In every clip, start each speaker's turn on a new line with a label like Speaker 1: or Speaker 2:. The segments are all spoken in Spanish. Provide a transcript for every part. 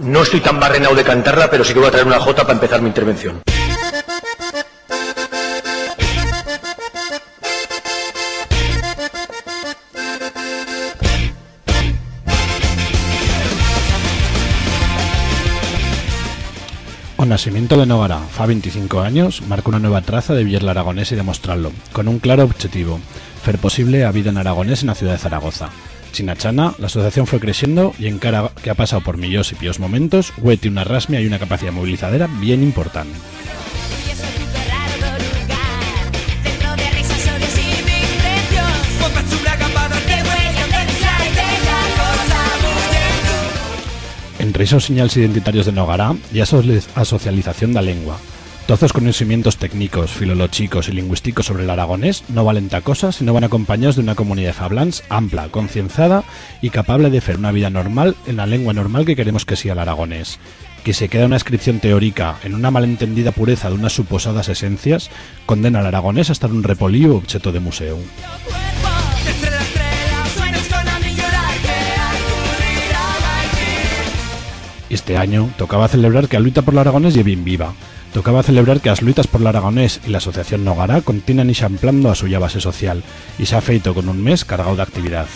Speaker 1: No estoy tan barrenado de cantarla, pero sí que voy a traer una jota para empezar mi intervención.
Speaker 2: O nacimiento de Nogara, fa 25 años, marca una nueva traza de el aragonés y demostrarlo, con un claro objetivo, hacer posible a vida en aragonés en la ciudad de Zaragoza. Chinachana, la asociación fue creciendo y en cara que ha pasado por millos y pios momentos, Hue tiene una rasmia y una capacidad movilizadera bien importante. Entre esos señales identitarios de Nogara y a socialización da lengua. Todos los conocimientos técnicos, filológicos y lingüísticos sobre el aragonés no valen ta cosa si no van acompañados de una comunidad de fablans ampla, concienciada y capaz de hacer una vida normal en la lengua normal que queremos que sea el aragonés. Que se queda una inscripción teórica en una malentendida pureza de unas suposadas esencias, condena al aragonés a estar un repolío objeto de museo. Este año tocaba celebrar que la lucha por el aragonés lleve bien viva. Tocaba celebrar que las luitas por el aragonés y la asociación Nogara continúan ixamplando a suya base social y se ha feito con un mes cargado de actividad.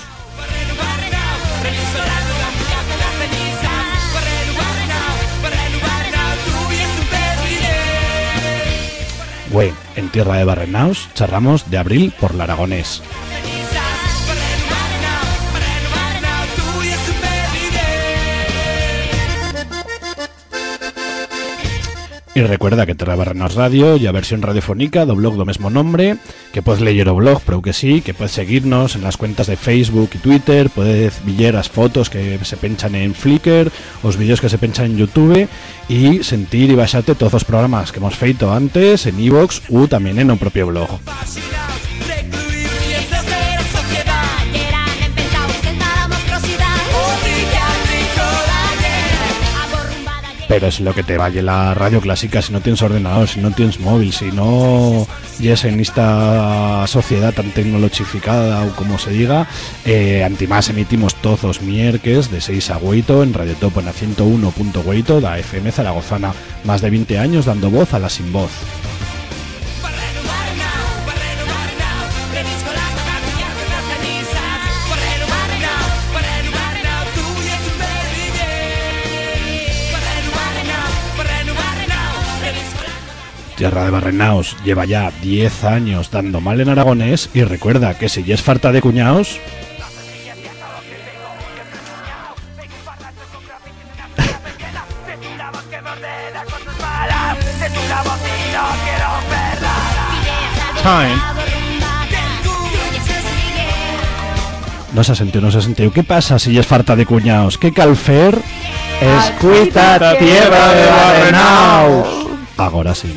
Speaker 2: Güey, en tierra de Barrenaos charramos de abril por el aragonés. Y recuerda que Terra Barrenaos Radio y a versión radiofónica do blog do mesmo nombre, que puedes leer o blog, pero que sí, que puedes seguirnos en las cuentas de Facebook y Twitter, puedes ver las fotos que se penchan en Flickr, os vídeos que se penchan en YouTube y sentir y baixarte todos los programas que hemos feito antes en iVoox u también en un propio blog. Pero es lo que te vaya la radio clásica si no tienes ordenador, si no tienes móvil, si no yes en esta sociedad tan tecnologificada o como se diga, eh, antimás emitimos todos los miércoles de 6 a 8 en Radio Topo en la 101.8 da FM Zaragozana, más de 20 años dando voz a la sin voz. Tierra de Barrenaos lleva ya 10 años dando mal en aragonés y recuerda que si ya es falta de cuñaos, Time. no se ha sentido, no se ha sentido. ¿Qué pasa si ya es falta de cuñaos? ¿Qué calfer? Escuita tierra de Barrenaos. Ahora sí.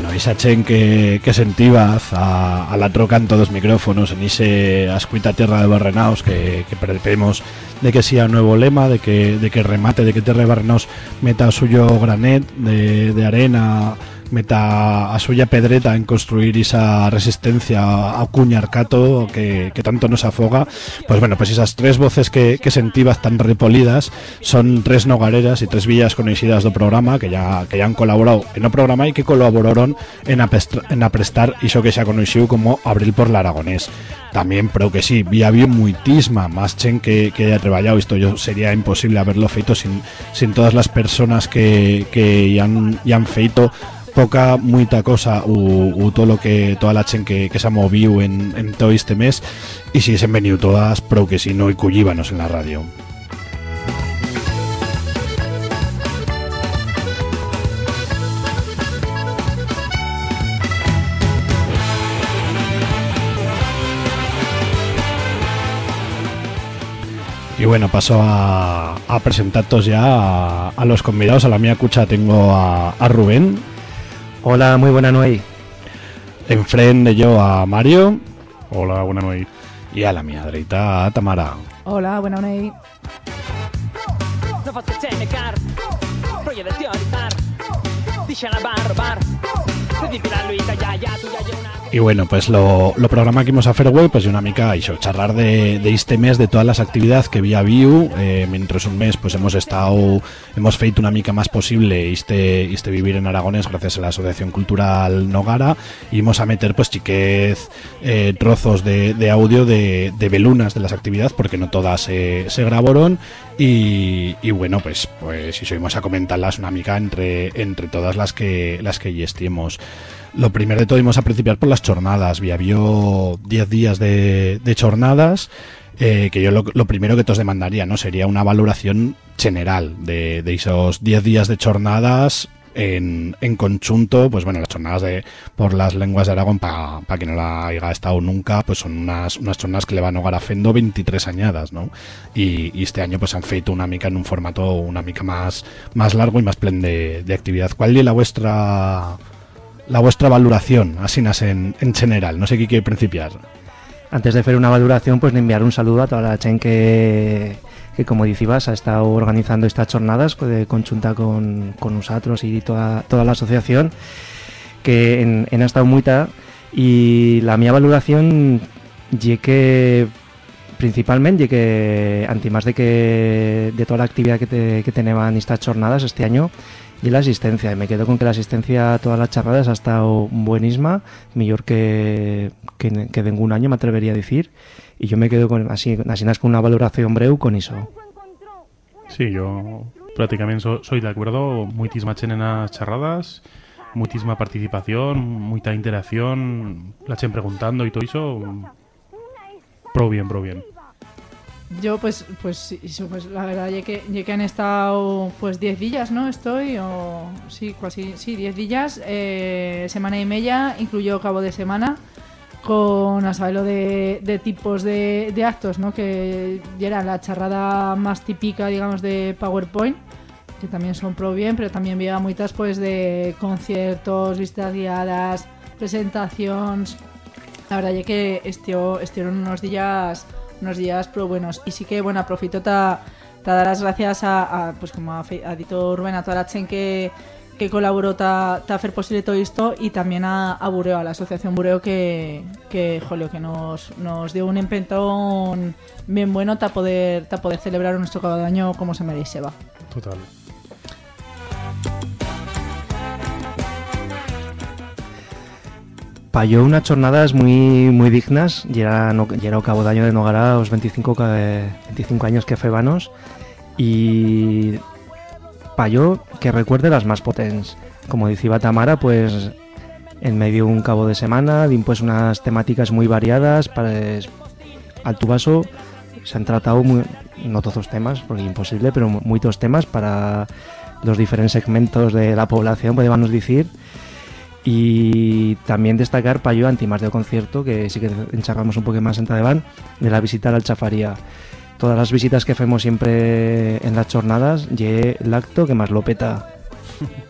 Speaker 2: Bueno, esa chen que, que a, la trocan todos micrófonos en ese ascuita tierra de Barrenaos que, que pretendemos de que sea nuevo lema, de que, de que remate, de que Tierra de Barrenaos meta suyo granet de arena, meta a suya pedreta en construir esa resistencia a cuñarcato que, que tanto nos afoga. Pues bueno, pues esas tres voces que, que sentivas tan repolidas son tres nogareras y tres villas conocidas do programa que ya, que ya han colaborado en o programa y que colaboraron en, apestra- en aprestar iso que xa conocido como Abril por la Aragonés. También, pero que sí, vi había muitísima más chen que, que haya trabajado. Esto yo sería imposible haberlo feito sin, sin todas las personas que, que han, han feito poca, muita cosa u, todo lo que toda la chen que, se ha movido en, en todo este mes y si se han venido todas, pero que si no y cuyíbanos en la radio. Y bueno, paso a, a presentaros ya a, los convidados. A la mía cucha tengo a Rubén.
Speaker 3: Hola, muy buena noche.
Speaker 2: Enfrente yo a Mario
Speaker 4: Hola, buena noche.
Speaker 2: y a la mi adreita a Tamara.
Speaker 5: Hola, buena nit.
Speaker 6: No fas que de la
Speaker 2: Y bueno, pues lo, lo programa que hemos a Fairway, pues una mica això, charlar de, de este mes de todas las actividades que había viu, eh, mientras un mes pues hemos estado, hemos feito una mica más posible este, este vivir en Aragones gracias a la Asociación Cultural Nogara. Y hemos a meter pues chiquez eh, trozos de, de audio de, de belunas de las actividades porque no todas se grabaron y, bueno pues pues si subimos a comentarlas una mica entre, entre todas las que las que ya estemos. Lo primero de todo íbamos a principiar por las jornadas. Había 10 días de, de jornadas eh, que yo lo, lo primero que te os demandaría no sería una valoración general de, de esos 10 días de jornadas en, conjunto, pues bueno, las jornadas de por las lenguas de Aragón, para pa quien no la haya estado nunca, pues son unas, unas jornadas que le van a hogar a Fendo 23 añadas, ¿no? Y, este año pues han feito una mica en un formato una mica más, más largo y más plen de, de actividad. ¿Cuál es la vuestra la vuestra valoración, así en, en general? No sé qué quiere principiar.
Speaker 3: Antes de hacer una valoración, pues enviar un saludo a toda la gente que, que como decías, ha estado organizando estas jornadas pues, de conjunta con, con nosotros y toda, toda la asociación, que en, en ha estado muy y la mía valoración y que principalmente y que antimás de que de toda la actividad que, te, que tenían estas jornadas este año y la asistencia, y me quedo con que la asistencia a todas las charradas ha estado buenísima, mejor que, que, de ningún año me atrevería a decir, y yo me quedo con así, así con una valoración breu con eso.
Speaker 4: Sí, yo prácticamente so- soy de acuerdo. Muitísima chen en las charradas, muitísima participación, mucha interacción, la chen preguntando y todo eso. Pro bien, pro bien.
Speaker 5: Yo, pues, pues, pues la verdad, ya que, ya que han estado pues 10 días, ¿no? Estoy, o sí, casi, sí, 10 días, eh, semana y media, incluyó cabo de semana, con a saber lo de, de tipos de, de actos, ¿no? Que ya era la charrada más típica, digamos, de PowerPoint, que también son pro bien, pero también había muchas, pues, de conciertos, vistas guiadas, presentaciones, la verdad es que estuvieron unos días unos días pro buenos y sí que bueno aprofito ta, dar las gracias a, a, pues como fe- ha dicho Rubén a toda la gente que colaboró ta, hacer posible todo esto y también a, a Bureo, a la asociación Bureo que, que que nos, nos dio un empentón bien bueno para poder, ta poder celebrar nuestro cada año como se merece va.
Speaker 4: Total.
Speaker 3: Pa yo unas jornadas muy muy dignas, y era, no, y o cabo de año de Nogara, los 25, ca- 25 años que febanos, y pa yo que recuerde las más potentes. Como decía Tamara, pues en medio un cabo de semana, pues unas temáticas muy variadas, para al tu vaso se han tratado muy- no todos los temas, porque imposible, pero muchos temas para los diferentes segmentos de la población, podemos decir, y también destacar para yo antimás del concierto que sí que encharramos un poco más en Tadeván de la visita al Chafaría todas las visitas que hacemos siempre en las jornadas y el acto que más lo peta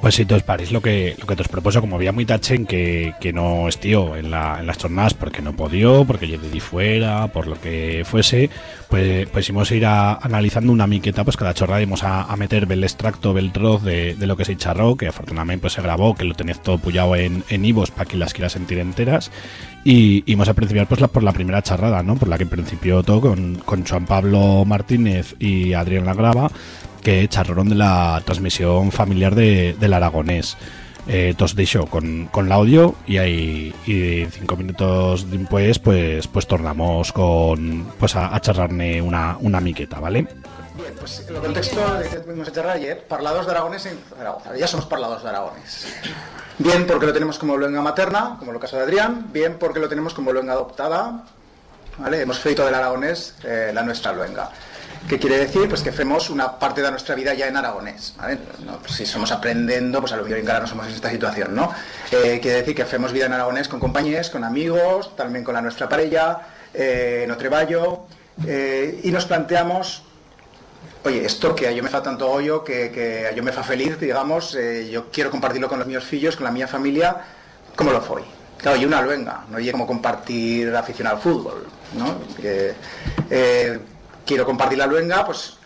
Speaker 6: Pues
Speaker 2: si te os parís lo que lo que te os propuso, como había muy tachen que, que no estío en, la, en las jornadas porque no podía, porque yo de fuera, por lo que fuese, pues pues íbamos a ir a, analizando una miqueta, pues cada chorrada íbamos a, a meter el extracto, el troz de, de lo que se charró, que afortunadamente pues se grabó, que lo tenéis todo puyado en, en Ivos para que las quieras sentir enteras. Y íbamos a principiar pues la, por la primera charrada, ¿no? Por la que principió todo con, con Juan Pablo Martínez y Adrián Lagrava, que charraron de la transmisión familiar de, del aragonés. Eh, tos deixo con, con l'audio y ahí cinco minutos después pues pues tornamos con pues a, a charlarne una, una miqueta, ¿vale?
Speaker 7: Bien, pues el contexto de que a ayer, parlados de Aragones en Zaragoza. Ya somos parlados de Aragones. Bien porque lo tenemos como lengua materna, como el caso de Adrián, bien porque lo tenemos como lengua adoptada, ¿vale? Hemos feito del aragonés eh, la nuestra luenga. ¿Qué quiere decir? Pues que hacemos una parte de nuestra vida ya en aragonés, pues si somos aprendiendo, pues a lo mejor encara no somos en esta situación, ¿no? Eh, quiere decir que hacemos vida en aragonés con compañías, con amigos, también con la nuestra pareja, eh, no treballo, eh, y nos planteamos Oye, esto que a yo me fa tanto hoyo, que, a yo me fa feliz, digamos, eh, yo quiero compartirlo con los míos fillos, con la mía familia, como lo foi. Claro, y una luenga, no y como compartir afición al fútbol, ¿no? Eh, quiero compartir la luenga, pues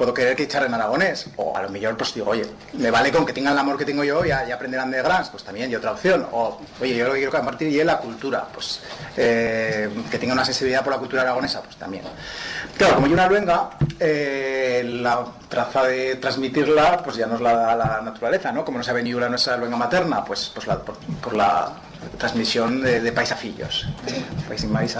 Speaker 7: puedo querer que echar en aragonés. O a lo mejor pues digo, oye, me vale con que tengan el amor que tengo yo y aprenderán de grans, pues también hay otra opción. O, oye, yo lo que quiero compartir y es la cultura, pues eh, que tenga una sensibilidad por la cultura aragonesa, pues también. Claro, como hay una luenga, eh, la traza de transmitirla, pues ya nos la da la naturaleza, ¿no? Como nos ha venido la nuestra luenga materna, pues, pues por, la transmisión de, de paisafillos. Y maíz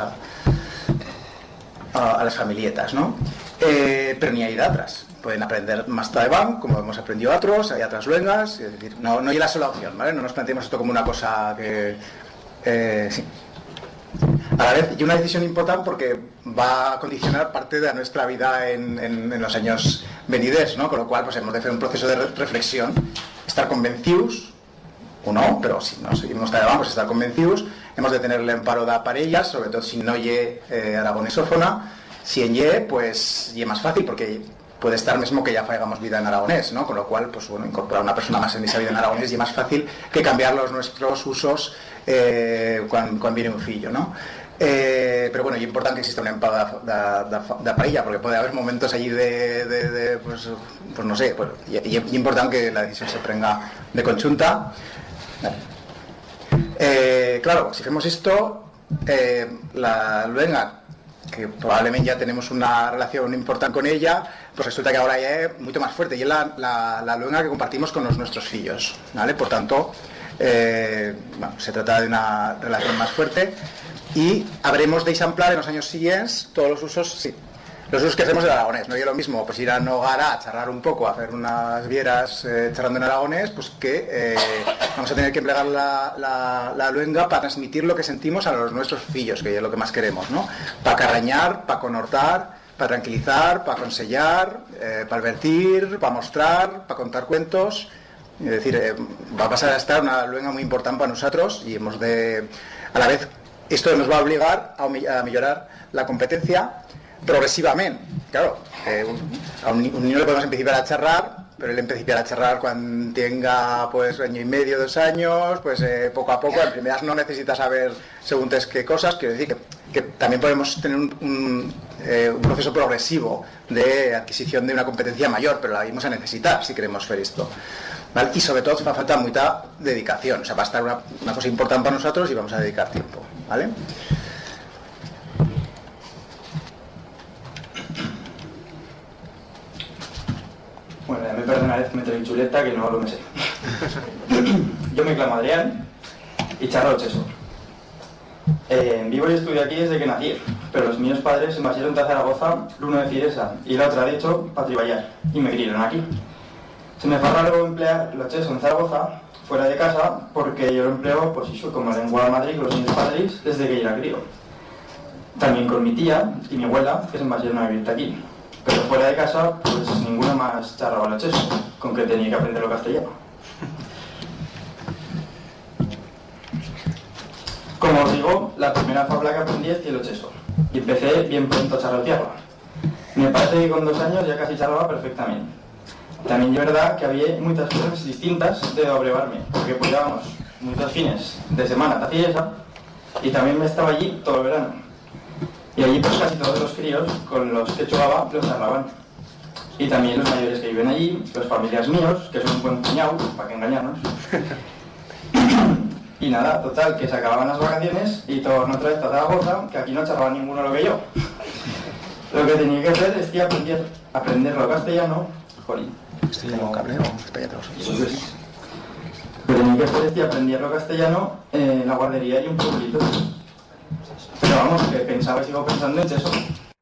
Speaker 7: a, a, a las familietas, ¿no? Eh, pero ni hay de atrás. Pueden aprender más van, como hemos aprendido otros, hay otras luengas, es decir, no, no hay la sola opción, ¿vale? No nos planteemos esto como una cosa que... eh, sí. A la vez, y una decisión importante porque va a condicionar parte de nuestra vida en, los años venideros, ¿no? Con lo cual, pues hemos de hacer un proceso de re- reflexión, estar convencidos, o no, pero si no seguimos vamos a estar convencidos, hemos de tener el emparo de parellas, sobre todo si no lle eh, aragonesófona, si en ye, pues ye más fácil, porque puede estar mismo que ya faigamos vida en aragonés, ¿no? Con lo cual, pues bueno, incorporar una persona más en esa vida en aragonés y más fácil que cambiar los nuestros usos eh, cuando, cuando viene un fillo, ¿no? Eh, pero bueno, y importante que exista un empado de, parella, porque puede haber momentos allí de, pues, pues no sé, pues, y, importante que la decisión se prenga de conjunta. Eh, claro, si hacemos esto, eh, la luenga, que probablemente ya tenemos una relación importante con ella, pues resulta que ahora ya es mucho más fuerte y es la, la, luenga que compartimos con los nuestros hijos, ¿vale? Por tanto, eh, se trata de una relación más fuerte y habremos de ensamblar en los años siguientes todos los usos, sí, los usos que hacemos en aragonés. No es lo mismo pues ir a Nogara a charlar un poco, a hacer unas vieras eh, charlando en aragonés, pues que eh, vamos a tener que emplear la, la, la luenga para transmitir lo que sentimos a los nuestros fillos, que es lo que más queremos, ¿no? Para carrañar, para conortar, para tranquilizar, para aconsellar, eh, para advertir, para mostrar, para contar cuentos. Es decir, eh, va a pasar a estar una luenga muy importante para nosotros y hemos de, a la vez, esto nos va a obligar a mejorar la competencia progresivamente. Claro, eh, un- a un, ni- un niño le podemos empezar a charrar, pero él empezar a charrar cuando tenga pues año y medio, dos años, pues eh, poco a poco, en primeras no necesita saber según qué cosas, quiero decir que, que también podemos tener un, un, eh, un proceso progresivo de adquisición de una competencia mayor, pero la vamos a necesitar si queremos hacer esto. ¿vale? Y sobre todo fa falta mucha dedicación, o sea, va a estar una, una cosa importante para nosotros y vamos a dedicar tiempo, ¿vale?
Speaker 8: Bueno, ya me perdonaré que me traigo chuleta, que no lo me sé. Yo me clamo Adrián y charro cheso. Eh, vivo y estudio aquí desde que nací, pero los míos padres se marcharon a Zaragoza, uno de Ciresa y la otra de hecho para triballar, y me criaron aquí. Se me fue raro emplear lo cheso en Zaragoza, fuera de casa, porque yo lo empleo, pues eso, como lengua madre con los mis padres desde que yo era crío. También con mi tía y mi abuela, que se marcharon a vivir aquí. Pero fuera de casa, pues ninguna más charraba el cheso, con que tenía que aprender lo castellano. Como os digo, la primera fábula que aprendí es cielo cheso, y empecé bien pronto a charlotearla. Me parece que con dos años ya casi charlaba perfectamente. También es verdad que había muchas cosas distintas de abrevarme, porque pues muchos fines de semana a esa y también me estaba allí todo el verano. Y allí pues casi todos los críos con los que jugaba los charlaban. Y también los mayores que viven allí, los familiares míos, que son un buen puñado, para que engañarnos. y nada, total, que se acababan las vacaciones y todos otra vez a Zaragoza, que aquí no charlaba ninguno lo que yo. Lo que tenía que hacer es que aprender, aprender lo castellano, jolín,
Speaker 7: Estoy como cabreo.
Speaker 8: Lo que tenía que hacer es que aprender lo castellano en la guardería y un pueblito. Pero vamos, que pensaba y sigo pensando en eso.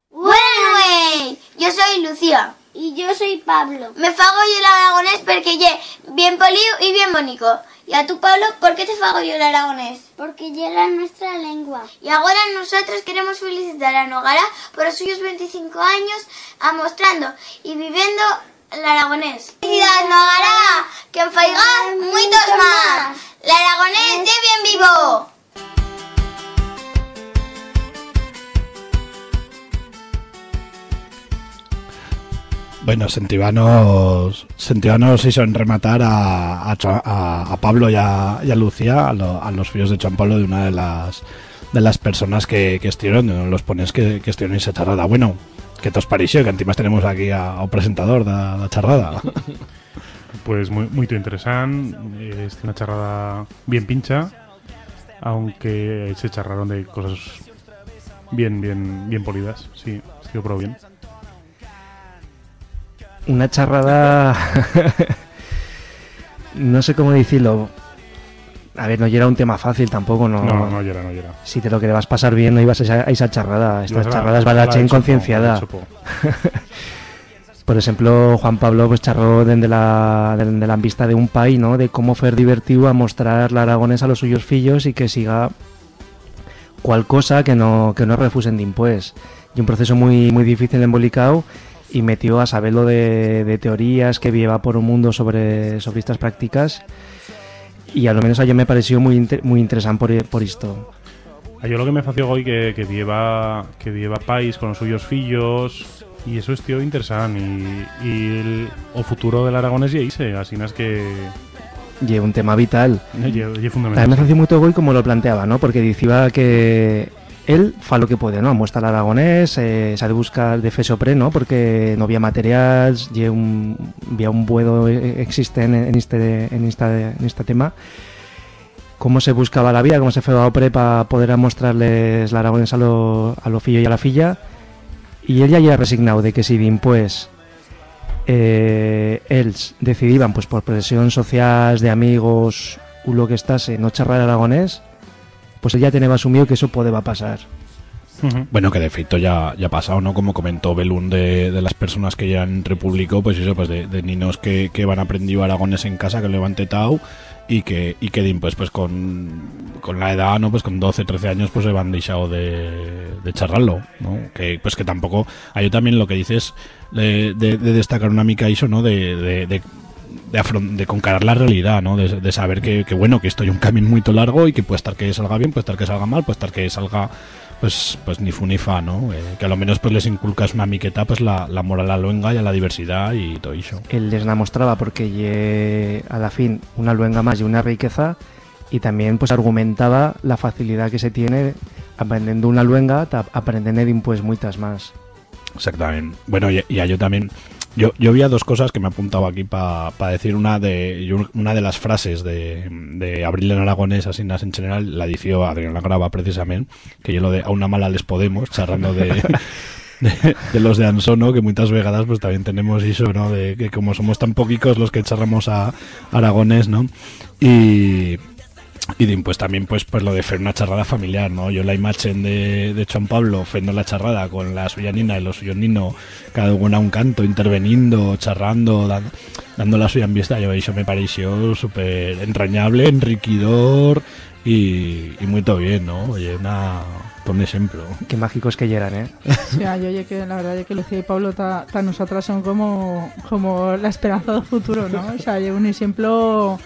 Speaker 9: Bueno, yo soy Lucía.
Speaker 10: Y yo soy Pablo.
Speaker 9: Me fago yo el aragonés porque lle bien polido y bien bonito. Y a tu Pablo, ¿por qué te fago yo el aragonés?
Speaker 10: Porque llega nuestra lengua.
Speaker 9: Y ahora nosotros queremos felicitar a Nogara por suyos 25 años a mostrando y viviendo el aragonés. ¡Felicidades, Nogara! ¡Que en faiga muchos más! ¡El aragonés de bien vivo!
Speaker 2: Bueno, Sentivanos, Sentivanos hizo en rematar a, Pablo y a, y Lucía, a, lo- a los fillos de Juan Pablo, de una de las de las personas que, que los pones que, que en esa charrada. Bueno, ¿qué te os pareció? Que encima tenemos aquí a, un presentador de la charrada.
Speaker 4: Pues muy, muy interesante, es una charrada bien pincha, aunque se charraron de cosas bien, bien, bien polidas, sí, estuvo pero bien.
Speaker 3: Una charrada. no sé cómo decirlo. A ver, no era un tema fácil tampoco, no.
Speaker 4: No, no era, no era.
Speaker 3: Si te lo querías pasar bien, no ibas a esa, a esa charrada. Estas
Speaker 4: la-
Speaker 3: charradas van
Speaker 4: la
Speaker 3: a
Speaker 4: chopo,
Speaker 3: concienciada. Por ejemplo, Juan Pablo pues charró desde la, de la vista de un país, ¿no? De cómo fue divertido a mostrar la aragonés a los suyos fillos y que siga cual cosa que no, que no refusen de impues. Y un proceso muy, muy difícil embolicado y metió a saberlo de, de teorías que lleva por un mundo sobre, sobre estas prácticas y a lo menos a yo me pareció muy, inter- muy interesante por, por esto.
Speaker 4: A yo lo que me fació hoy que, que lleva que lleva país con los suyos fillos y eso es tío interesante y, y el, o futuro del Aragones y ese, así no es que
Speaker 3: Y un tema vital.
Speaker 4: y, y
Speaker 3: También me
Speaker 4: fundamental.
Speaker 3: pareció muy togoy como lo planteaba, ¿no? Porque decía que él fa lo que puede, ¿no? Muestra el aragonés, eh, se ha de buscar de fe sopre, ¿no? Porque no había materiales, y un, había un buedo eh, existen en este, en, en este tema. Cómo se buscaba la vida, cómo se fue a opre para poder mostrarles el aragonés a lo, a lo fillo y a la filla. Y él ya resignado de que si bien pues eh, ells decidían pues por presión social de amigos u lo que estase no charrar aragonés pues ya tenía asumido que eso podía pasar.
Speaker 2: Bueno, que de feito ya, ya ha pasado, ¿no? Como comentó Belún de, de las personas que ya han republicó, pues eso, pues de, de niños que, que van aprendido aragones en casa, que lo han tetao y que, y que pues, pues con, con la edad, ¿no? Pues con 12, 13 años, pues se van dejado de, de charrarlo, ¿no? Que, pues que tampoco, hay también lo que dices de, de, de destacar una mica eso, ¿no? De, de, de de, concarar la realidad, ¿no? De, de saber que, que, bueno, que esto hay un camino muy largo y que puede estar que salga bien, puede estar que salga mal, puede estar que salga pues pues ni fu ni fa, ¿no? Eh, que a lo menos pues les inculcas una miqueta pues la, la moral a la luenga y a la diversidad y todo eso.
Speaker 3: él les la mostraba porque ye, a la fin una luenga más y una riqueza y también pues argumentaba la facilidad que se tiene aprendiendo una luenga aprendiendo pues muchas más
Speaker 2: Exactamente. Bueno, y, y a yo también. Yo, yo había dos cosas que me he apuntado aquí para decir una de una de las frases de, de Abril en Aragonés, así en general, la dició Adrián Lagrava precisamente, que yo lo de a una mala les podemos, charrando de, de, de los de Ansono, que muchas vegadas pues también tenemos eso, ¿no? De que como somos tan poquicos los que charramos a Aragonés, ¿no? Y, y pues también pues pues lo de hacer una charrada familiar, ¿no? Yo la imagen de, de Juan Pablo fendo la charrada con la suya nina y los suyos nino, cada uno a un canto, interveniendo, charrando, dan- dando la suya en vista, yo eso me pareció súper entrañable, enriquidor y, y muy todo bien, ¿no? Oye, una, un ejemplo.
Speaker 3: qué mágicos que eran eh
Speaker 5: sea, yo oye que la verdad es que Lucía y Pablo ta, ta nosotras son como, como la esperanza del futuro, ¿no? O sea, hay un ejemplo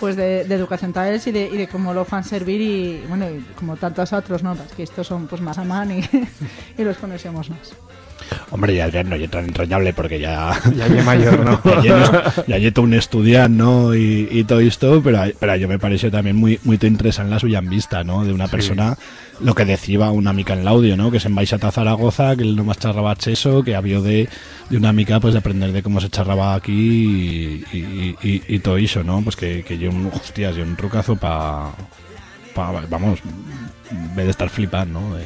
Speaker 5: pues de, educación tal y de, y de cómo lo fan servir y bueno, y como tantos otros, ¿no? Que estos son pues más a man y, y los conocemos más.
Speaker 2: Hombre, ya Adrián no es tan entrañable porque ya...
Speaker 3: Ya ye mayor, ¿no?
Speaker 2: ya no- todo un estudiante, ¿no? Y, y todo esto, pero, pero yo me pareció también muy, muy interesante la suya en vista, ¿no? De una
Speaker 4: Sí.
Speaker 2: persona, lo que decía una mica en el audio, ¿no? Que se envaixa a Zaragoza, que él nomás charraba cheso, que había de, de una mica, pues, de aprender de cómo se charraba aquí y, y, y, todo eso, ¿no? Pues que, que yo un, hostias, yo un trucazo para, pa, vamos, en vez de estar flipando, ¿no? De-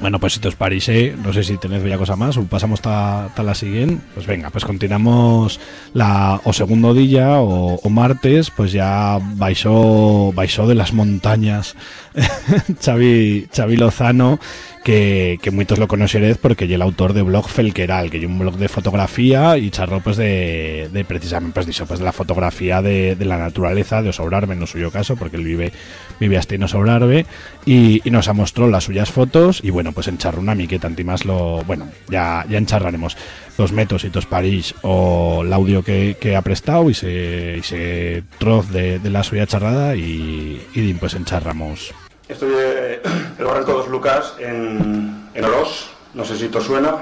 Speaker 2: bueno, pues si te os parece, no sé si tenéis ya cosa más o pasamos a la siguiente. Pues venga, pues continuamos la o segundo día o, martes, pues ya baixó, baixó de las montañas Xavi, Xavi Lozano, que, que muchos lo conoceréis porque es el autor de blog Felqueral, que es un blog de fotografía y charro pues de, de precisamente pues, pues de la fotografía de, de la naturaleza, de Osaurarbe en no suyo caso, porque él vive, vive hasta en Osaurarbe y, y nos ha mostrado las suyas fotos y bueno, pues encharro una miqueta, más lo, bueno, ya, ya encharraremos los metos y tos París o el audio que, que ha prestado y se, y se troz de, de la suya charrada y, y pues encharramos.
Speaker 11: Estoy eh, el barranco dos Lucas en, en Orós, no sé si te suena.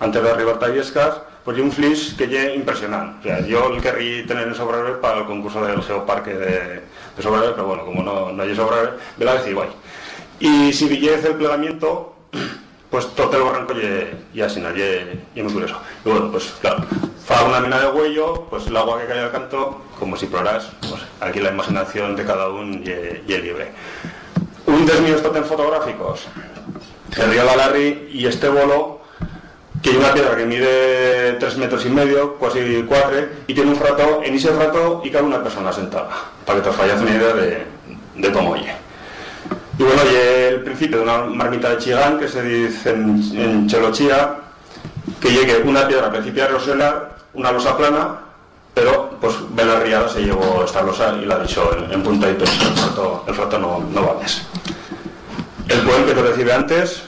Speaker 11: antes de arribar a Viescas, pues un flis que es impresionante. O sea, yo el querrí tener en Sobrarbe para el concurso del Geoparque de, de Sobrarbe, pero bueno, como no, no hay Sobrarbe, me la decís, guay. Y si villez el plegamiento, pues todo el barranco y así, ¿no? Y, y muy curioso. Y bueno, pues claro, fa una mina de huello, pues el agua que cae al canto, como si proras, pues aquí la imaginación de cada y el libre. Un desmío totem fotográficos, el río La Larry y este bolo, que hay una piedra que mide 3 metros y medio, casi 4, y tiene un frato, en ese frato y cabe una persona sentada, para que te os una idea de, de cómo oye. Y bueno, y el principio de una marmita de chigán que se dice en, en Chelochía, que llegue una piedra principio a roselar, una losa plana, pero pues ven la riada se llevó esta losa y la dicho en, en punta y el frato no, no va más. El poema que te recibe antes,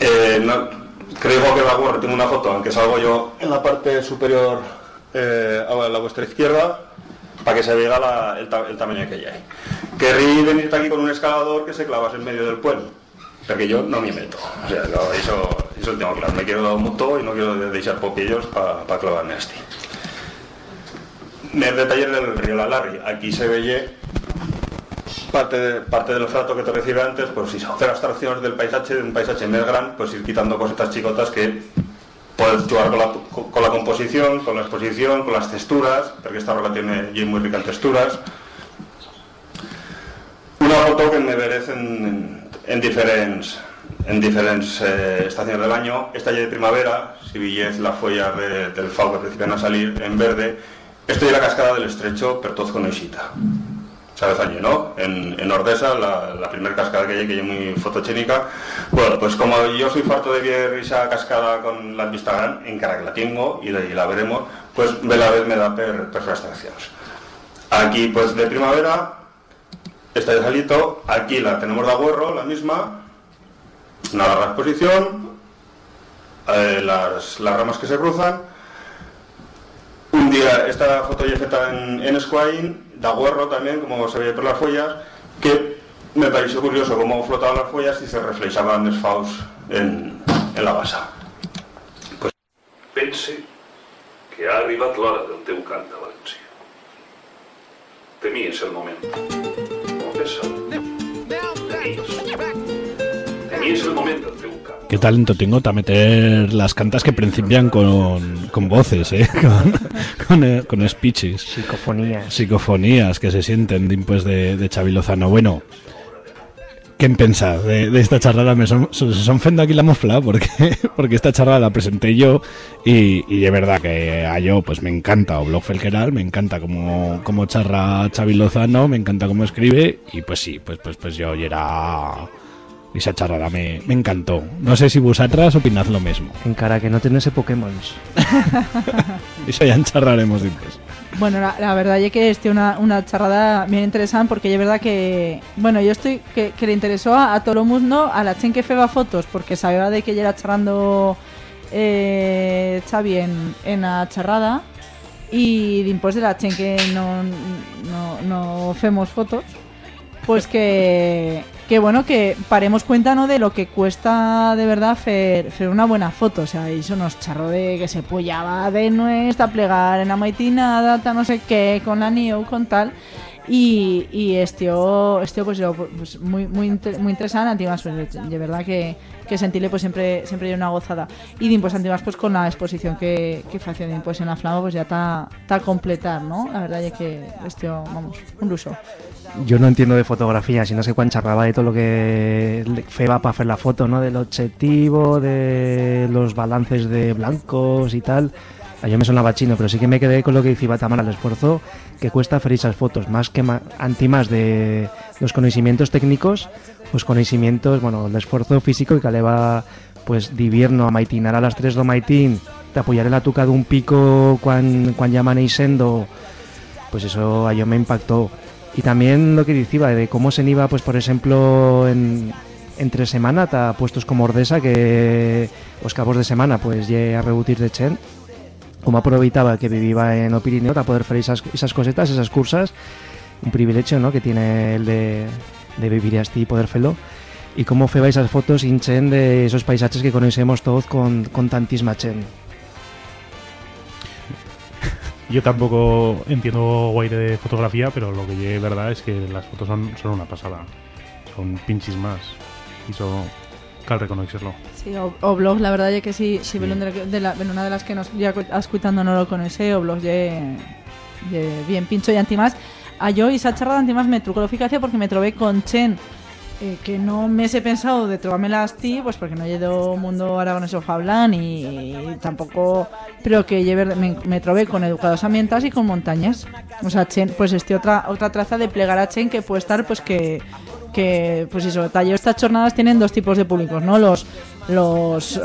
Speaker 11: eh, no- creo que la guarda tiene una foto, aunque salgo yo en la parte superior eh, a la vuestra izquierda, para que se vea el, ta- el tamaño que hay. Querrí venir aquí con un escalador que se clavas en medio del pueblo, porque yo no me meto. O sea, eso, eso lo tengo claro. Me quiero dar moto y no quiero deixar popillos para clavarme a este. En el detalle del río La Larry, aquí se veía parte, de- parte del frato que te recibe antes, pues si hacer abstracciones del paisaje, de un paisaje más grande, pues ir quitando cositas chicotas que puedes jugar con la, con la composición, con la exposición, con las texturas, porque esta roca tiene muy rica en texturas. Una foto que me veré en, en diferentes en diferentes eh, estaciones del año. Esta ya de primavera, si villez las follas de- del fau que principian a salir en verde. Esto ya la cascada del estrecho, pero todo con Isita. ¿Sabes allí, no? En, en Ordesa, la, primera cascada que hay, que es muy fotogénica. Bueno, pues como yo soy farto de ver esa cascada con la vista gran, en cara que la tengo y, de- y la veremos, pues ve la vez me da per, per. Aquí, pues de primavera, esta de salito, aquí la tenemos de agüerro, la misma, una larga exposición, eh, las, ramas que se cruzan. Un día, esta foto ya en, en Esquain, de agüerro también, como se ve por las follas, que me pareció curioso cómo flotaban las follas y se reflejaban los faus en, en la basa.
Speaker 12: Pense que ha arribat l'hora del teu cant a València. Temies el moment. Pensa. Temies. Temies el moment del.
Speaker 2: Qué talento tengo para meter las cantas que principian con, con voces, ¿eh? con, con, eh, con speeches.
Speaker 3: Psicofonías.
Speaker 2: Psicofonías que se sienten después de, de Xavi Lozano. Bueno, ¿qué pensa de, de esta charrada? Me son, son fendo aquí la mofla porque, porque esta charrada la presenté yo y, y de verdad que a yo pues me encanta o Blog Felqueral, me encanta como, como charra Xavi Lozano, me encanta cómo escribe y pues sí, pues, pues, pues yo ya era... Esa charrada me, me encantó. No sé si vosotras opinad lo mismo.
Speaker 3: En cara que no tenés Pokémon.
Speaker 2: Eso ya charraremos después.
Speaker 5: Bueno, la, la verdad es que es una, una charrada bien interesante porque es verdad que, bueno, yo estoy que, que le interesó a, a todo el mundo, a la chen que feba fotos, porque sabía de que ya era charrando eh, Xavi en, en la charrada y después de la chen que no, no, no femos fotos, pues que, que bueno, que paremos cuenta ¿no? de lo que cuesta de verdad hacer, una buena foto. O sea, eso nos charró de que se pollaba de nuestra plegar en la maitinada, ta no sé qué, con la NIO, con tal. Y, y este, este pues, yo, pues muy, muy, muy interesante, Antimas, pues de, verdad que, que sentirle pues siempre siempre una gozada. Y din, pues Antimas pues con la exposición que, que facen pues en la flama pues ya está completar, ¿no? La verdad es que este, vamos, un luso.
Speaker 3: Yo no entiendo de fotografía, si no sé cuán charraba de todo lo que feba para hacer la foto, ¿no? Del objetivo, de los balances de blancos y tal. Yo me sonaba chino, pero sí que me quedé con lo que decía Tamara, el esfuerzo que cuesta hacer esas fotos, más que ma- antimas de los conocimientos técnicos, pues conocimientos, bueno, el esfuerzo físico que le va pues divierno a maitinar a las 3 do maitín, te apoyar en la tuca de un pico cuando cuan llaman sendo pues eso a yo me impactó. Y también lo que decía de cómo se iba, pues por ejemplo, en, entre semana, ta puestos como Ordesa, que los cabos de semana, pues lle a rebutir de Chen, como aproveitaba que vivía en o Pirineo, para poder hacer esas, esas cosetas, esas cursas, un privilegio, ¿no?, que tiene el de, de vivir así y poder hacerlo. y cómo fue esas fotos hinchen de esos paisajes que conocemos todos con, con tantísima chen.
Speaker 4: Yo tampoco entiendo guaire de fotografía, pero lo que es verdad es que las fotos son, son una pasada. Son pinches más. Y eso cal reconocerlo.
Speaker 5: Sí, o, o blog, la verdad es que sí, si de, la- de la, una de las que nos ya escuchando no lo conoce, o blog ye, ye bien pincho y antimás. A yo y esa charrada antimás me trucó la eficacia porque me trobé con Chen eh, que no me he pensado de trobármelas ti, pues porque no llevo mundo aragoneso fablan y, y tampoco, pero que lle ver- me, me trobé con educados ambientales y con montañas. O sea, Chen, pues este otra otra traza de plegar a Chen que puede estar pues que que pues eso, tallo estas jornadas tienen dos tipos de públicos, ¿no? Los los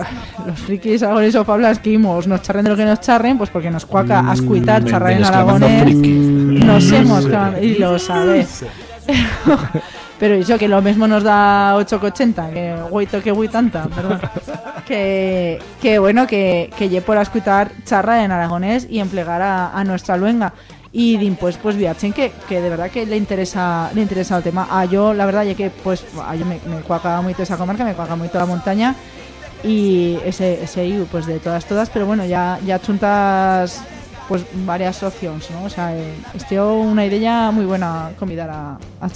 Speaker 5: los frikis aragonesos fablas que imos, nos charren de lo que nos charren, pues porque nos cuaca
Speaker 2: Mm,
Speaker 5: ascuitar, charrar en aragonés. Nos hemos y lo sabes. Pero eso que lo mismo nos da 8,80, que huito que tanta, perdón. que, que bueno, que, que lle por escuchar charra en aragonés y emplear a, a nuestra luenga. Y din, pues, pues viachen que, que de verdad que le interesa le interesa el tema. A yo, la verdad, ya que pues a yo me, me cuaca mucho esa comarca, me cuaca mucho la montaña y ese, ese IU, pues de todas, todas, pero bueno, ya, ya chuntas pues varias opciones, ¿no? O sea, eh, este una idea muy buena convidar a, a.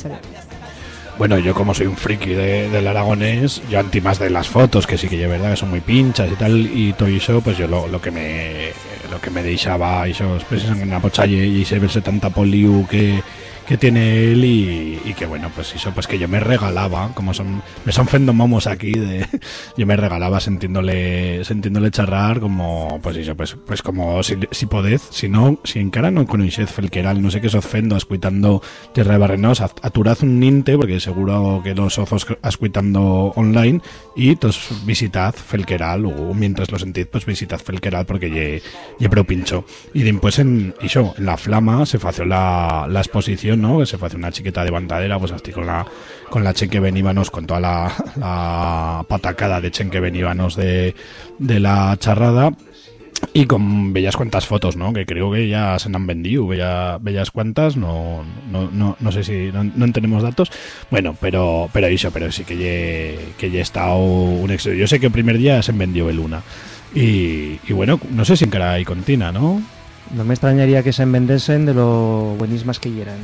Speaker 2: Bueno, yo como soy un friki de- del aragonés, yo anti más de las fotos, que sí que es verdad que son muy pinchas y tal, y todo eso, pues yo lo, lo que me lo que me deixaba esos pues en la pochalle y se verse tanta poliu que, que tiene él y, y que bueno, pues eso, pues que yo me regalaba, como son, me son fendo momos aquí, de, yo me regalaba sintiéndole, sintiéndole charrar como, pues eso, pues, pues como si, si si no, si encara no conocéis Felqueral, no sé qué os fendo ascuitando Tierra de Barrenos, aturad un ninte, porque seguro que los ojos ascuitando online, y tos visitad Felqueral, o mientras lo sentid, pues visitad Felqueral, porque lle, lle prou pincho. Y después en, iso, en la flama se fació la, la exposición, ¿no? Que se fació una chiqueta de bandadera, pues así con la, con la Chenque Beníbanos, con toda la, patacada de Chenque Beníbanos de, de la charrada. Y con bellas cuantas fotos, ¿no? Que creo que ya se han vendido, bella- bellas cuantas, no, no, no, no sé si no, no tenemos datos. Bueno, pero pero eso, pero sí que ya que ya estado un éxito. Yo sé que el primer día se vendió el una. Y, bueno, no sé si en cara y contina, ¿no?
Speaker 3: No me extrañaría que se vendesen de lo buenísimas que eran.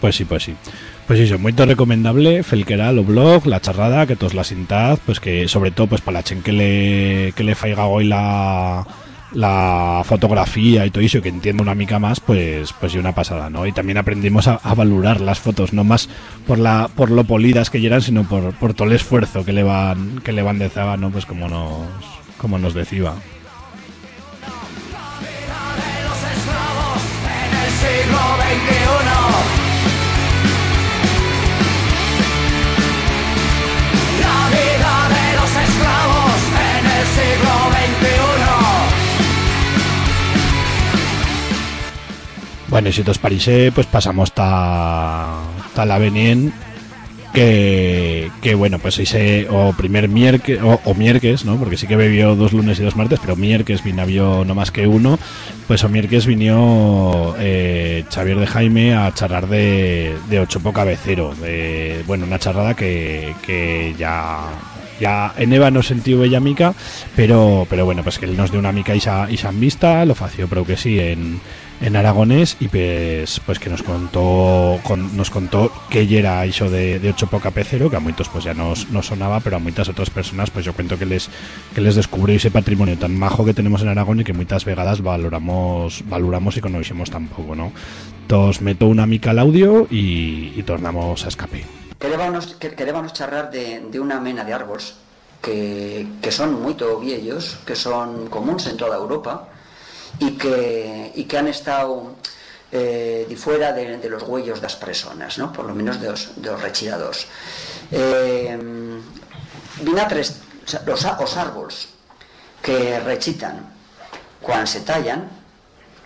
Speaker 2: Pues sí, pues sí. Pues eso, muy recomendable, Felqueral o blog, la charrada, que todos la sintad, pues que sobre todo pues para la chen que le, que le faiga hoy la, la fotografía y todo eso, que entienda una mica más, pues pues y una pasada, ¿no? Y también aprendimos a, a valorar las fotos, no más por la por lo polidas que eran, sino por, por todo el esfuerzo que le van que le van de zaba, ¿no? Pues como nos como nos decía.
Speaker 13: Siglo
Speaker 2: Bueno, y si os parece, pues pasamos ta la venien que, que bueno, pues ese o primer miércoles o, o miércoles, ¿no? Porque sí que bebió dos lunes y dos martes, pero miércoles vino no más que uno, pues o miércoles vino eh, Xavier de Jaime a charlar de, de Ochopo Cabecero, de, bueno, una charrada que, que ya ya en Eva no sentiu bella mica, pero pero bueno, pues que él nos dio una mica y san vista, lo fació creo que sí en, en aragonés y pues pues que nos contó con, nos contó que ella era eso de, de ocho poca pecero, que a muchos pues ya nos, nos sonaba, pero a muchas otras personas pues yo cuento que les que les descubrió ese patrimonio tan majo que tenemos en Aragón y que muchas vegadas valoramos valoramos y conocemos tampoco, ¿no? Entonces meto una mica al audio y, y tornamos a escape.
Speaker 14: Querébanos, que- charrar de, de una mena de árboles que, que son muy viejos, que son comunes en toda Europa y que, y que han estado eh, de fuera de, de los huellos de las personas, ¿no? por lo menos de los, de los rechiradores. Eh, sea, los, a- os árboles que rechitan cuando se tallan,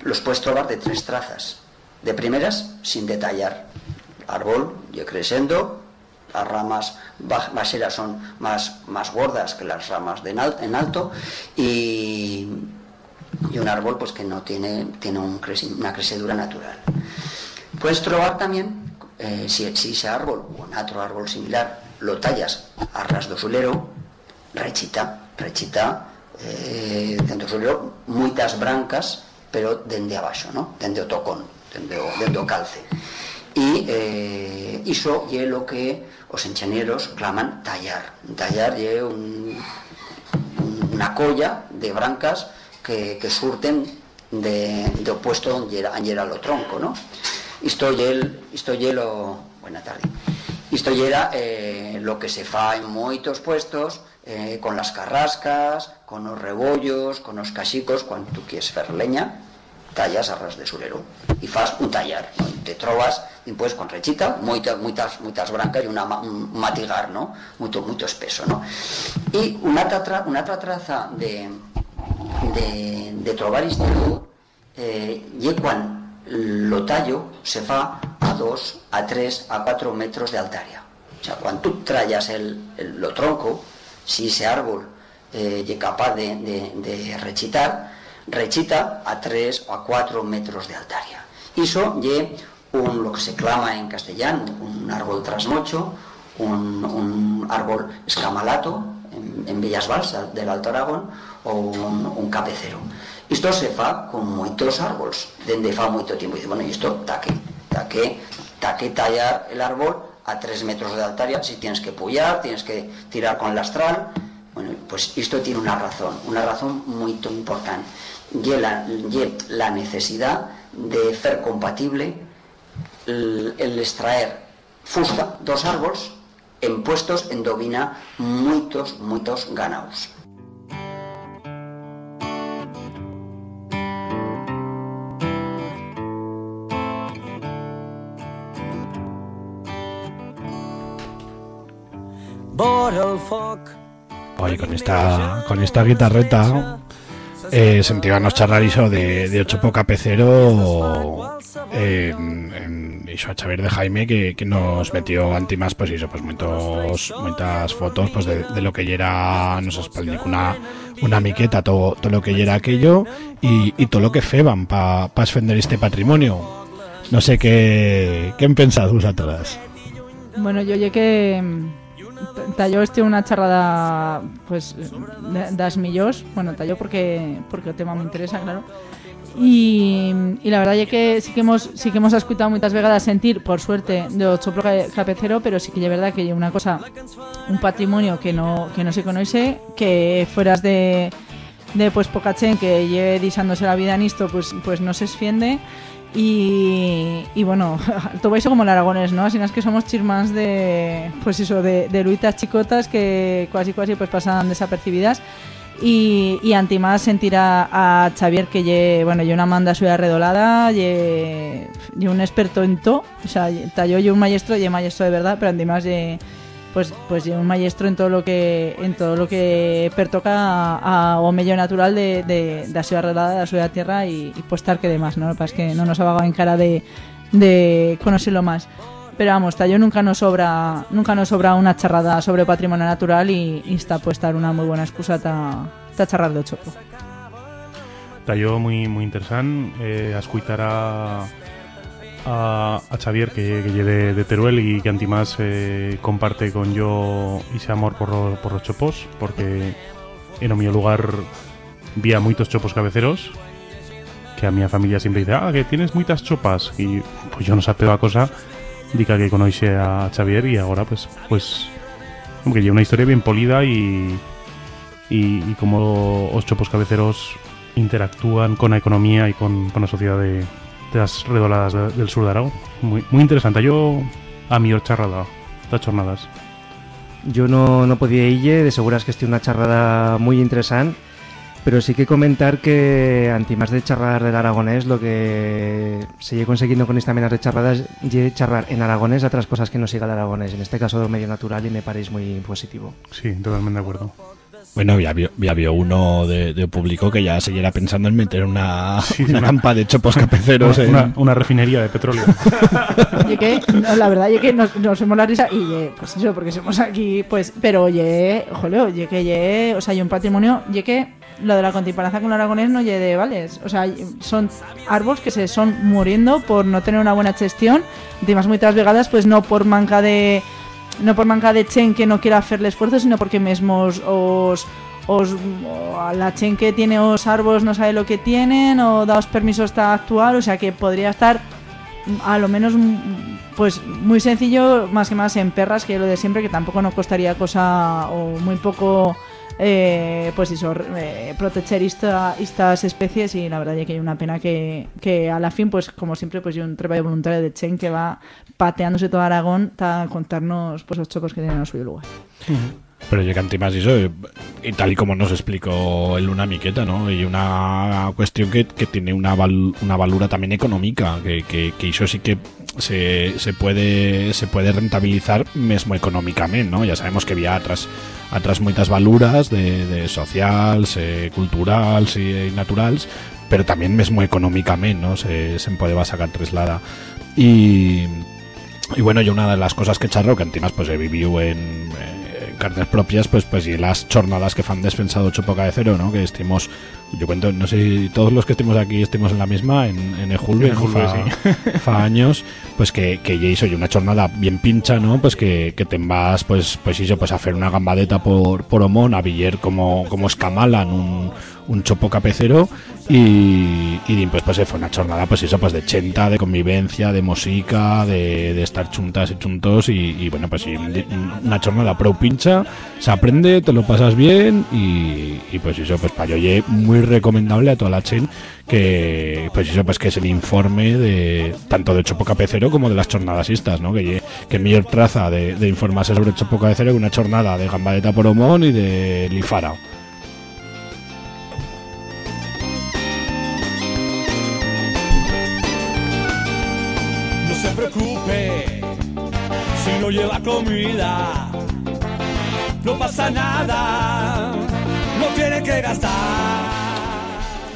Speaker 14: los puedes trobar de tres trazas. De primeras, sin detallar. Árbol, y creciendo, las ramas baseras son más, más gordas que las ramas de en alto y, y un árbol pues que no tiene, tiene un una crecedura natural. Puedes trobar también, eh, si, si ese árbol o un otro árbol similar lo tallas a ras sulero, rechita, rechita eh, dentro moitas brancas, pero dende abaixo, no? dende o tocón, dende o, dende o calce. E eh, iso é lo que os enxeñeros claman tallar. Tallar é un, colla de brancas que, surten de, de opuesto onde era, onde era o tronco, no? Isto é isto é lo... Buena tarde. Isto era eh, lo que se fa en moitos puestos eh, con las carrascas, con os rebollos, con os casicos, cando tú quieres fer leña, tallas a ras de surero e fas un tallar, te trovas despois con rechita, moitas moitas moitas brancas e una, un matigar, no? Moito moito espeso, no? Unha outra traza de de de trobar isto eh, lo tallo se fa a 2, a 3, a 4 metros de altaria. O sea, cuando tú trayas el, lo tronco, si ese árbol eh, es capaz de, de, rechitar, rechita a 3 o a 4 metros de altaria. Iso es un, lo que se clama en castellano, un árbol trasnocho, un, un árbol escamalato, en, en Balsas del Alto Aragón, o un, un capecero. Isto se fa con moitos árboles, dende fa moito tempo. Dice, bueno, isto taque, taque, taque tallar el árbol a 3 metros de altaria, si tienes que pullar, tienes que tirar con lastral, bueno, pues isto tiene una razón, una razón moito importante. Y la, y la necesidad de fer compatible el, extraer fusta dos árboles en puestos en dovina moitos, moitos ganaos.
Speaker 2: Oye, con esta, con esta guitarreta eh, sentíbanos charlar iso de, de Ochopo Capecero eh, en, iso a Xavier de Jaime que, que nos metió antimas pues iso, pues moitos, moitas fotos pues de, de lo que era nos espaldico una, una miqueta todo, todo lo que era aquello y, y todo lo que feban para pa defender este patrimonio. No sé qué, qué han pensado vosotras.
Speaker 5: Bueno, yo llegué que talló este una charrada pues das millós bueno talló porque porque el tema me interesa claro. Y, y la verdad es que sí que hemos sí que hemos escuchado muchas vegadas sentir por suerte de ocho capecero pero sí que es verdad que hay una cosa un patrimonio que no que no se conoce que fueras de de pues Pocachén que lleve disándose la vida en esto pues pues no se esfiende y, y bueno, todo eso como el aragonés, ¿no? Así es que somos chirmans de, pues eso, de, de luitas chicotas que casi casi pues pasan desapercibidas. Y, y antimás sentir a, a Xavier que lle, bueno, lle una manda suya redolada, lle, lle un experto en todo, o sea, talló lle un maestro, lle maestro de verdad, pero antimás lle, pues pues un maestro en todo lo que en todo lo que pertoca a, a o medio natural de, de, da súa redolada, da súa tierra y, y pues tal que demás, ¿no? Lo que pasa es que no nos ha vagado en cara de, de conocerlo más. Pero vamos, tallo nunca nos sobra nunca nos sobra una charrada sobre patrimonio natural y, y está pues estar una muy buena excusa ta charrar de chopo.
Speaker 4: Tallo muy muy interesante eh, a a, Xavier que, que de, de Teruel y que antimás eh, comparte con yo ese amor por, los chopos porque en mi lugar vía muchos chopos cabeceros que a mi familia siempre dice ah que tienes muchas chopas y pues yo no sabía cosa dica que conoce a Xavier y ahora pues pues como lleva una historia bien polida y y, y cómo los chopos cabeceros interactúan con la economía y con, con la sociedad de, de las redoladas de- del sur de Aragón. Muy, muy interesante. Yo a mi charrada, estas jornadas.
Speaker 3: Yo no, no podía ir, de seguras que esté una charrada muy interesante, pero sí que comentar que, anti más de charrar del aragonés, lo que se llegue consiguiendo con esta menas de charradas es charrar en aragonés otras cosas que no siga el aragonés, en este caso del medio natural, y me parece muy positivo.
Speaker 4: Sí, totalmente de acuerdo.
Speaker 2: Bueno, ya vio, ya vio uno de, de público que ya siguiera pensando en meter una,
Speaker 4: Sí,
Speaker 2: una
Speaker 4: una-
Speaker 2: campa de chopos capeceros.
Speaker 4: Una,
Speaker 2: en-
Speaker 4: una- una refinería de petróleo.
Speaker 5: Y que, no, la verdad, es que nos, nos hemos la risa y ye, pues eso, porque somos aquí, pues, pero oye, joleo, oye que ye, o sea, hay un patrimonio, y que lo de la contemporaneidad con el aragonés no ye de vales, o sea, son árboles que se son muriendo por no tener una buena gestión, además muchas vegadas, pues no por manca de no por manca de chen que no quiera hacerle esfuerzo, sino porque mesmos os os la chen que tiene os arbos no sabe lo que tienen o daos permisos para actuar, o sea que podría estar a lo menos pues muy sencillo más que más en perras que lo de siempre que tampoco nos costaría cosa o muy poco eh, pues eso eh, proteger esta- estas especies y la verdad es que hay una pena que, que a la fin pues como siempre pues yo un trabajo voluntario de Chen que va pateándose todo Aragón para contarnos pues los chocos que tienen a su lugar
Speaker 2: Pero llega más eso, eh, y tal y como nos explicó el una miqueta, ¿no? Y una cuestión que, que tiene una, val- una valura también económica, que, que, que eso sí que se, se puede se puede rentabilizar mesmo económicamente, ¿no? Ya sabemos que había atrás atrás muchas valuras de, de socials, eh, culturals y, naturals, pero también mesmo económicamente, ¿no? Se, se puede sacar traslada. Y, y bueno, yo una de las cosas que charro, que antimas pues he vivido en, en carnes propias, pues pues y las jornadas que fan desfensado Chopoca de cero, ¿no? Que estemos, yo cuento, no sé si todos los que estemos aquí estemos en la misma, en, en
Speaker 4: En
Speaker 2: ¿no?
Speaker 4: Ejulbe,
Speaker 2: fa, años, pues que, que ya hizo yo una jornada bien pincha, ¿no? Pues que, que te vas, pues, pues hizo, pues a hacer una gambadeta por, por Omón, a Viller como, como escamalan un, un chopo capecero y, y pues, pues fue una jornada pues eso pues de chenta, de convivencia, de música, de, de estar chuntas y chuntos y, y, bueno pues sí, una jornada pro pincha, se aprende, te lo pasas bien y, y, pues eso pues para yo muy recomendable a toda la chen que pues eso pues que es el informe de tanto de Chopo Capecero como de las jornadas estas, ¿no? Que que mejor traza de, informarse sobre Chopo Capecero que una jornada de Gambadeta por Omón y de Lifara.
Speaker 15: Lleva comida. No pasa nada, no tiene que gastar.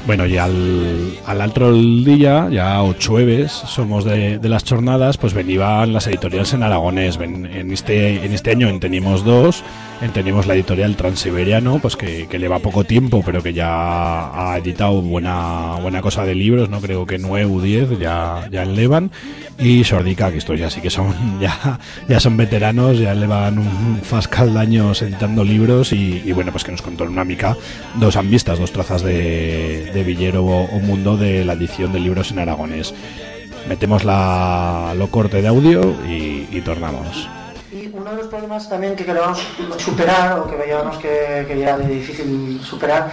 Speaker 2: Bueno, y al, al otro día, ya ocho jueves, somos de, de las jornadas, pues venían las editoriales en aragonés. En, este, en este año en teníamos dos, en la editorial Transiberiano, pues que, que lleva poco tiempo, pero que ya ha editado buena, buena cosa de libros, no creo que nueve o diez ya, ya elevan. Y Sordica, que estos ya sí que son, ya, ya son veteranos, ya llevan un fascal de años editando libros y, y bueno, pues que nos contó en una mica dos han vistas, dos trazas de, de Villero o, Mundo de la edición de libros en aragonés. Metemos la, lo corte de audio y, y tornamos.
Speaker 16: Y uno de los problemas también que queríamos superar, o que veíamos que, que era difícil superar,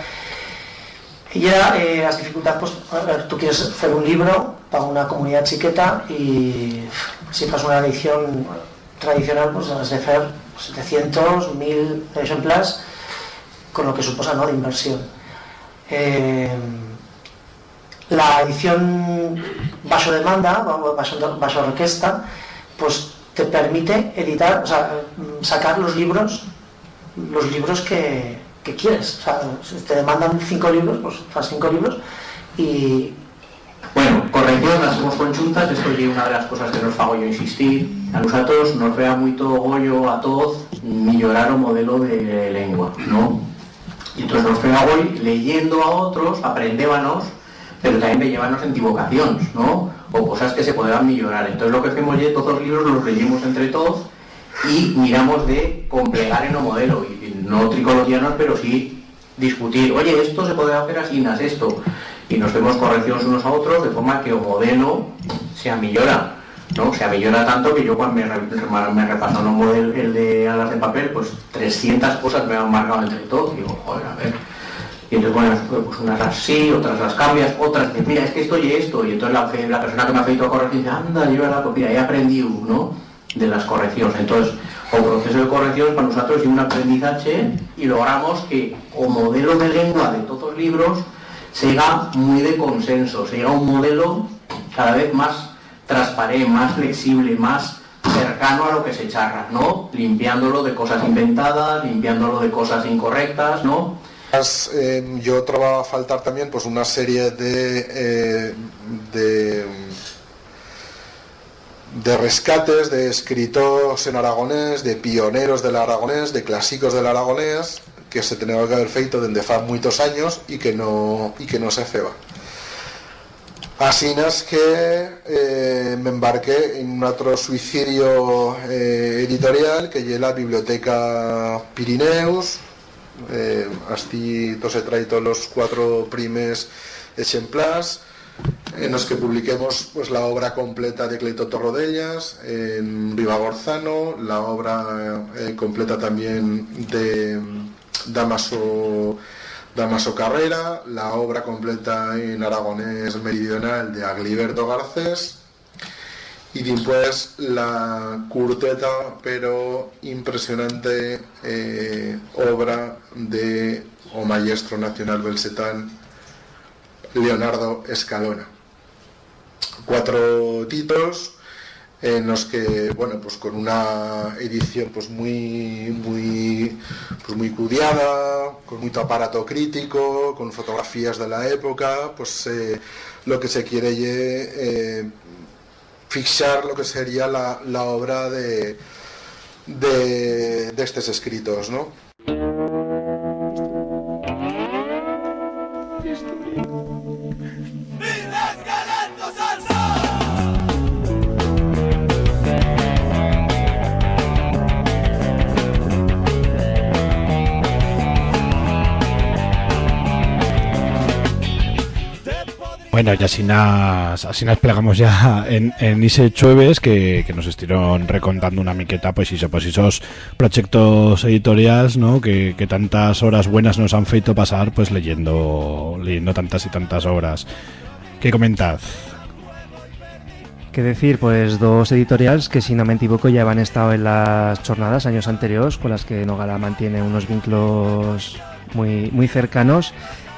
Speaker 16: y era eh, las dificultades, pues, ver, tú quieres hacer un libro para una comunidad chiqueta y si fas una edición tradicional, pues has de hacer 700, 1000 ejemplares, con lo que suposa ¿no? de inversión. Eh, la edición bajo demanda, bajo, bajo orquesta, pues te permite editar, o sea, mm, sacar los libros, los libros que, que quieres. Te demandan cinco libros, pues haz cinco libros y
Speaker 17: Bueno, corrección, las hemos conjuntas, esto es una de las cosas que nos fago yo insistir. A nosotros nos vea muito goyo a todos millorar o modelo de lengua, ¿no? Y entonces nos fea hoy leyendo a otros, aprendébanos, pero también me llevanos en equivocaciones, ¿no? O cosas que se podrán millorar. Entonces lo que hacemos es todos los libros los leímos entre todos y miramos de complegar en un modelo, y no tricologianos, pero sí discutir, oye, esto se puede hacer así, nas esto, y nos vemos correcciones unos a otros de forma que el modelo se millora, ¿no? Se millora tanto que yo cuando me, me, me repasando un modelo el de alas de papel, pues 300 cosas me han marcado entre todos, y digo, joder, a ver, y entonces, bueno, pues unas las sí, otras las cambias, otras mira, es que esto y esto, y entonces la, la persona que me ha feito corrección dice, anda, yo la pues mira, he aprendido, ¿no? De las correcciones. Entonces, o proceso de corrección para nosotros es un aprendizaje y logramos que o modelo de lengua de todos los libros sea muy de consenso, sea un modelo cada vez más transparente, más flexible, más cercano a lo que se charra, ¿no? Limpiándolo de cosas inventadas, limpiándolo de cosas incorrectas, ¿no?
Speaker 18: Eh, yo trababa a faltar también pues una serie de, eh, de de rescates de escritos en aragonés, de pioneros del aragonés, de clásicos del aragonés que se tenía que haber feito desde fa muchos años y que no y que no se ceba. Así es que eh, me embarqué en un otro suicidio eh, editorial que es la Biblioteca Pirineus. Eh, así he traído los cuatro primes ejemplares en los que publiquemos pues, la obra completa de Cleito Torrodellas en Ribagorzano, la obra eh, completa también de Damaso Damaso Carrera, la obra completa en aragonés meridional de Agliberto Garcés y después la curteta pero impresionante eh, obra de o maestro nacional belsetán Leonardo Escalona. Cuatro títulos en los que, bueno, pues con una edición pues muy, muy, pues muy cudiada, con mucho aparato crítico, con fotografías de la época, pues eh, lo que se quiere eh, fixar lo que sería la, la obra de, de, de estos escritos, ¿no?
Speaker 2: Bueno, y así nos, así nos plegamos ya en, en ese chueves que, que nos estuvieron recontando una miqueta, pues eso, pues esos proyectos editoriales, ¿no? Que, que tantas horas buenas nos han feito pasar, pues leyendo, leyendo tantas y tantas obras. ¿Qué comentad?
Speaker 3: ¿Qué decir? Pues dos editoriales que, si no me equivoco, ya han estado en las jornadas años anteriores, con las que Nogara mantiene unos vínculos muy, muy cercanos.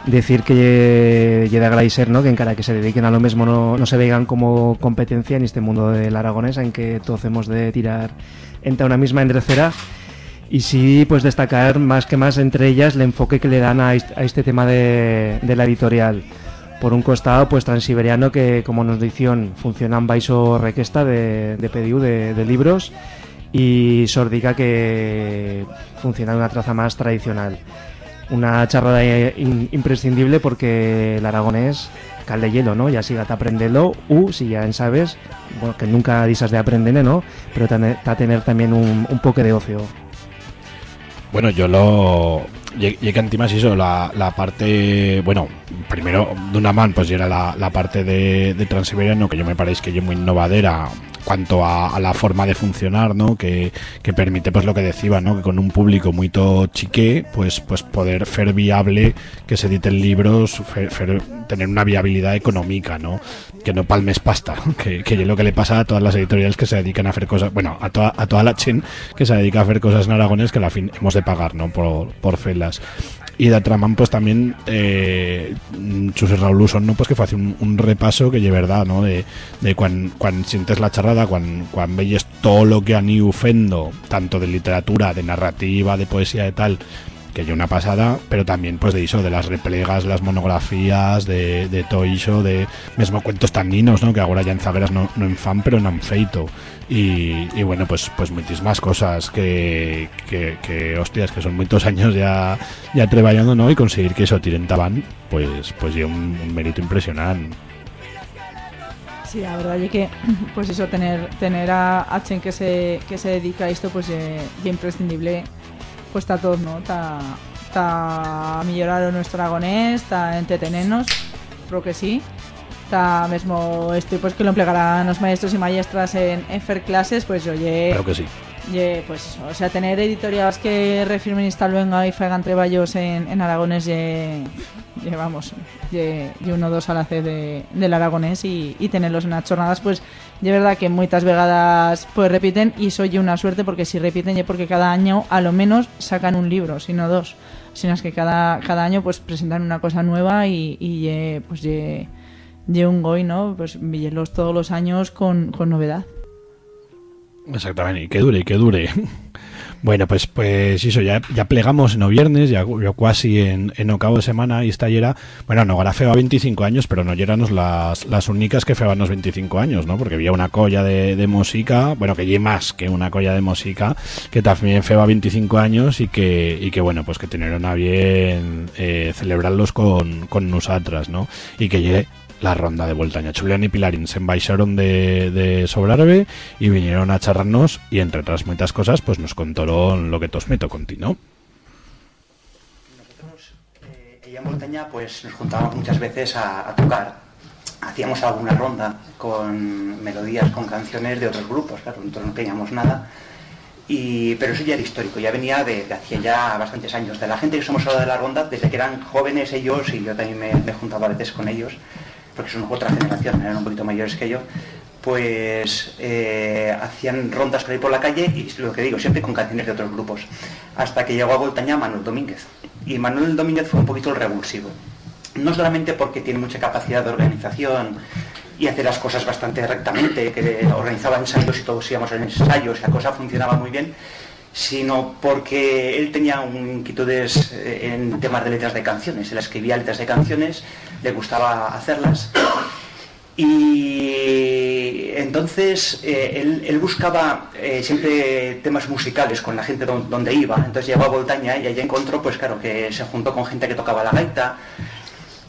Speaker 3: Decir que llega agradecer, ¿no? Que en cara que se dediquen a lo mismo no, no se vean como competencia en este mundo del aragonés, en que todos hemos de tirar entre una misma endrecera. Y sí, pues destacar más que más entre ellas el enfoque que le dan a est- a este tema de, de la editorial. Por un costado, pues Transiberiano, que como nos dicen, funcionan baixo requesta de, de pediu de, de libros y Sordica que funciona de una traza más tradicional. Una charrada in- imprescindible porque el aragonés cal de hielo, ¿no? Ya siga te aprendelo, u si ya en sabes, bueno, que nunca disas de aprender, ¿no? Pero ta tener también un, un poco de ocio.
Speaker 2: Bueno, yo lo. Llegué antimas eso, la, la parte. Bueno, primero, de una man, pues era la, la parte de, Transiberiano, que yo me parece que es muy innovadera cuanto a, la forma de funcionar, ¿no? Que, que permite, pues lo que decía, ¿no? Que con un público muy to chique, pues, pues poder ser viable que se editen libros, tener una viabilidad económica, ¿no? Que no palmes pasta, que, que es lo que le pasa a todas las editoriales que se dedican a hacer cosas, bueno, a toda, a toda la chen que se dedica a hacer cosas en aragones que a la fin hemos de pagar, ¿no? Por, por felas. Y de Atraman, pues también eh, Chus Raúl ¿no? Pues que hace un, un repaso que de verdad, ¿no? De, de cuando sientes la charrada, cuando cuan veyes todo lo que han ido fendo, tanto de literatura, de narrativa, de poesía, de tal, que yo una pasada, pero también pues de eso, de las replegas, las monografías, de, de todo eso, de mismo cuentos tan ninos, ¿no? Que ahora ya en zagueras no, no en fan, pero en feito. Y, bueno, pues pues muchísimas cosas que, que, que, hostias, que son muchos años ya ya trabajando, ¿no? Y conseguir que eso tiren taban, pues pues ya un, un mérito impresionante.
Speaker 5: Sí, la verdad es que pues eso tener tener a, a Chen que se que se dedica a esto pues eh, y imprescindible pues está todos, ¿no? Está millorar nuestro aragonés, está entretenernos, creo que sí. Está mismo esto pues que lo emplearán los maestros y maestras en, en fer clases, pues oye,
Speaker 2: Claro que sí.
Speaker 5: Ye, pues o sea, tener editoriales que refirmen esta luenga y fagan treballos en, en aragones ye, ye, vamos, ye, uno dos a la C de, del aragonés y, y tenerlos en las jornadas, pues de verdad que muchas vegadas pues repiten y soy una suerte porque si repiten ye porque cada año a lo menos sacan un libro, si no dos, sino es que cada, cada año pues presentan una cosa nueva y, y ye, pues un goy, ¿no? Pues villerlos todos los años con, con novedad.
Speaker 2: Exactamente, y que dure, y que dure. Bueno, pues pues eso, ya, ya plegamos en o viernes, ya, casi en, en o cabo de semana y esta era, bueno, no, ahora feba 25 años, pero no éramos las, las únicas que feban los 25 años, ¿no? Porque había una colla de, de música, bueno, que lle más que una colla de música, que también feba 25 años y que, y que bueno, pues que tenieron a bien eh, celebrarlos con, con nosotras, ¿no? Y que lle la ronda de Voltaña. Julián y Pilarín se embaixaron de, de Sobrarbe y vinieron a charlarnos y entre otras muchas cosas pues nos contaron lo que tos meto continuo.
Speaker 19: Y en Montaña pues nos juntábamos muchas veces a, tocar. Hacíamos alguna ronda con melodías, con canciones de otros grupos, claro, nosotros no teníamos nada. Y, pero eso ya era histórico, ya venía de, de hacía ya bastantes años. De la gente que somos ahora de la ronda, desde que eran jóvenes ellos, y yo también me, me juntaba a veces con ellos, porque son otra generación, eran un poquito mayores que yo, pues eh, hacían rondas por ahí por la calle y lo que digo, siempre con canciones de otros grupos. Hasta que llegó a Voltaña Manuel Domínguez. Y Manuel Domínguez fue un poquito el revulsivo. No solamente porque tiene mucha capacidad de organización y hace las cosas bastante rectamente, que organizaba ensayos y todos íbamos a ensayos la cosa funcionaba muy bien, sino porque él tenía un inquietudes eh, en temas de letras de canciones. Él escribía letras de canciones, le gustaba hacerlas. Y entonces eh, él, él buscaba eh, siempre temas musicales con la gente don- donde iba. Entonces llegó a Voltaña y allí encontró, pues claro, que se juntó con gente que tocaba la gaita,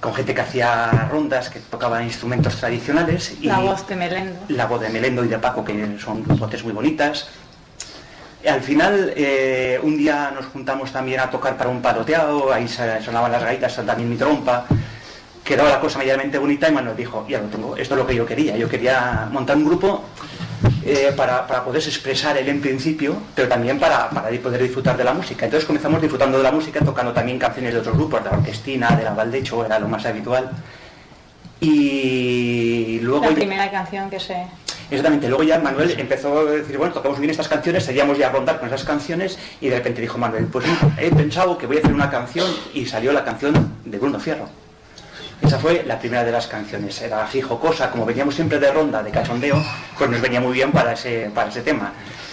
Speaker 19: con gente que hacía rondas, que tocaba instrumentos tradicionales. Y
Speaker 20: La voz de Melendo.
Speaker 19: la voz de Melendo y de Paco, que son voces muy bonitas. Al final, eh, un día nos juntamos también a tocar para un paloteado, ahí sonaban las gaitas, también mi trompa. Quedaba la cosa medianamente bonita y Manuel dijo, ya lo tengo, esto es lo que yo quería. Yo quería montar un grupo eh, para, para poderse expresar él en principio, pero también para, para poder disfrutar de la música. Entonces comenzamos disfrutando de la música, tocando también canciones de otros grupos, de la orquestina, de la Valdecho, era lo más habitual. Y luego...
Speaker 20: La primera canción que se...
Speaker 19: Exactamente, luego ya Manuel empezó a decir, bueno, tocamos bien estas canciones, seguíamos ya a rondar con esas canciones y de repente dijo Manuel, pues he pensado que voy a hacer una canción y salió la canción de Bruno Fierro. Esa fue la primera de las canciones, era así jocosa, como veníamos siempre de ronda, de cachondeo, pues nos venía muy bien para ese, para ese tema.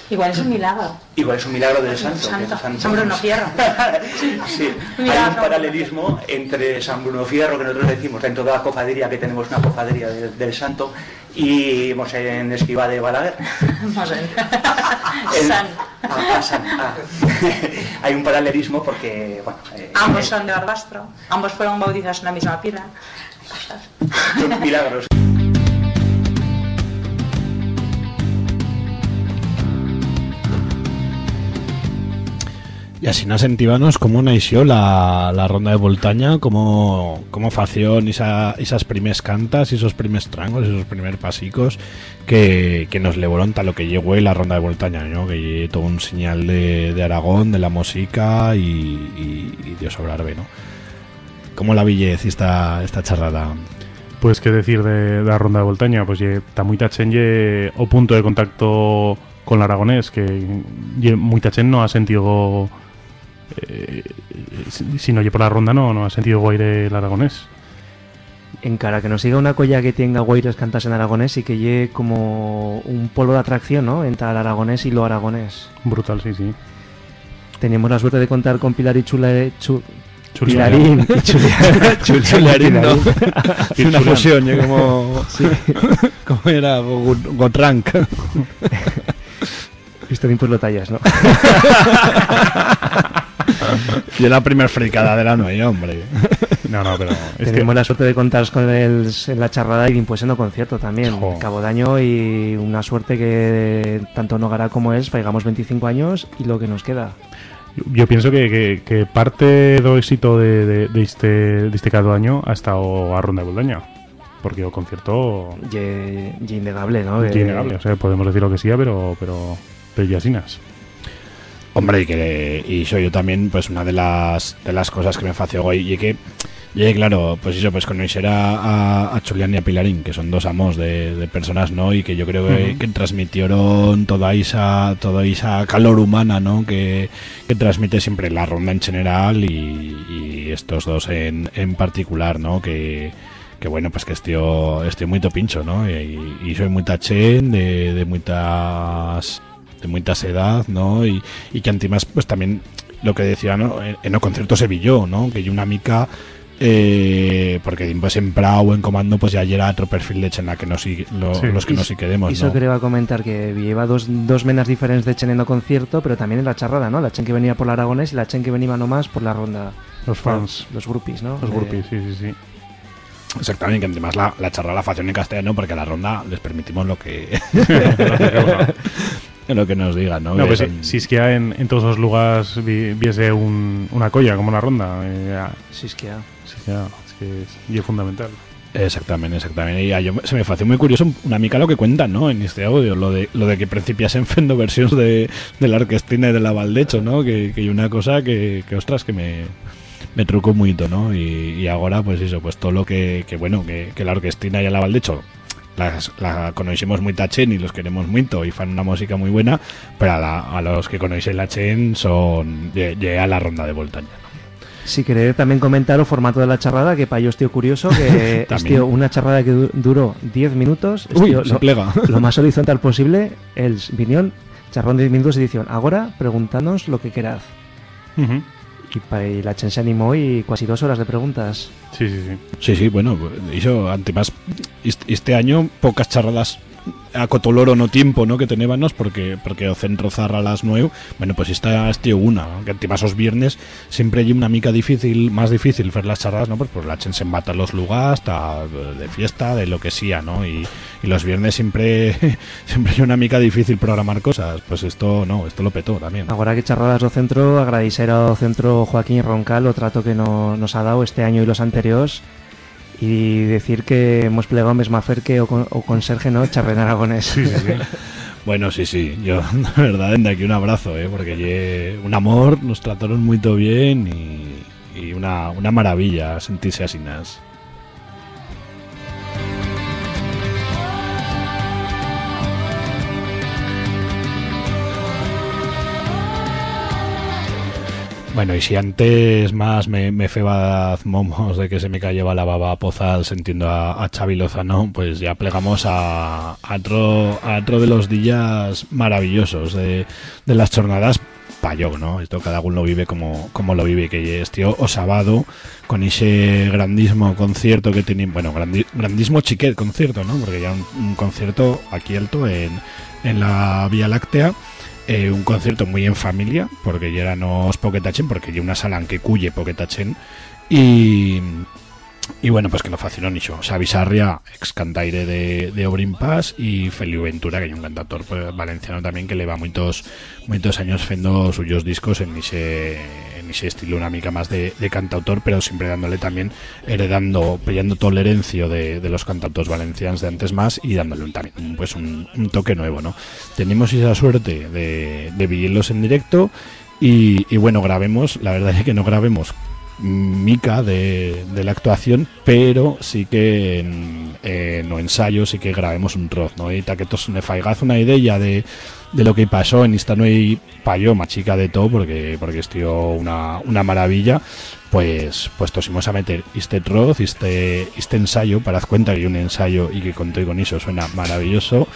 Speaker 20: Igual es un milagro.
Speaker 19: Igual es un milagro del santo. San-
Speaker 20: Bruno Fierro.
Speaker 19: Sí, hay un paralelismo entre San Bruno Fierro, que nosotros decimos dentro de la cofradía, que tenemos una cofradía del, del santo, y hemos en Esquiva de Balaguer. El-
Speaker 20: San.
Speaker 19: Ah, San, ah. hay un paralelismo porque, bueno, eh,
Speaker 20: Ambos son de Barbastro. Ambos fueron bautizados en la misma pila.
Speaker 19: son milagros.
Speaker 2: Y así nos sentíbanos cómo nació la, la ronda de Voltaña, cómo, cómo facción esa, esas primeras cantas, esos primeros trangos, esos primeros pasicos que, que nos levaron a lo que llegó la ronda de Voltaña, ¿no? que todo un señal de, de Aragón, de la música y, y, y Dios Obrarbe, ¿no? ¿Cómo la villez esta, esta charrada?
Speaker 4: Pues qué decir de, la ronda de Voltaña, pues está muy tachén ye o punto de contacto con el aragonés, que muy tachén no ha sentido eh, si, si no lle por la ronda no, no ha sentido guaire el aragonés.
Speaker 3: En cara que nos siga una colla que tenga guaires cantas en aragonés y que lleve como un polo de atracción, ¿no? Entre el aragonés y lo aragonés.
Speaker 4: Brutal, sí, sí.
Speaker 3: Teníamos la suerte de contar con Pilar y Chula... Pilarín
Speaker 2: Chul- Chuliarín, ¿no?
Speaker 3: Pilarín.
Speaker 2: Una fusión, ¿eh? como,
Speaker 3: Sí.
Speaker 2: como era Go- Gotrank.
Speaker 3: Esto bien pues lo tallas, ¿no?
Speaker 2: y la primera fricada de la noche, hombre.
Speaker 4: No, no, pero
Speaker 3: Tenemos la suerte de contar con él en la charrada y pues en el concierto también. Cabo de año y una suerte que tanto Nogara como es, faigamos 25 años y lo que nos queda.
Speaker 4: Yo pienso que, que, que parte do éxito de, de, de este, de este cada año ha estado a Ronda de Voltaña. Porque o concierto...
Speaker 3: Y, y innegable, ¿no? Que-
Speaker 4: innegable, o sea, podemos decir lo que sea, pero pero pero.
Speaker 2: Hombre, y que y soy yo también, pues una de las de las cosas que me fació hoy y que y claro, pues eso, pues conocer a, a, Julián y a Pilarín, que son dos amos de, de personas, ¿no? Y que yo creo que, transmitieron toda esa toda esa calor humana, ¿no? Que, que transmite siempre la ronda en general y, y estos dos en, en particular, ¿no? Que, que bueno, pues que estoy, estoy muy pincho, ¿no? Y, y soy muy tachén de, de muchas de muchas edad, ¿no? Y, y que además, pues también lo que decía, ¿no? En, en el concierto se villó, ¿no? Que yo una mica eh, porque pues en Prau en comando pues ya era otro perfil de en la que no sí, lo-
Speaker 3: Sí.
Speaker 2: los que no
Speaker 3: Y-
Speaker 2: sí queremos,
Speaker 3: Eso
Speaker 2: ¿no?
Speaker 3: quería comentar que lleva dos, dos menas diferentes de Chen en el concierto, pero también en la charrada, ¿no? La Chen que venía por la Aragonés y la Chen que venía nomás por la ronda.
Speaker 4: Los fans.
Speaker 3: Los grupis, ¿no?
Speaker 4: Los
Speaker 3: De-
Speaker 4: grupis, sí, sí, sí.
Speaker 2: Exactamente, que además la, la charla la facción en castellano porque a la ronda les permitimos lo que lo que nos digan, ¿no?
Speaker 4: No,
Speaker 2: Que
Speaker 4: pues si, es que en, en todos los lugares vi- viese un, una colla como una ronda. Eh,
Speaker 3: Si es que ya.
Speaker 4: si es que ya, es que es, y es fundamental.
Speaker 2: Exactamente, exactamente. Y a yo, se me hace muy curioso una mica lo que cuentan, ¿no? En este audio, lo de lo de que principiasen fendo versiones de, de la orquestina y de la Valdecho, ¿no? Que, que hay una cosa que, que ostras, que me, me trucó mucho, ¿no? Y, y ahora, pues eso, pues todo lo que, que bueno, que, que la orquestina y la Valdecho las, la conocemos muy tachen y los queremos mucho y fan una música muy buena, pero a, la- a los que conocen la chen son llega a la ronda de Voltaña.
Speaker 3: Si queréis también comentar el formato de la charrada, que para yo estoy curioso, que es
Speaker 2: También.
Speaker 3: tío, una charrada que du- duró 10 minutos.
Speaker 2: Uy, se
Speaker 3: lo,
Speaker 2: plega.
Speaker 3: lo más horizontal posible, el vinión, charrón de 10 minutos edición. Ahora, preguntadnos lo que queráis. Pa- y la chen se animó y casi dos horas de preguntas.
Speaker 4: Sí, sí, sí.
Speaker 2: Sí, sí, bueno, eso, además, est- este año pocas charradas a cotoloro no tiempo, ¿no? Que tenébanos porque porque o centro zarra a las 9, bueno, pues esta este una, que además los viernes siempre hay una mica difícil, más difícil hacer las charradas, ¿no? Pues, pues la chen se embata los lugares, de fiesta, de lo que sea, ¿no? Y, y los viernes siempre siempre hay una mica difícil programar cosas, pues esto no, esto lo petó también.
Speaker 3: Ahora que charradas do centro, agradecer ao centro Joaquín Roncal o trato que no- nos ha dado este año y los anteriores y decir que hemos plegado mesma fer que o, con- o conserje, ¿no? Charren aragonés.
Speaker 2: Bueno, sí, sí, yo, de verdad, desde aquí un abrazo, ¿eh? porque lle- un amor, nos trataron muy bien y, y una, una maravilla sentirse así. nas. Bueno, y si antes más me, me febaz momos de que se me cayaba la baba a pozal sintiendo a, a Xavi pues ya plegamos a, otro, de los días maravillosos de, de las jornadas payo, ¿no? Esto cada uno lo vive como, lo vive, que es tío o sábado con ese grandísimo concierto que tiene, bueno, grandi- grandísimo chiquet concierto, ¿no? Porque ya un, un concierto aquí alto en, en la Vía Láctea eh, un concierto muy en familia, porque ya eran los Poquetachen, porque ya una sala en que cuye Poquetachen, y, y bueno, pues que no fascinó ni yo. Xavi Sarria, ex cantaire de, de Obrin Paz, y Feliu Ventura, que hay un cantautor pues, valenciano también que le va muchos, muchos años fendo suyos discos en ese, ese estilo una mica más de, cantautor, pero siempre dándole también, heredando, pillando herencio de, los cantautores valencianos de antes más y dándole un, también pues un, un toque nuevo, ¿no? Tenemos esa suerte de, de vivirlos en directo y, y bueno, grabemos, la verdad es que no grabemos mica de, de la actuación, pero sí que no ensayo sí que grabemos un trozo, ¿no? Y taquetos me faigaz una idea de, de lo que pasó en esta no hay payo machica de todo porque porque estuvo una, una maravilla pues pues tosimos a meter este troz este este ensayo para dar cuenta que hay un ensayo y que conté con eso suena maravilloso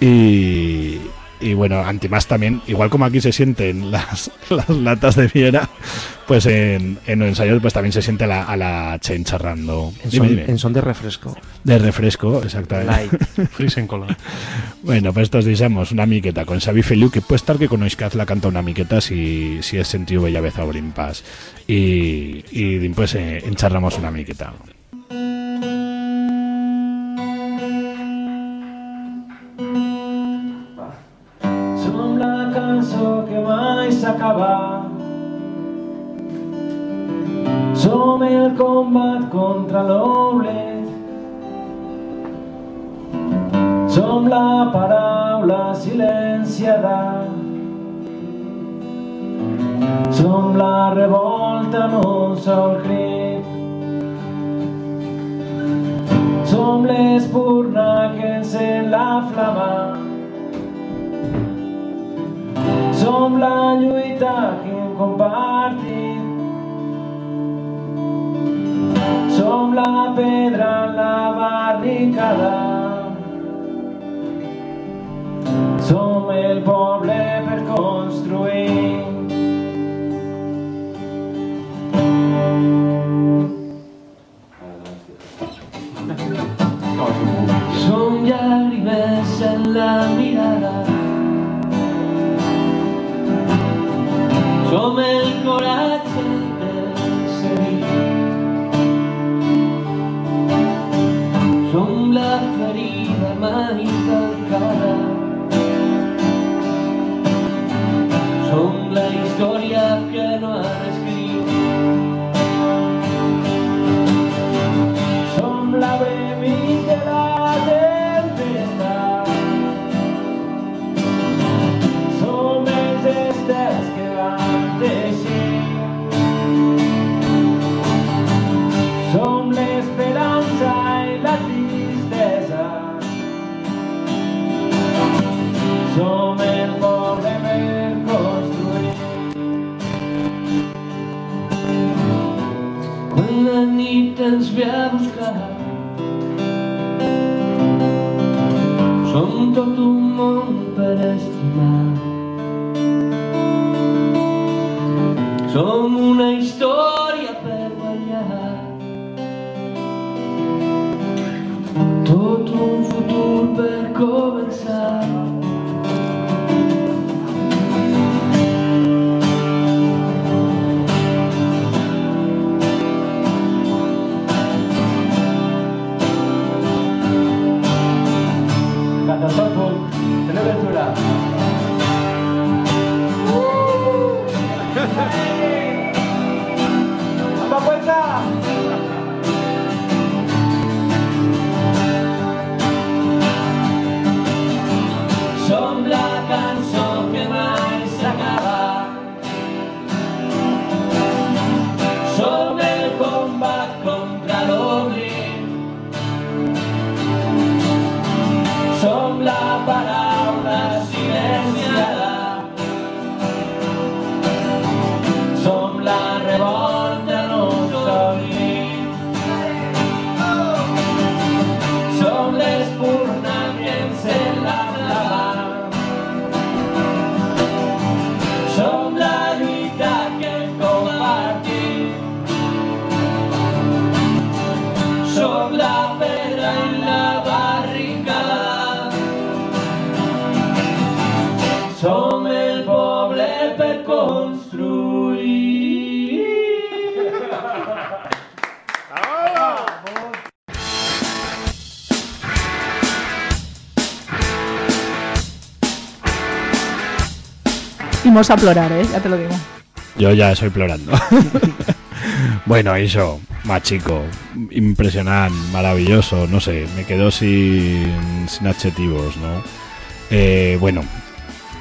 Speaker 2: y y bueno, antimás también, igual como aquí se sienten las, las latas de Viera, pues en, en los ensayos pues también se siente a la, a la Chen charrando.
Speaker 3: En
Speaker 2: Dime,
Speaker 3: son,
Speaker 2: dime.
Speaker 3: en son de refresco.
Speaker 2: De refresco, exactamente.
Speaker 3: Light.
Speaker 4: Freeze cola.
Speaker 2: Bueno, pues estos dicemos una miqueta con Xavi Feliu, que puede estar que conozcas la canta una miqueta si, si es sentido bella vez a Olimpas. Y, y pues eh, encharramos una miqueta.
Speaker 21: Mai. Som el combat contra l'oblet. Som la paraula silenciada. Som la revolta en un sol crit. Som l'espurna que encén la flama. La lluita que hem compartit. Som la pedra la barricada. Som el poble per construir. Som llàgrimes en la mirada. Tome el coraje de seguir. Son la ferida mágica cara. Ve a buscar. Som tot un món per estimar. Som una història per ballar. Tot un futur per començar. Som
Speaker 5: vamos a plorar, ¿eh? Ya te lo digo.
Speaker 2: Yo ya estoy plorando. bueno, eso, más chico, impresionante, maravilloso, no sé, me quedo sin, sin adjetivos, ¿no? Eh, bueno,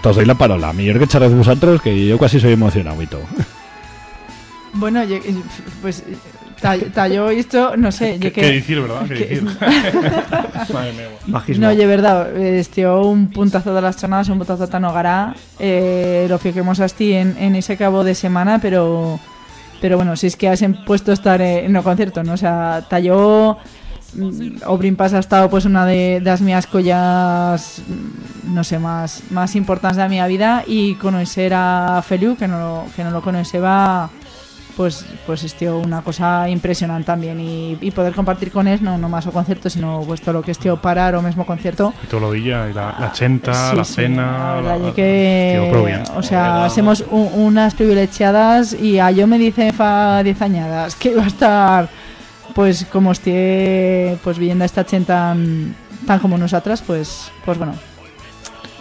Speaker 2: te os doy la parola. Mejor que charles vosotros, que yo casi soy emocionado y todo.
Speaker 5: Bueno, pues ta- talló esto, no sé. ye
Speaker 4: ¿Qué,
Speaker 5: que-
Speaker 4: qué decir, verdad? ¿Qué
Speaker 5: que-
Speaker 4: decir? Madre mía.
Speaker 3: Magismo.
Speaker 5: No, oye, verdad, este un puntazo de las jornadas, un puntazo tan hogará. Eh, lo fiquemos así en, en ese cabo de semana, pero pero bueno, si es que has puesto estar eh, en el concierto, ¿no? O sea, talló mm, Obrin Pass ha estado pues una de las mías collas mm, no sé, más más importantes de mi vida y conocer a Feliu, que no lo, que no lo conoceba pues pues estío una cosa impresionante también y, y poder compartir con él no, no más o concierto sino pues todo lo que estío parar o mismo concierto
Speaker 4: Y todo lo día, y la, la chenta,
Speaker 5: Sí,
Speaker 4: la
Speaker 5: sí,
Speaker 4: cena.
Speaker 5: la que,
Speaker 4: bien.
Speaker 5: o sea, somos u- unas privilegiadas y a yo me dice fa 10 añadas que va a estar pues como esté pues viendo a esta tan, tan como nosotras, pues pues bueno.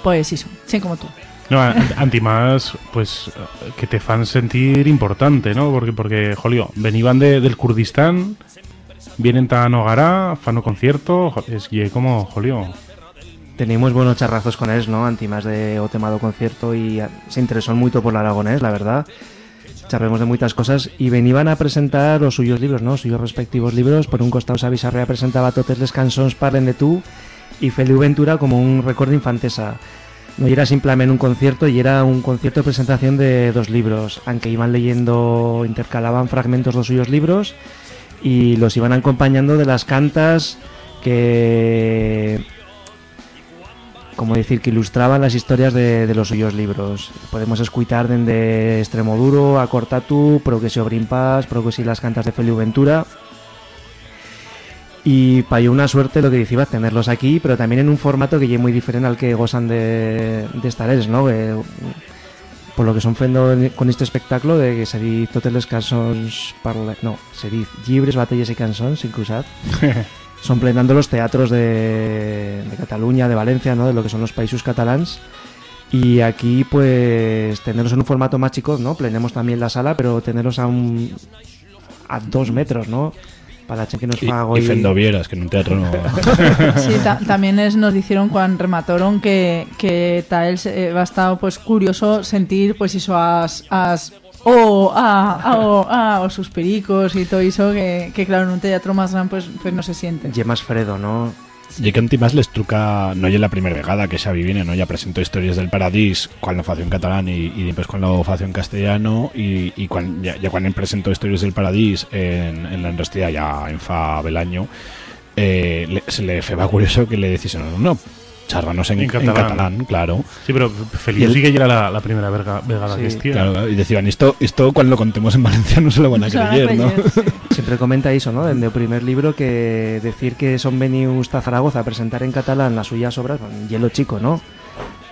Speaker 5: Pues eso, sí como tú.
Speaker 4: No, an- antimás, pues que te fan sentir importante, ¿no? Porque, porque jolio, venían de, del Kurdistán, vienen tan fan o concierto, es que como, jolio.
Speaker 3: Tenemos buenos charrazos con él, ¿no? Antimás de o temado concierto y a- se interesó mucho por la aragonés, la verdad. Charremos de muchas cosas y venían a presentar los suyos libros, ¿no? Suyos respectivos libros. Por un costado Xavi presentaba totes les cançons Parlen de tú y Feliu Ventura como un recuerdo infantesa. No era simplemente un concierto y era un concierto de presentación de dos libros, aunque iban leyendo, intercalaban fragmentos de los suyos libros y los iban acompañando de las cantas que como decir que ilustraban las historias de, de los suyos libros. Podemos escuchar desde Extremoduro a Cortatu, Pro que se obrin paz, Pro si las cantas de Feliu Ventura. Y para una suerte lo que decía tenerlos aquí, pero también en un formato que es muy diferente al que gozan de, de estares, ¿no? Que, por lo que son fendo en- con este espectáculo de que se di totes les cançons parla... no, se di llibres, batalles i cançons inclusat son plenando los teatros de, de Cataluña, de Valencia, ¿no? de lo que son los países catalans. Y aquí, pues, tenerlos en un formato más chico, ¿no? Plenemos también la sala, pero tenerlos a un. a dos metros, ¿no? Gente que nos
Speaker 2: Y,
Speaker 3: paga
Speaker 2: y fendo vieras, que en un teatro no...
Speaker 5: Sí, ta- también es, nos dijeron cuando remataron que, que tal eh, va a estar pues curioso sentir pues eso as, as oh, ah, ah, oh, ah, o sus pericos y todo eso que, que claro en un teatro más grande pues, pues no se siente.
Speaker 3: Y más Fredo, ¿no?
Speaker 2: Y que antimás les truca, no ya la primera vegada que Xavi viene, no ya presentó historias del Paradís cuando lo hizo en catalán y, y después cuando lo hizo en castellano y, y ya cuando presentó historias del Paradís en, en la universidad ya en fa Belaño eh, le- se le feba curioso que le decís no, no, no, charranos en,
Speaker 4: En
Speaker 2: en
Speaker 4: catalán.
Speaker 2: catalán. claro.
Speaker 4: Sí, pero Feliu
Speaker 2: Y el-
Speaker 4: sí que ya era la, la primera verga, vegada que estia.
Speaker 2: Claro, y decían, esto, esto cuando lo contemos en Valencia no se lo van a creer, ¿no?
Speaker 3: Siempre comenta eso, ¿no? En el primer libro que decir que son venidos a Zaragoza a presentar en catalán las suyas obras, bueno, hielo chico, ¿no?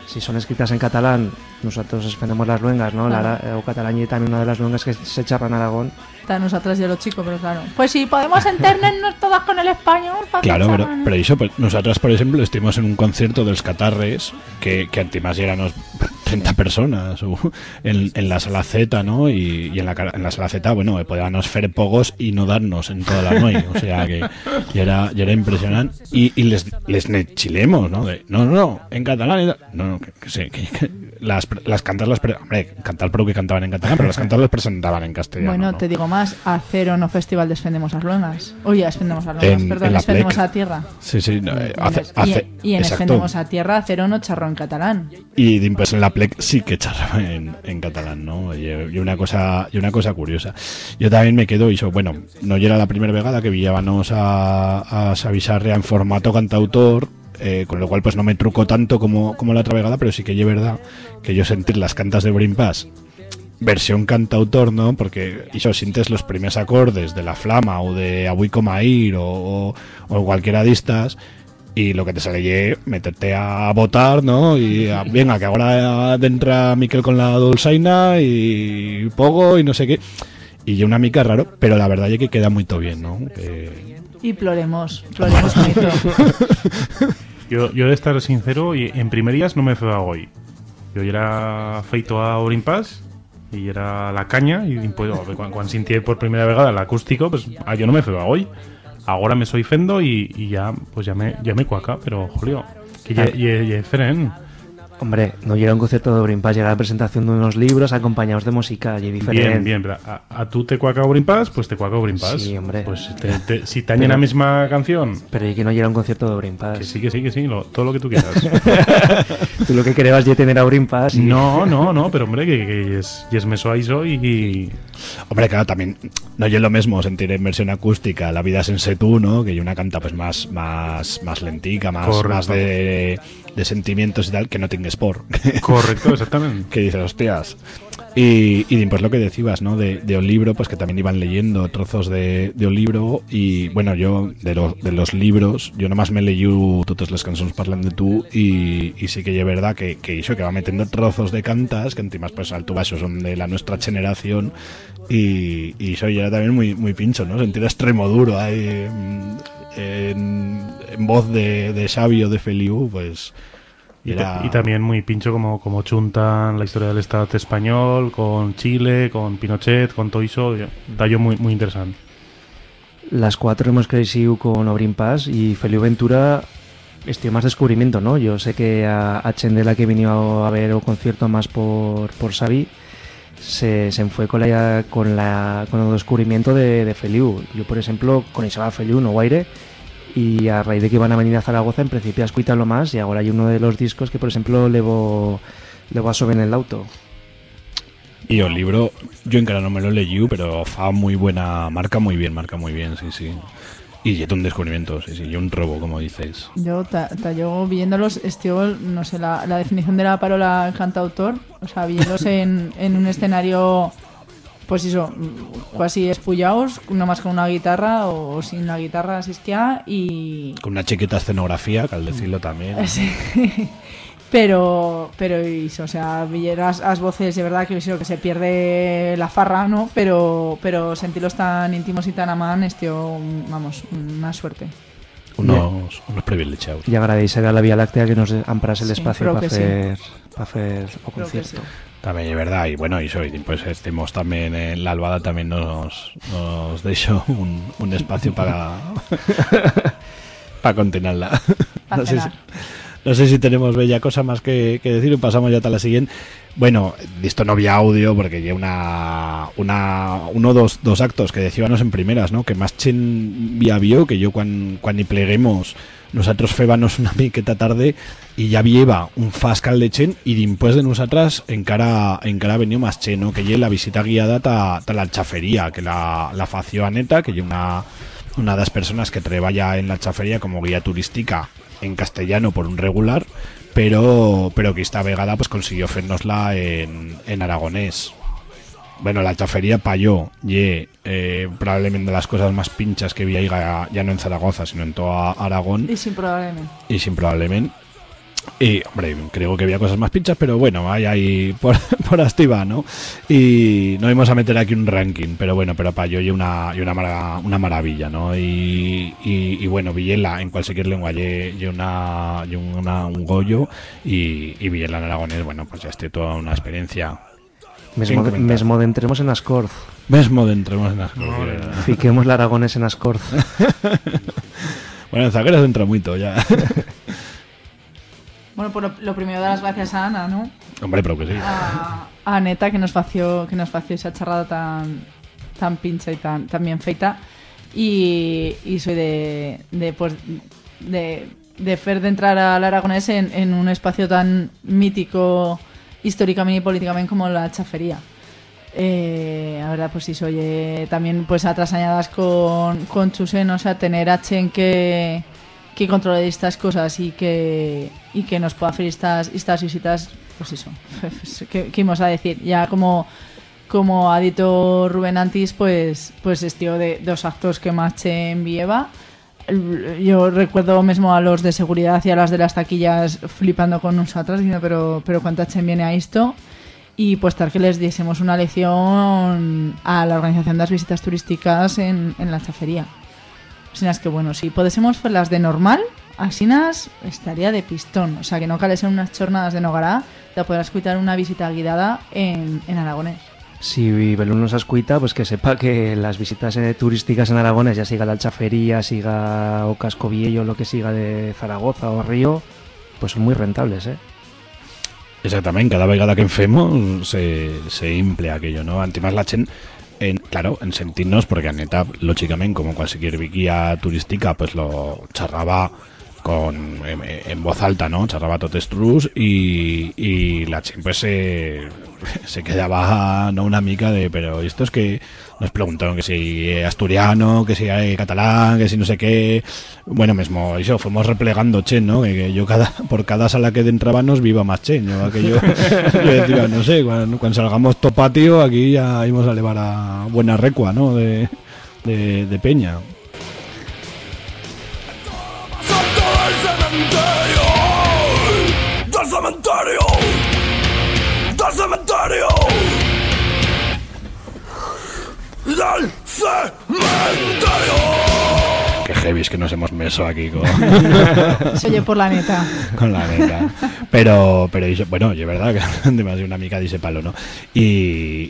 Speaker 3: Si son escritas en catalán, nosotros expendemos las luengas, ¿no? La, o catalán y también una de las luengas que se charran en Aragón.
Speaker 5: Está nosotras y los chicos, pero claro. Pues sí, podemos entendernos todas con el español. para
Speaker 2: Claro, pero, pero eso, pues, nosotras, por ejemplo, estuvimos en un concierto de los Catarres, que, que antimás éramos 30 personas o en, en la sala Z, ¿no? Y, y en, la, en la sala Z, bueno, podíamos hacer pogos y no darnos en toda la noche. O sea que ya era, ya era impresionante. Y, y les, les nechilemos, ¿no? De, no, no, no, en catalán. No, no, que, que que- que las, las cantas las... hombre, cantar pero que cantaban en catalán, pero las cantas las presentaban en castellano.
Speaker 5: Bueno,
Speaker 2: ¿no?
Speaker 5: te digo más, a cero no festival desfendemos las luengas. Oye, expendemos las luengas,
Speaker 2: En-
Speaker 5: perdón,
Speaker 2: en Plec.
Speaker 5: a tierra.
Speaker 2: Sí, sí, no, eh,
Speaker 5: Y en
Speaker 2: hace-
Speaker 5: y,
Speaker 2: hace-
Speaker 5: y en
Speaker 2: exacto.
Speaker 5: expendemos a tierra, a cero no charro en catalán.
Speaker 2: Y después en la plec sí que charraba en, en catalán, ¿no? Y, y una cosa y una cosa curiosa. Yo también me quedo, y eso, bueno, no era la primera vegada que villábamos a, a Savisarria en formato cantautor, eh, con lo cual pues no me truco tanto como, como la otra vegada, pero sí que es verdad que yo sentir las cantas de Pass versión cantautor, ¿no? Porque eso sientes los primeros acordes de La Flama o de Avui Comair o, o, o cualquiera de estas y lo que te sale meterte a votar, ¿no? Y a- venga, que ahora entra Miquel con la dulzaina y Pogo y no sé qué. Y yo una mica raro, pero la verdad es que queda muy bien, ¿no? Que-
Speaker 5: Y ploremos, ploremos.
Speaker 4: Yo, yo he de estar sincero, y en primerías no me fue a hoy. Yo ya era feito a Orin Pass y era la caña y pues, cuando, cuando sentí por primera vez el acústico, pues ah, yo no me fue a hoy. Ahora me soy fendo y, y ya pues ya me, ya me cuaca, pero jolio, que ya, ya, ya.
Speaker 3: Hombre, no llega un concierto de Orin Pass, llega la presentación de unos libros acompañados de música y diferente.
Speaker 4: Bien, bien, pero a, a tú te cuaca Orin Pass, pues te cuaca Orin Pass.
Speaker 3: Sí, hombre.
Speaker 4: Pues te- te- si te añen la misma canción,
Speaker 3: Pero y que no llega un concierto de Orin Pass.
Speaker 4: que sí, que sí, que sí, lo- todo lo que tú quieras.
Speaker 3: Tú lo que querías ya tener a Orin Pass y...
Speaker 4: No, no, no, pero hombre, que, que es, y es meso a iso y,
Speaker 2: Hombre, claro, también no es lo mismo sentir en versión acústica La vida sense tú, ¿no? Que una canta pues más más más lentica, más,
Speaker 4: Correcto.
Speaker 2: más de, de sentimientos y tal, que no tengas por.
Speaker 4: Correcto, exactamente.
Speaker 2: que dices, hostias. Y, y pues lo que decías, ¿no? De, de un libro, pues que también iban leyendo trozos de, de un libro y bueno, yo de, los de los libros, yo nomás me leí todas las canciones parlan de tú y, y sí que es verdad que, que eso, que va metiendo trozos de cantas, que encima pues al tubaso son de la nuestra generación y, y eso ya era también muy, muy pincho, ¿no? Sentir extremo duro ahí mm, en, en voz de, de Xavi o de Feliu, pues...
Speaker 4: y, ta-
Speaker 2: era-
Speaker 4: y también muy pincho como, como chuntan la historia del Estado español, con Chile, con Pinochet, con todo eso, tallo muy, muy interesante.
Speaker 3: Las cuatro hemos crecido con Obrin Pass y Feliu Ventura estoy más descubrimiento, ¿no? Yo sé que a, a Chendela que vino a ver un concierto más por, por Xavi se, se con, la, con, la, con el descubrimiento de, de Feliu. Yo, por ejemplo, conocía a Feliu no Guaire y a raíz de que iban a venir a Zaragoza en principio a escucharlo más y ahora hay uno de los discos que, por ejemplo, levo, levo a sobre en el auto.
Speaker 2: Y el libro, yo encara no me lo leí, pero fa muy buena, marca muy bien, marca muy bien, sí, sí. Y ya un descubrimiento, sí, sí, y un robo, como dices.
Speaker 5: Yo, ta, ta- yo viéndolos, estoy, no sé, la, la definición de la parola cantautor, o sea, viéndolos en, en un escenario, pues eso, casi espullados, nomás con una guitarra o sin la guitarra, si es que y...
Speaker 2: Con una chiquita escenografía, que al decirlo también.
Speaker 5: Sí. Pero, pero eso, o sea, villeras las voces, de verdad que eso, que se pierde la farra, ¿no? Pero, pero sentirlos tan íntimos y tan amán, esto, vamos, una suerte.
Speaker 2: Unos, unos privilegiados.
Speaker 3: Y agradecer a la Vía Láctea que nos amparase el
Speaker 5: Sí,
Speaker 3: espacio para
Speaker 5: que sí.
Speaker 3: hacer, para hacer
Speaker 5: que
Speaker 3: concierto.
Speaker 2: También es verdad, y bueno, y soy, pues estemos también en la albada también nos, nos deixó un, un espacio para para contenerla.
Speaker 5: Pa
Speaker 2: No sé, si. No sé si tenemos bella cosa más que, decir o pasamos ya a la siguiente. Bueno, esto no había audio porque ya una, uno dos, dos actos que decíamos en primeras, ¿no? Que más chen vía vio que yo cuando cuando pleguemos nosotros fébanos una miqueta tarde y ya vieva un fascal de chen y después de nosotras encara encara venido más chen, ¿no? Que lle la visita guiada ta, la chafería, que la, la fació Aneta, que lle una una de las personas que trabaja en la chafería como guía turística en castellano por un regular, pero pero que esta vegada pues consiguió hacernosla en, en aragonés. Bueno, la chafería payó, y eh, probablemente de las cosas más pinchas que vi ahí ya, ya no en Zaragoza, sino en toda Aragón
Speaker 5: Y sin probablemente.
Speaker 2: y sin probablemente. Y, hombre, creo que había cosas más pinchas, pero bueno, hay ahí por, por astiva, ¿no? Y no íbamos a meter aquí un ranking, pero bueno, pero para yo y una, y una, mara- una maravilla, ¿no? Y, y, y bueno, Villela en cualquier lengua y, una, y una, un goyo y, y Villela en aragonés, bueno, pues ya esté toda una experiencia.
Speaker 3: Mesmo,
Speaker 2: comentar.
Speaker 3: mesmo de entremos en Ascorz.
Speaker 2: Mesmo de entremos en Ascorz, verdad.
Speaker 3: Fiquemos la Aragones en Ascorz.
Speaker 2: Bueno, en Zagueras entra mucho ya.
Speaker 5: Bueno, pues lo, lo primero dar las gracias a Ana, ¿no?
Speaker 2: Hombre, pero que sí.
Speaker 5: A, a Neta que nos fació que nos fació esa charrada tan tan pincha y tan, tan bien feita y, y soy de de pues de de fer de entrar al aragonés en, en un espacio tan mítico históricamente y políticamente como la chafería. Eh, la verdad, pues sí, soy eh, también pues atrasañadas con, con Chusen, o sea, tener a Chen que, que controle estas cosas y que, y que nos pueda hacer estas, estas visitas, pues eso, ¿qué, qué íbamos a decir? Ya como, como ha dicho Rubén Antis, pues, pues es tío de dos actos que más Chen vieva. Yo recuerdo mismo a los de seguridad y a las de las taquillas flipando con nosotras, diciendo, pero, pero cuánta Chen viene a esto y pues tal que les diésemos una lección a la organización de las visitas turísticas en, en la chafería. Así es que bueno, si podésemos las de normal, así estaría de pistón. O sea, que no calesen unas jornadas de Nogará, te podrás escuchar una visita guiada en, en Aragonés.
Speaker 3: Si Belún nos escuita, pues que sepa que las visitas eh, turísticas en Aragones, ya siga la Alchafería, siga o Casco Viejo, lo que siga de Zaragoza o Río, pues son muy rentables, ¿eh?
Speaker 2: Exactamente, cada vegada que enfemos se, se imple aquello, ¿no? Antimás la chen, en, claro, en sentirnos, porque a neta, lógicamente, como cualquier guía turística, pues lo charraba con en, en voz alta, ¿no? Charraba totestrus y, y la chen pues se, se quedaba no una mica de, pero esto es que nos preguntaron que si asturiano, que si eh, catalán, que si no sé qué. Bueno, mismo, eso, fuimos replegando chen, ¿no? Que, que yo cada, por cada sala que entrábamos viva más chen, yo aquello, yo decía, no sé, cuando, cuando salgamos to patio, aquí ya íbamos a elevar a buena recua, ¿no? De, de peña.
Speaker 15: Cementerio. Del cementerio. Del cementerio.
Speaker 2: Qué heavy es que nos hemos meso aquí con,
Speaker 5: Se oye por la neta.
Speaker 2: con la neta. Pero, pero iso- bueno, es verdad que demasiado una mica dice palo, ¿no? Y,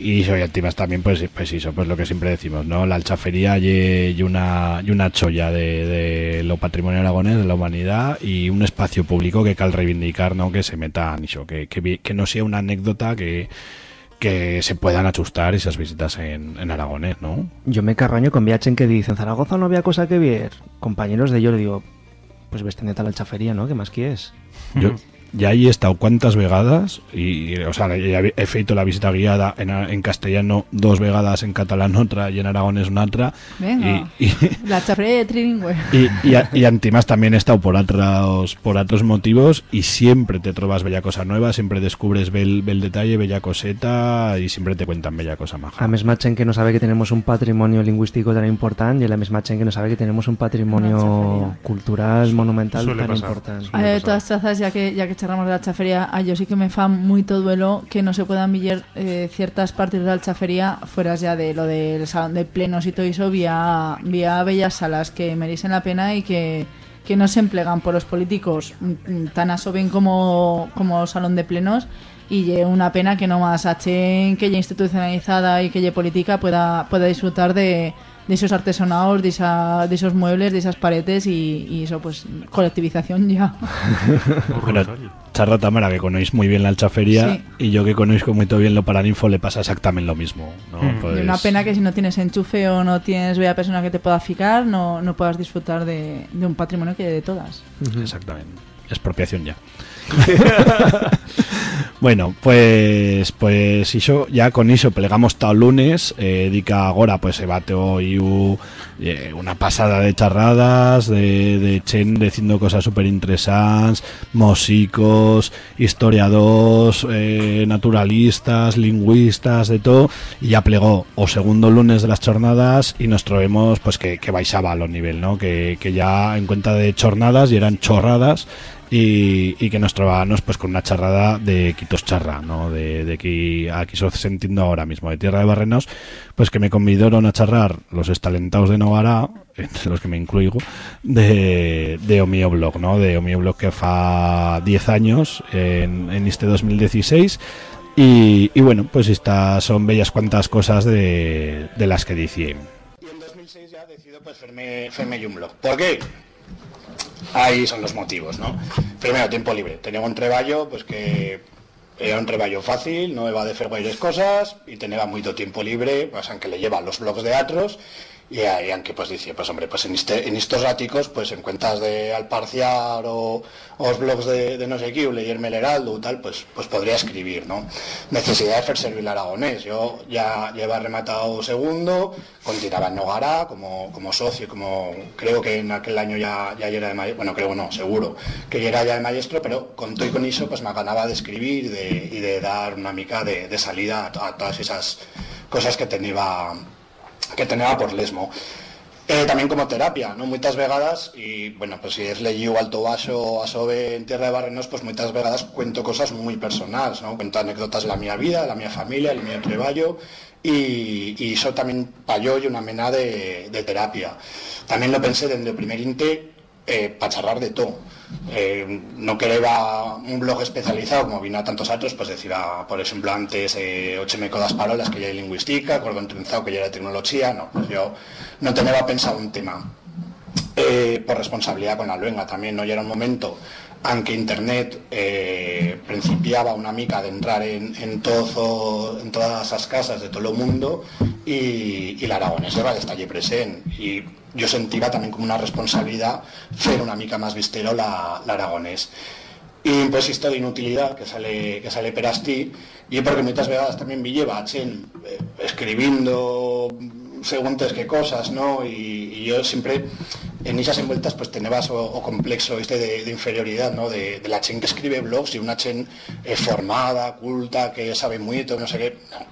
Speaker 2: y soy activas también, pues, pues eso, pues lo que siempre decimos, ¿no? La alchafería y, y una, y una cholla de, de lo patrimonio aragonés, de la humanidad, y un espacio público que cal reivindicar, ¿no? Que se metan, eso, que, que no sea una anécdota que, que se puedan achustar esas visitas en, en aragonés, ¿no?
Speaker 3: Yo me carraño con viachen que dicen Zaragoza no había cosa que ver. Compañeros de yo le digo, pues vestineta la Alchafería, ¿no? ¿Qué más quieres?
Speaker 2: Yo ya ahí he estado cuantas vegadas y, o sea, he feito la visita guiada en, en castellano dos vegadas, en catalán otra y en aragonés una otra.
Speaker 5: Venga.
Speaker 2: Y, y,
Speaker 5: La chafería trilingüe.
Speaker 2: y, y, a- y antimás también he estado por otros por otros motivos y siempre te trovas bella cosa nueva, siempre descubres bel, bel detalle, bella coseta y siempre te cuentan bella cosa maja.
Speaker 3: A mesma chen que no sabe que tenemos un patrimonio lingüístico tan importante y la mesma chen que no sabe que tenemos un patrimonio cultural, monumental tan.
Speaker 5: A de todas trazas, ya que ya que charramos de la chafería, a yo sí que me fa muy todo duelo que no se puedan ver eh, ciertas partes de la chafería fuera ya de lo del salón de plenos y todo eso, vía, vía bellas salas que merecen la pena y que, que no se emplean por los políticos mm, mm, tan aso bien como, como salón de plenos y ye una pena que no más H que ya institucionalizada y que ya política pueda, pueda disfrutar de, de esos artesonados, de, esa- de esos muebles, de esas paredes y, y eso, pues, colectivización ya.
Speaker 3: Bueno, Charra Tamara, que conocéis muy bien la alchafería,
Speaker 5: Sí.
Speaker 3: y yo que conozco muy bien lo Paraninfo, le pasa exactamente lo mismo. ¿no?
Speaker 4: Mm.
Speaker 3: Pues-
Speaker 5: Y una pena que si no tienes enchufe o no tienes bella persona que te pueda ficar, no, no puedas disfrutar de, de un patrimonio que de todas.
Speaker 3: Exactamente. Expropiación ya. bueno, pues pues iso, ya con iso plegamos tal lunes, eh, dica agora pues se bate hoy u- eh, una pasada de charradas, de, de Chen diciendo cosas súper interesantes, músicos, historiadores, eh, naturalistas, lingüistas, de todo, y ya plegó o segundo lunes de las jornadas y nos trovemos pues que, que baixaba lo nivel, ¿no? Que, que ya en cuenta de jornadas y eran chorradas y, y que nos trobábamos pues con una charrada de Quitos Charra, ¿no? De, de aquí, aquí sintiendo ahora mismo, de Tierra de Barrenos, pues que me convidaron a charrar los estalentados de Novara, entre los que me incluyo, de, de Omio Blog, ¿no? De Omio Blog que fa 10 años en, en este 2016 y, y bueno, pues estas son bellas cuantas cosas de, de las que dicí.
Speaker 2: Y en 2006 ya decido pues ferme, ferme un blog. ¿Por qué? Ahí son los motivos, ¿no? Primero, tiempo libre. Tenía un treballo pues que era un treballo fácil, no iba de hacer varias cosas y tenía mucho tiempo libre, pues aunque le lleva los blogs de atros y ahí aunque pues dice, pues hombre, pues en, este, en estos ráticos, pues en cuentas de Alparciar o, o los blogs de, no sé qué, o leerme el Heraldo tal, pues, pues podría escribir, ¿no? Necesidad de hacer servir aragonés. Yo ya lleva rematado segundo, continuaba en Nogara como, como socio, como creo que en aquel año ya, ya era de maestro, bueno, creo no, seguro, que ya era ya de maestro, pero con todo y con eso pues me ganaba de escribir y de, dar una mica de, salida a todas esas cosas que tenía que tenía por lesmo. Eh, también como terapia, ¿no? Muchas vegadas, y bueno, pues si es leído alto vaso a sobe en Tierra de Barrenos, pues muchas vegadas cuento cosas muy personales, ¿no? Cuento anécdotas de la mía vida, de la mía familia, del mío treballo, y, eso también payó y una mena de, de terapia. También lo pensé desde el primer inte para charlar de todo. Eh, no quería un blog especializado como vino a tantos otros, pues decir, ah, por ejemplo, antes eh, ocho me codas parolas que ya hay lingüística, cordón trenzado que ya era tecnología, no, pues yo no tenía pensado un tema. Eh, por responsabilidad con la luenga también, no y era un momento aunque internet eh, principiaba una mica de entrar en, en, todo, en todas esas casas de todo el mundo y, y la aragonesa era de estar allí presente y yo sentía también como una responsabilidad hacer una mica más vistero la, la aragonés y pues esto de inutilidad que sale que sale perasti y porque muchas veces también vi lleva chen, eh, escribiendo según qué cosas, ¿no? Y yo siempre en esas envueltas pues tenebas o, o complejo este de, inferioridad, ¿no? De, la chen que escribe blogs y una chen eh, formada, culta, que sabe mucho, no sé qué. No.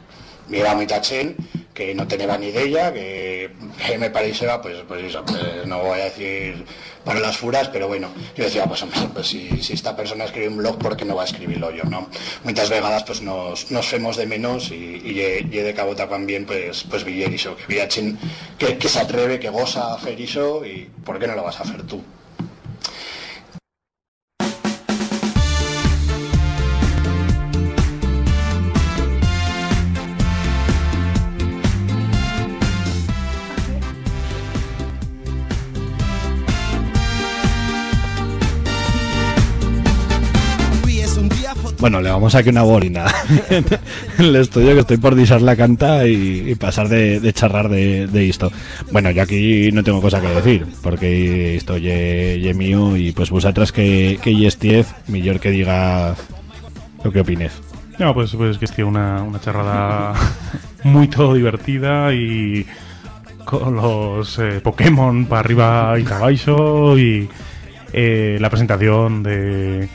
Speaker 2: Mira mucha chen que no tenía ni idea, que, que me parecía, pues, pues pues, no voy a decir para las furas, pero bueno, yo decía, pues hombre, pues si, esta persona escribe un blog, ¿por qué no va a escribirlo yo, no? Muchas vegadas pues nos, nos femos de menos y, y, de cabota también pues, pues Villar iso, que que, que se atreve, que goza a hacer eso y ¿por qué no lo vas a hacer tú?
Speaker 3: Bueno, le vamos aquí una borina en el estudio que estoy por disar la canta y, pasar de, charrar de, de esto. Bueno, yo aquí no tengo cosa que decir, porque esto ye mío y pues vosotras que, que 10, mejor que diga lo que opines.
Speaker 4: No, pues, pues que es una, una charrada muy todo divertida y con los eh, Pokémon para arriba y para abajo y eh, la presentación de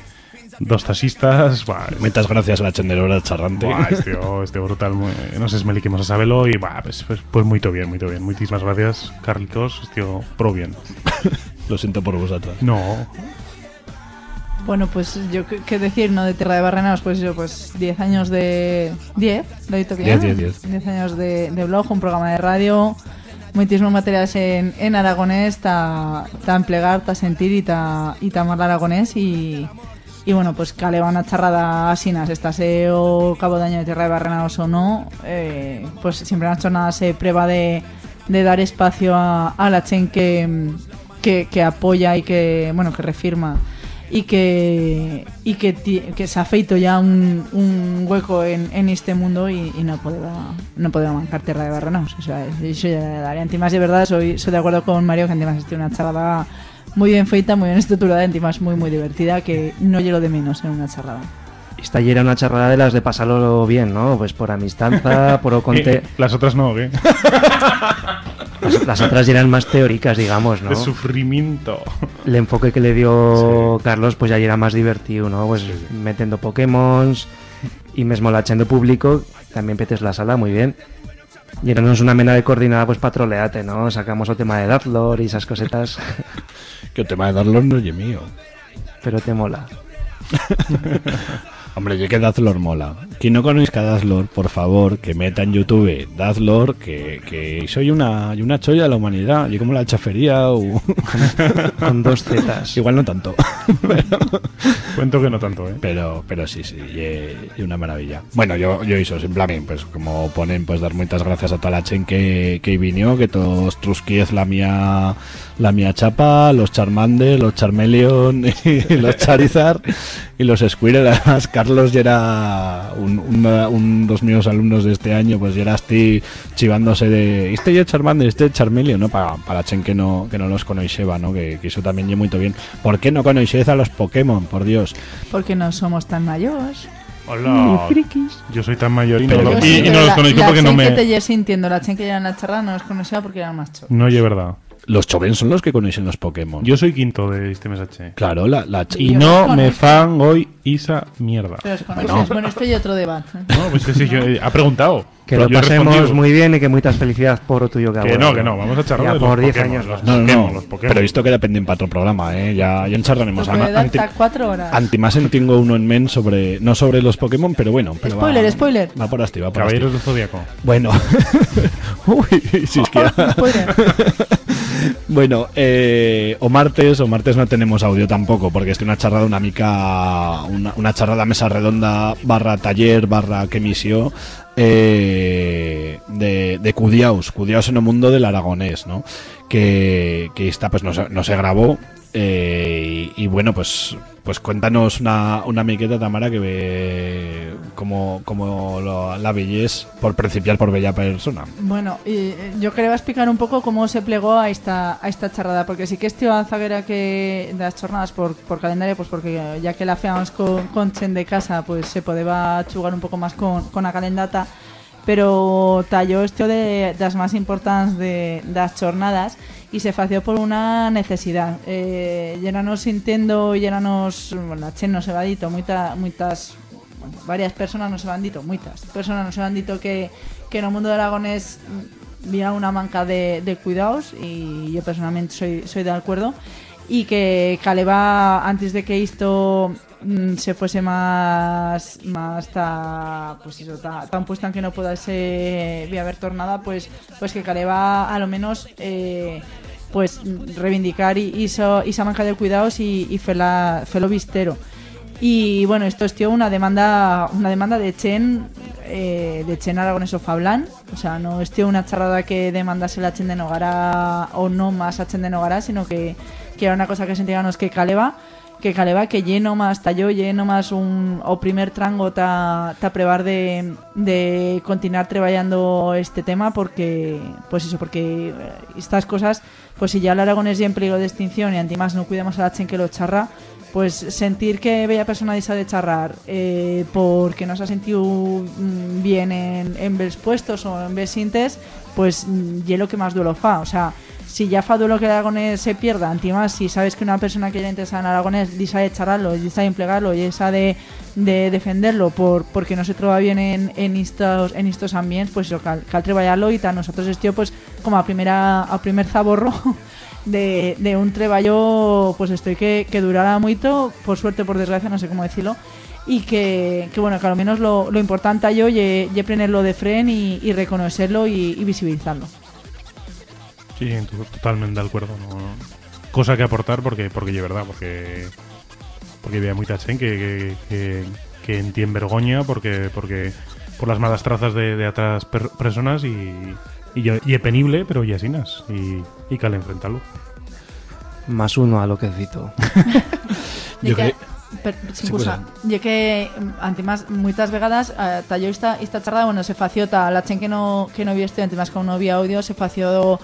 Speaker 4: dos taxistas. buah,
Speaker 3: Muchas gracias a la chenderora charrante.
Speaker 4: buah, este, este brutal, muy- no sé, Smeli que a sabelo y buah, pues, pues, pues muy bien, muy bien. Muchísimas gracias, Carlitos, este, pro bien.
Speaker 3: Lo siento por vosotras.
Speaker 4: No,
Speaker 5: Bueno, pues yo qué decir, ¿no? De Tierra de Barrenaos, pues yo, pues 10 años de... 10, lo he dicho bien.
Speaker 3: 10, 10, 10.
Speaker 5: 10 años de, de blog, un programa de radio, muchísimos materiales en, en aragonés, ta, ta emplegar, ta sentir y ta, y ta amar aragonés y... Y bueno, pues que le van a charrada asinas, estase o cabo de año de Tierra de Barrenaos o no, eh, pues siempre las jornadas se prueba de, de dar espacio a, a la chen que, que, apoya y que, bueno, que refirma y que y que, que se ha feito ya un, un hueco en, en este mundo y, no podía no podía mancar tierra de barrenaos o sea, eso ya daría. Antimás de verdad soy, soy de acuerdo con Mario que antimás es una charrada muy bien feita, muy bien estructurada, antimás muy muy divertida que no llego de menos en una charrada
Speaker 3: Esta ya era una charrada de las de pasarlo bien, ¿no? Pues por amistanza, por o conte...
Speaker 4: Eh, las otras no, ¿qué?
Speaker 3: Las, las otras ya eran más teóricas, digamos, ¿no?
Speaker 4: De sufrimiento.
Speaker 3: El enfoque que le dio Carlos, pues ya era más divertido, ¿no? Pues metiendo Pokémon y mesmo la echando público, también petes la sala, muy bien. Y era una mena de coordinada, pues patroleate, ¿no? Sacamos el tema de Darlor y esas cosetas.
Speaker 2: Que el tema de Darlor no es mío.
Speaker 3: Pero te mola.
Speaker 2: Hombre, yo que Dazlor mola. Quien no conozca a Dazlor, por favor, que meta en YouTube Dazlor, que, que soy una, una cholla de la humanidad. Yo como la chafería o...
Speaker 3: Con dos zetas.
Speaker 2: Igual no tanto.
Speaker 4: Cuento que no tanto, ¿eh?
Speaker 2: Pero, pero sí, sí, y, una maravilla. Bueno, yo, yo hizo simplemente, pues como ponen, pues dar muchas gracias a toda la chen que, que vino, que todos Trusquiez la mía la mía chapa, los Charmander, los Charmeleon y los Charizard y los Squirrel. Además, Carlos ya era un, un dos míos alumnos de este año, pues ya era así chivándose de este ya Charmander, este Charmeleon, ¿no? Para, para chen que no, que no los conoceba, ¿no? Que, que eso también yo muy bien. ¿Por qué no conocéis a los Pokémon? Por Dios.
Speaker 5: Porque no somos tan mayores
Speaker 4: Hola.
Speaker 5: Ni frikis.
Speaker 4: Yo soy tan mayor y no, lo- y- y no los
Speaker 5: la,
Speaker 4: conozco
Speaker 5: la
Speaker 4: porque no
Speaker 5: chen
Speaker 4: me...
Speaker 5: que te lleves sintiendo, la chen que en la charla no los conocía porque eran más chos.
Speaker 4: No, y es verdad.
Speaker 2: Los Choven son los que conocen los Pokémon.
Speaker 4: Yo soy quinto de este mensaje.
Speaker 2: Claro, la, la ch-
Speaker 4: Y
Speaker 5: Yo
Speaker 4: no me fan hoy esa mierda.
Speaker 5: Pero os.
Speaker 2: Bueno.
Speaker 5: Bueno, esto y otro debate.
Speaker 4: No, pues sí, sí, yo- ha preguntado.
Speaker 3: Que
Speaker 4: Pero
Speaker 3: lo
Speaker 4: he
Speaker 3: pasemos muy bien y que muchas felicidades por lo tuyo que
Speaker 4: Que no, que no, vamos a charlar
Speaker 3: Ya
Speaker 4: de los
Speaker 3: por 10
Speaker 4: Pokémon,
Speaker 3: años.
Speaker 4: los.
Speaker 2: No, no,
Speaker 4: Pokémon,
Speaker 2: no. Pero esto queda pendiente para otro programa, ¿eh? Ya, ya en charlaremos. Anti,
Speaker 5: hasta cuatro horas.
Speaker 2: anti más en tengo uno en men sobre... No sobre los Pokémon, pero bueno. Pero
Speaker 5: Spoiler,
Speaker 2: va,
Speaker 5: spoiler.
Speaker 2: Va por así, va por
Speaker 4: Caballeros del Zodíaco.
Speaker 2: Bueno. Uy, si es que. Bueno, eh, o martes, o martes no tenemos audio tampoco, porque es que una charrada una mica, una, una charrada mesa redonda barra taller barra que misión eh, de, de Cudiaus, Cudiaus en el mundo del aragonés, ¿no? Que, que está, pues no se grabó. Eh, y, y bueno, pues pues cuéntanos una, una miqueta, Tamara, que ve como, como lo- la bellez por principiar por bella persona.
Speaker 5: Bueno, y, eh, yo quería explicar un pouco como se plegou a esta a esta charrada, porque sí que este zaguera que das jornadas por, por calendario, pues porque ya que la feamos con, con chen de casa, pues se podeba chugar un pouco máis con, con a calendata, pero tallo este de das máis importantes de, das jornadas y se fació por una necesidad. Eh, llenanos sintiendo, llenanos, bueno, la chen nos va dito moita, moitas bueno, varias personas nos han dito, muchas personas nos han dito que, que el mundo de Aragonés mm, había una manca de, cuidados y yo personalmente soy, soy de acuerdo y que Caleva antes de que esto mm, se fuese más más ta, pues eso, ta- tan puesta en que no pudiese haber tornada pues pues que Caleva a lo menos eh, pues reivindicar iso- esa manca de cuidados y, y felo vistero. Y bueno, esto es tío, una demanda una demanda de Chen eh, de Chen Aragoneso Fablan o sea, no es tío, una charrada que demandase la Chen de Nogara o no más a Chen de Nogara sino que, que era una cosa que sentíamos que caleba que caleba que lleno más talló lleno más un o primer trango ta, ta prevar de, de continuar trabajando este tema porque pues eso porque eh, estas cosas pues si ya el Aragonés ya en peligro de extinción y antimás no cuidamos a la Chen que lo charra pues sentir que bella persona dice de charrar eh, porque no se ha sentido mm, bien en, en puestos o en bels pues mm, ye lo que más duelo fa. O sea, si ya fa duelo que el aragonés se pierda, antimás, si sabes que una persona que ya interesa en aragonés dice de charrarlo, dice de emplearlo y esa de, de defenderlo por, porque no se trova bien en, estos en estos ambientes, pues eso, cal, cal y tal. Nosotros esto pues como a primera a primer zaborro de, de un treballo pues estoy que, que durará mucho por suerte por desgracia no sé cómo decirlo y que, bueno que a lo menos lo, importante yo y ponerlo de fren y, y reconocerlo y, y visibilizarlo
Speaker 4: Sí, to- totalmente de acuerdo. no- Cosa que aportar porque porque es verdad, porque porque había mucha gente que, que, que, que entiende vergoña porque porque por las malas trazas de, de otras per- personas y, Y yo, y es penible, pero ya sinas. Y, y cal enfrentarlo.
Speaker 3: Más uno a lo que cito.
Speaker 5: Yo que, per, scusa, ya que antimás muchas vegadas eh, talló esta esta charla, bueno, se fació ta la chen que no que no vio esto, antimás como no había audio, se fació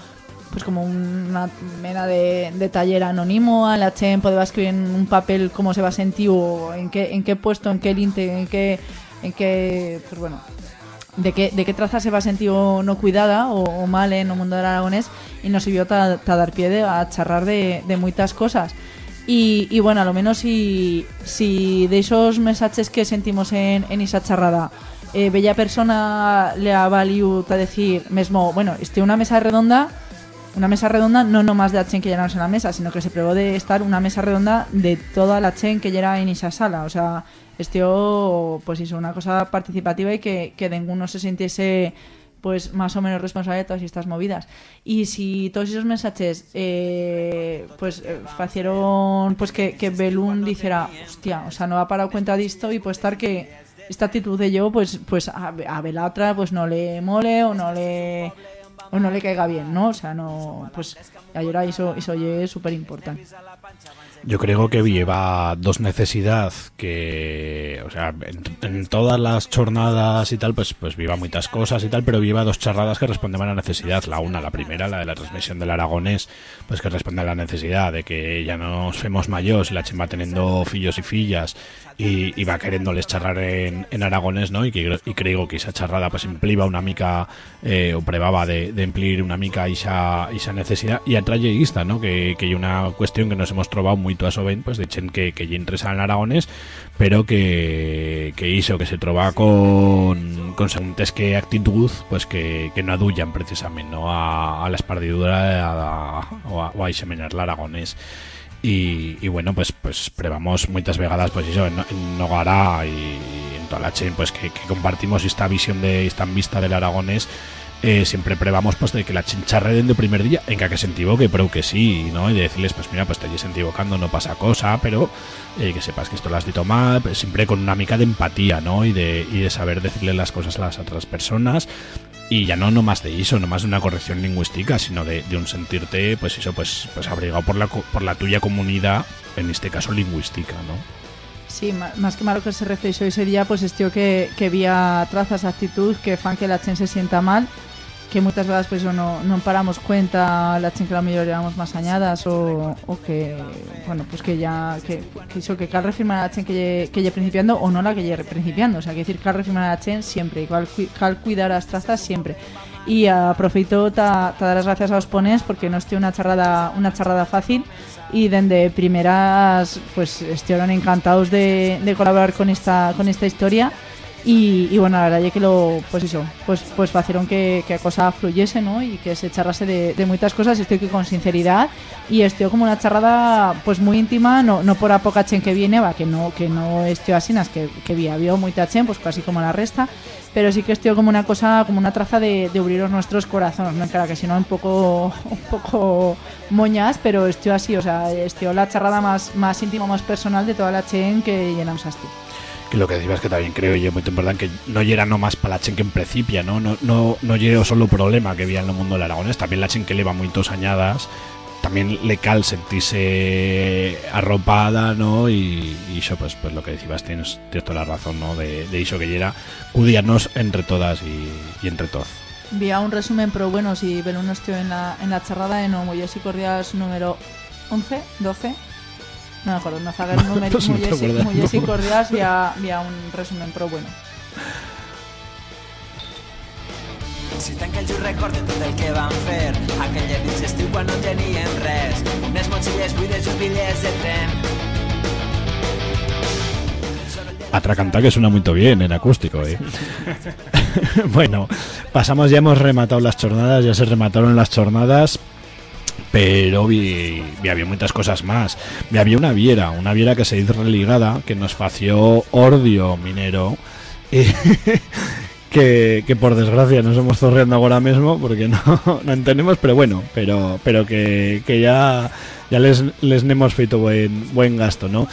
Speaker 5: pues como una mena de, de taller anónimo a la chen podía escribir en un papel cómo se va a sentir o en qué en qué puesto, en qué linte, en qué en qué pues bueno, de qué, de qué traza se va a sentir o no cuidada o, o mal en el mundo del aragonés y nos sirvió ta dar pie de, a charrar de, de muchas cosas. Y, y bueno, a lo menos si, si de esos mensajes que sentimos en, en esa charrada, eh, bella persona le ha valido a decir, mesmo, bueno, este una mesa redonda, una mesa redonda no nomás de la chen que llenamos en la mesa, sino que se probó de estar una mesa redonda de toda la chen que llega en esa sala. O sea, este pues hizo una cosa participativa y que, que ninguno se sintiese pues más o menos responsable de todas estas movidas. Y si todos esos mensajes eh, pues eh, pues que, que Belún dijera, hostia, o sea, no ha parado cuenta de esto y puede estar que esta actitud de yo pues pues a, a Belatra pues no le mole o no le o no le caiga bien, ¿no? O sea, no pues ahora eso eso es súper importante.
Speaker 2: Yo creo que lleva dos necesidades que, o sea, en, todas las jornadas y tal, pues pues viva muchas cosas y tal, pero lleva dos charradas que responden a la necesidad. La una, la primera, la de la transmisión del aragonés, pues que responde a la necesidad de que ya nos fuimos mayores y la chema teniendo fillos y fillas y, y va queriéndoles charrar en, en aragonés, ¿no? Y, que, creo que esa charrada pues impliba una mica eh, o prevaba de, de una mica esa, esa necesidad y atrayeísta, ¿no? Que, que hay una cuestión que nos hemos trovado muy a Soben, pues de chen que, que ya interesa en aragonés, pero que, hizo que se troba con, con que actitud, pues que, no aduyan precisamente, ¿no? A, a a, a, o a, o a examinar el aragonés. Y, y, bueno, pues pues probamos muchas vegadas pues eso en, en Nogara y, en toda la chen pues que, que, compartimos esta visión de esta vista del aragonés. Eh, siempre probamos pues de que la chincharre de primer día en que se equivoque pero que sí no y de decirles pues mira pues te estás equivocando no pasa cosa pero eh, que sepas que esto lo has dicho mal pues, siempre con una mica de empatía no y de, y de saber decirle las cosas a las otras personas y ya no nomás de eso, nomás de una corrección lingüística, sino de, un sentirte, pues eso, pues, pues abrigado por la, por la tuya comunidad, en este caso lingüística, ¿no?
Speaker 5: Sí, más que malo que se reflexionó ese día, pues estío que, que había trazas actitud que fan que la chen se sienta mal, que muchas veces pues no, no paramos cuenta la chen que la mayoría llevamos más añadas o, o, que bueno pues que ya que, que que cal refirmar la chen que lle, que lle principiando o no la que lle principiando. O sea que decir cal refirmar la chen siempre igual cal cuidar las trazas siempre. Y aproveito ta, dar las gracias a los pones porque no estoy una charrada una charrada fácil y desde primeras pues estuvieron encantados de, de colaborar con esta con esta historia y, y, bueno, la verdad es que lo, pues eso, pues pues hicieron que, que la cosa fluyese, ¿no? Y que se charrase de, de muchas cosas, estoy aquí con sinceridad y estoy como una charrada pues muy íntima, no, no por a poca chen que viene, va, que no que no estoy así, que, que había, había mucha chen, pues casi como la resta, pero sí que estoy como una cosa, como una traza de, de abrir nuestros corazones, ¿no? Claro que si no un poco un poco moñas, pero estoy así, o sea, estoy la charrada más, más íntima, más personal de toda la chen que llenamos así
Speaker 2: que lo que decías que también creo yo muy importante que no era nomás para la chen que en principio no no no no llega solo problema que había en el mundo del aragonés. También la chen que lleva muchos añadas. También le cal sentirse arropada no y, eso pues pues lo que decías tienes, tienes toda la razón no de, de eso que era cuidarnos entre todas y, entre todos.
Speaker 5: Vía un resumen pero bueno si ven uno estoy en la en la charrada de no y cordiales número 11 12 no me acuerdo, no pues un resumen però bueno.
Speaker 22: Si tanca el just recorde tot el que van fer aquella nit d'estiu quan no teníem res unes motxilles buides i bitllets de tren
Speaker 2: Atracanta que suena muy bien en acústico, ¿eh? bueno, pasamos, ya hemos rematado las jornadas, ya se remataron las jornadas, pero había muchas cosas más. Había una viera, una viera que se hizo religada, que nos fació ordio minero, y que, por desgracia nos hemos zorreando ahora mismo, porque no, no entendemos, pero bueno, pero pero que, que ya, ya les, les hemos feito buen, buen gasto, ¿no?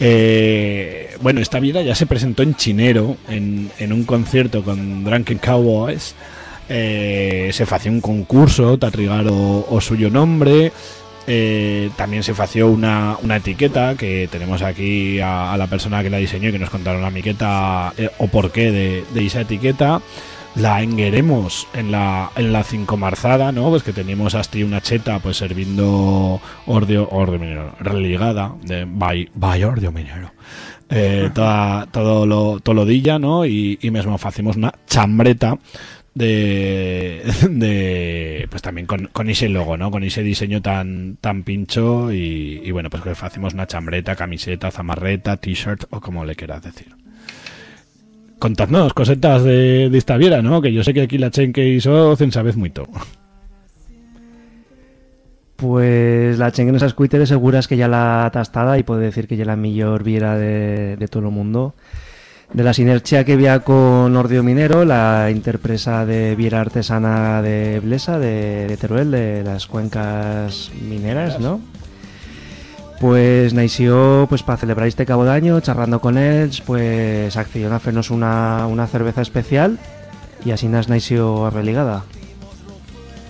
Speaker 2: Eh, bueno, esta viera ya se presentó en Chinero, en, en un concierto con Drunken Cowboys, eh, se fació un concurso ta trigar o, suyo nombre eh, también se fació una, una etiqueta que tenemos aquí a, la persona que la diseñó y que nos contaron la miqueta eh, o por qué de, esa etiqueta la engueremos en la en la cinco marzada, ¿no? Pues que teníamos hasta una cheta pues servindo ordio, ordio minero, religada de by, by ordio minero. Todo lo todo lo ¿no? Y, y mismo hacemos una chambreta de, de pues también con, con ese logo, ¿no? Con ese diseño tan tan pincho y, y bueno, pues que hacemos una chambreta, camiseta, zamarreta, t-shirt o como le quieras decir. Contadnos cosetas de, de esta viera, ¿no? Que yo sé que aquí la chen que hizo en sabes mucho.
Speaker 3: Pues la Schengen esas Twitter seguras que ya la tastada y puede decir que ya la mejor viera de, de todo el mundo. De la sinergia que había con Ordio Minero, la interpresa de viera artesana de Blesa, de, de Teruel, de las cuencas mineras, ¿no? Pues nació pues para celebrar este cabo de año, charlando con él, pues acción a hacernos una, una cerveza especial y así nos nació religada.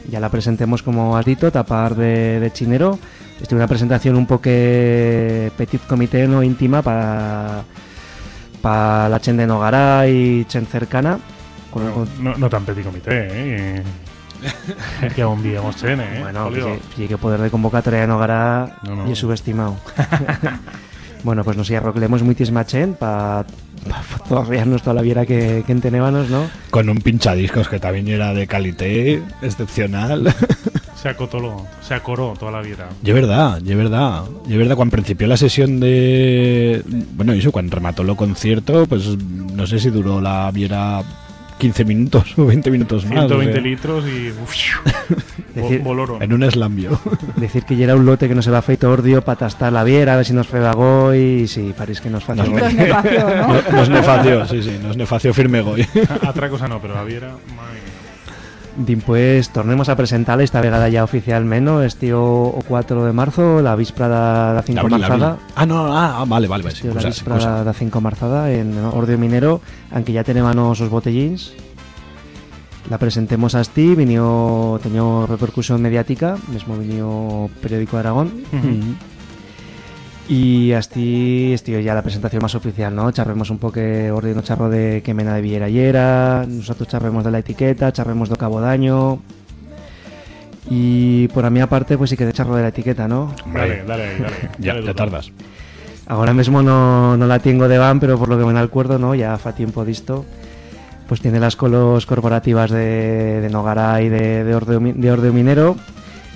Speaker 3: Ya la presentemos como has dicho, tapar de, de chinero. Esta es una presentación un poco petit comité, no íntima para para la chen de Nogará y chen cercana. Con-
Speaker 4: No,
Speaker 3: con-
Speaker 4: no, no tan petit comité, ¿eh? que aún digamos chen, ¿eh?
Speaker 3: Bueno, que, que- poder de convocatoria de Nogará
Speaker 4: No, no.
Speaker 3: y es subestimado. bueno, pues nos arroglemos muitísima chen para zorrearnos toda la viera que, que tenébanos, ¿no?
Speaker 2: Con un pinchadiscos que también era de calité excepcional.
Speaker 4: Se acotó, se acoró toda la vida.
Speaker 2: Y es verdad, y es verdad. Y es verdad, cuando principió la sesión de... Bueno, eso, cuando remató lo concierto, pues no sé si duró la viera 15 minutos o 20 minutos más.
Speaker 4: 120
Speaker 2: o sea,
Speaker 4: litros y.
Speaker 3: Decir-
Speaker 4: Boloro.
Speaker 2: En un eslambio.
Speaker 3: Decir que ya era un lote que nos va feito ordio para tastar la viera, a ver si nos fregó y si parece que nos fació.
Speaker 2: Nos, No- nos nefació, sí, sí, nos nefació firme goy.
Speaker 4: Otra cosa no, pero la viera. madre
Speaker 3: Pues tornemos a presentarla esta vegada ya oficialmente, ¿no? Este o, o 4 de marzo, la víspera da, da 5
Speaker 2: L'abril,
Speaker 3: marzada.
Speaker 2: Ah, no, ah, ah, vale, vale, vale. sí,
Speaker 3: Este o la víspera
Speaker 2: cosa.
Speaker 3: da, da 5 marzada en Ordio Minero, aunque ya tenemos os botellíns. La presentemos a ti, vinió, teñó repercusión mediática, mismo vinió periódico de Aragón. Y así estoy ya la presentación más oficial, ¿no? Charremos un poco Ordio no charro de que mena de viera ayer, nosotros charremos de la etiqueta, charremos de cabo daño. Y por a mí aparte, pues sí que de charro de la etiqueta, ¿no?
Speaker 4: Dale, dale, dale.
Speaker 2: Ya,
Speaker 4: Dale
Speaker 2: te
Speaker 4: tú.
Speaker 2: tardas.
Speaker 3: Ahora mismo no, no la tengo de van, pero por lo que me da acuerdo, ¿no? Ya fa tiempo disto. Pues tiene las colos corporativas de, de Nogara y de, de, Ordeo, Mi- de Ordeo Minero.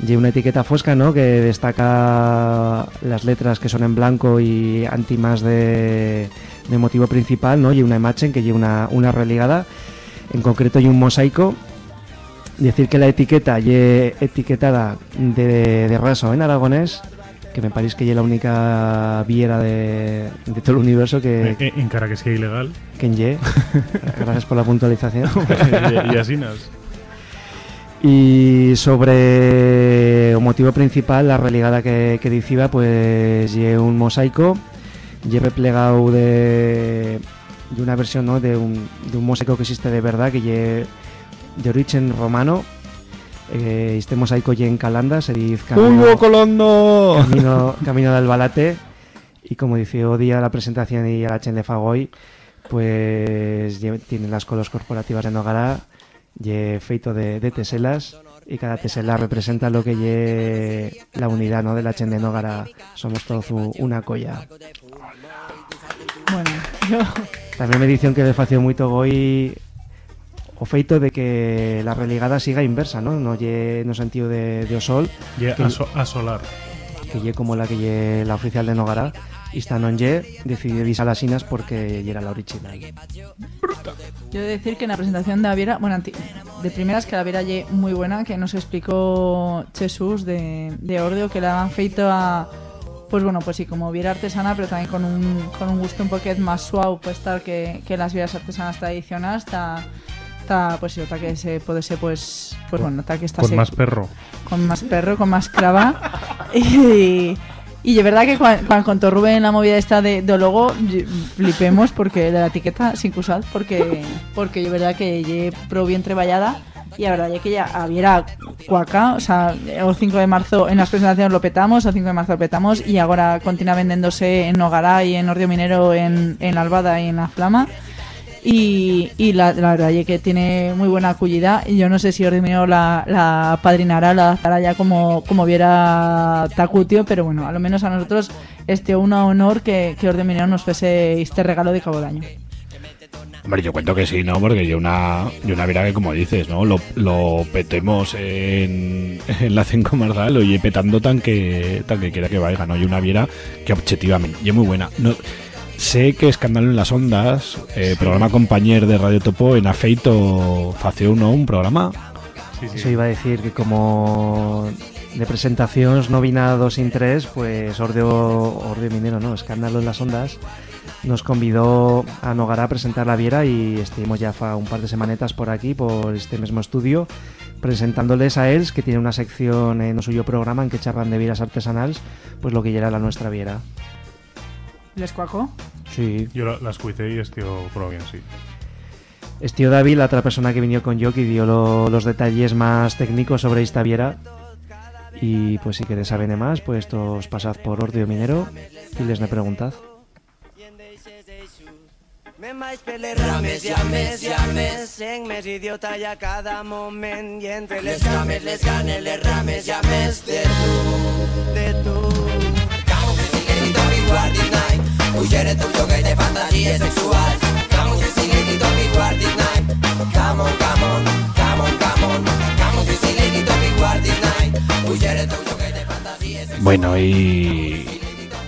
Speaker 3: Y una etiqueta fosca, ¿no? Que destaca las letras que son en blanco y antimas de, de motivo principal, ¿no? Y una imagen que lleva una, una religada. En concreto hay un mosaico. Decir que la etiqueta ye etiquetada de, de raso en aragonés, que me parece que es la única viera de, de todo el universo que,
Speaker 4: Eh, eh, En cara que sea ilegal.
Speaker 3: que en ye. Gracias por la puntualización.
Speaker 4: y, y así nas.
Speaker 3: Y sobre o motivo principal, la religada que, que pues lle un mosaico, lle replegado de, de una versión ¿no? de, un, de un mosaico que existe de verdad, que lle de origen romano. Eh, este mosaico lle en Calanda, se dice
Speaker 2: ¡Hugo Colondo!
Speaker 3: camino, camino del Balate. Y como dice Odia la presentación y a la Chen de Fagoy, pues tiene las colos corporativas de Nogara, lle feito de, de teselas, y cada tesela representa lo que lle la unidad ¿no? de la Chen de Nogara. Somos todos una colla.
Speaker 5: Bueno, yo...
Speaker 3: También me dicen que le fació moito goi o feito de que la religada siga inversa, ¿no? No lle no sentido de, de o sol,
Speaker 4: Lle aso- asolar.
Speaker 3: que lle como la que lle la oficial de Nogara esta non lle decidió ir a las Inas porque era la original.
Speaker 5: Yo he de decir que en la presentación de la Viera, bueno, de primeras que la Viera lle muy buena, que nos explicó Jesús de, de Ordeo, que la han feito a, pues bueno, pues sí, como Viera artesana, pero también con un, con un gusto un poquet más suave, pues tal que, que las Vieras artesanas tradicionales, está, está pues sí, otra que se puede ser, pues, pues bueno, tal que está
Speaker 4: Con
Speaker 5: se-
Speaker 4: más perro.
Speaker 5: con más perro, con más crava. y, y de verdad que cuando, cuando contó Rubén la movida esta de, de logo, y- flipemos porque de la etiqueta sin usar, porque porque de verdad que lle pro bien treballada
Speaker 13: y a verdade é que ya habiera cuaca, o sea, o 5 de marzo en las presentaciones lo petamos, o 5 de marzo lo petamos y agora continúa vendéndose en Nogaray, en Ordio Minero, en, en Albada y en La Flama. Y, y la, verdad es que tiene muy buena acogida y yo no sé si Ordio Minero la, la padrinará, la adaptará ya como, como viera Tacutio, pero bueno, a lo menos a nosotros este un honor que, que Ordio Minero nos fuese este regalo de cabo de año.
Speaker 2: Hombre, yo cuento que sí, ¿no? Porque yo una, yo una que, como dices, ¿no? Lo, lo petemos en, en la 5 Marzal, oye, petando tan que, tan que quiera que vaya, ¿no? Y una viera que objetivamente, y muy buena. Sé que Escándalo en las Ondas, eh, programa compañero de Radio Topo, en Afeito face uno un programa.
Speaker 3: Eso iba a decir que como de presentacións no vina dos sin tres, pues Ordio, Ordio Minero, ¿no? Escándalo en las ondas nos convidó a Nogará a presentar la Viera y estuvimos ya fa un par de semanetas por aquí, por este mismo estudio, presentándoles a ellos, que tiene una sección en su suyo programa en que charlan de vieras artesanales, pues lo que ya era la nuestra Viera.
Speaker 13: ¿Les cuaco?
Speaker 3: Sí.
Speaker 4: Yo la- las cuité y esto pro bien, sí.
Speaker 3: Es tío David, la otra persona que vino con yo, que dio lo- los detalles más técnicos sobre esta viera. Y pues si queréis saber más, pues os pasad por Ordio Minero y les me preguntad.
Speaker 15: Per les rames, ja més, ja més, sent més idiota ja cada moment i entre les cames, les ganes, les rames, ja més de tu, de tu.
Speaker 2: Bueno, y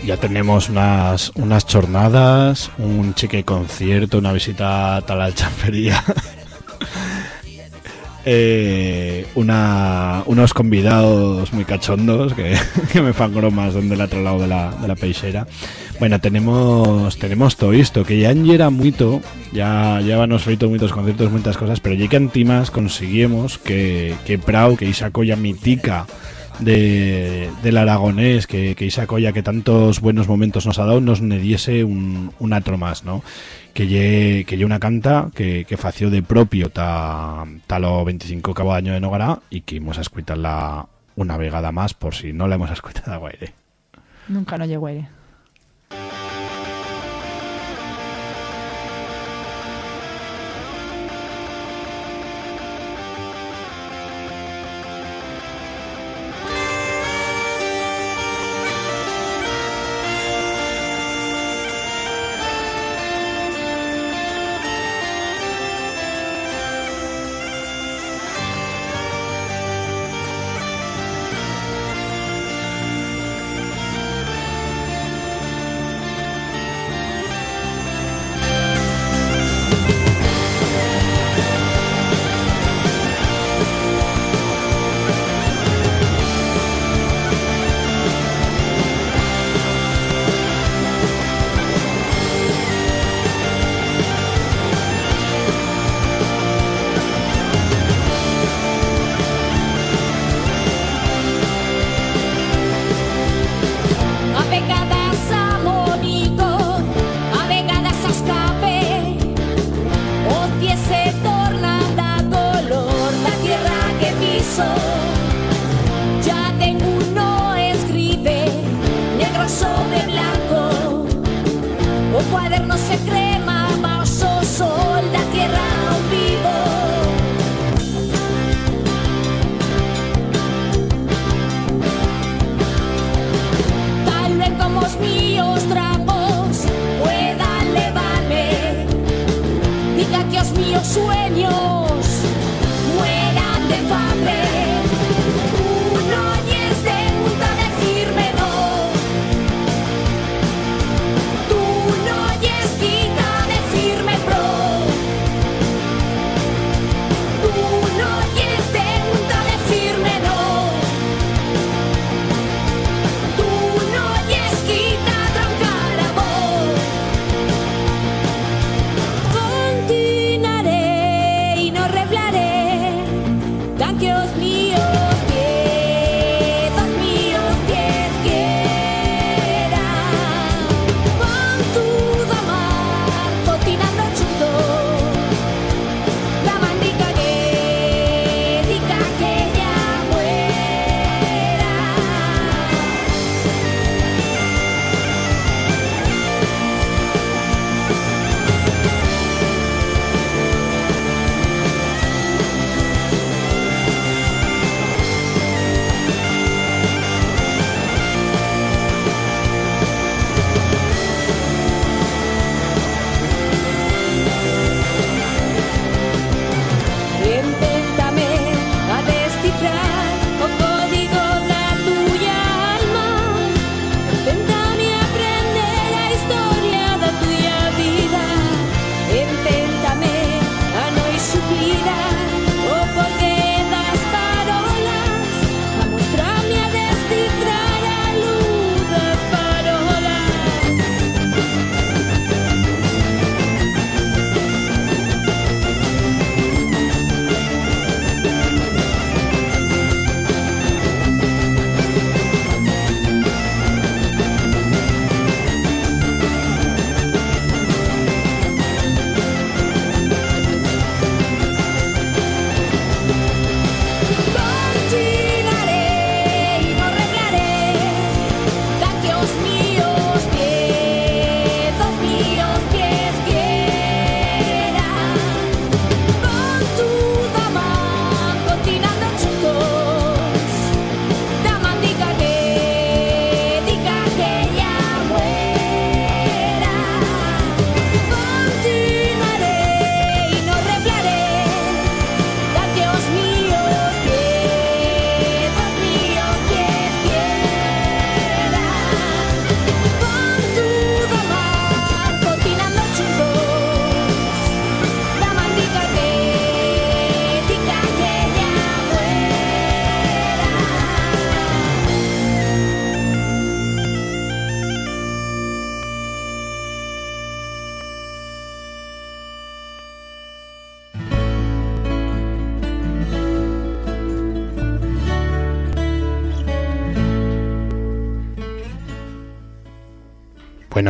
Speaker 2: ya tenemos unas, unas jornadas, un cheque concierto, una visita a la champería. Eh, una, unos convidados muy cachondos que, que me fan bromas donde el otro lado de la, de la peixera. Bueno, tenemos tenemos todo esto, que ya era mucho, ya van feito muchos conciertos, muchas cosas, pero ya que antimas conseguimos que, que Prau, que esa colla mitica de, del aragonés, que, que esa colla que tantos buenos momentos nos ha dado, nos ne diese un, un atro más, ¿no? Que lle, una canta que, que fació de propio ta, ta lo 25 cabo año de Nogara y que íbamos a una vegada más por si no la hemos escuchado a Guaire.
Speaker 13: Nunca no llegó aire.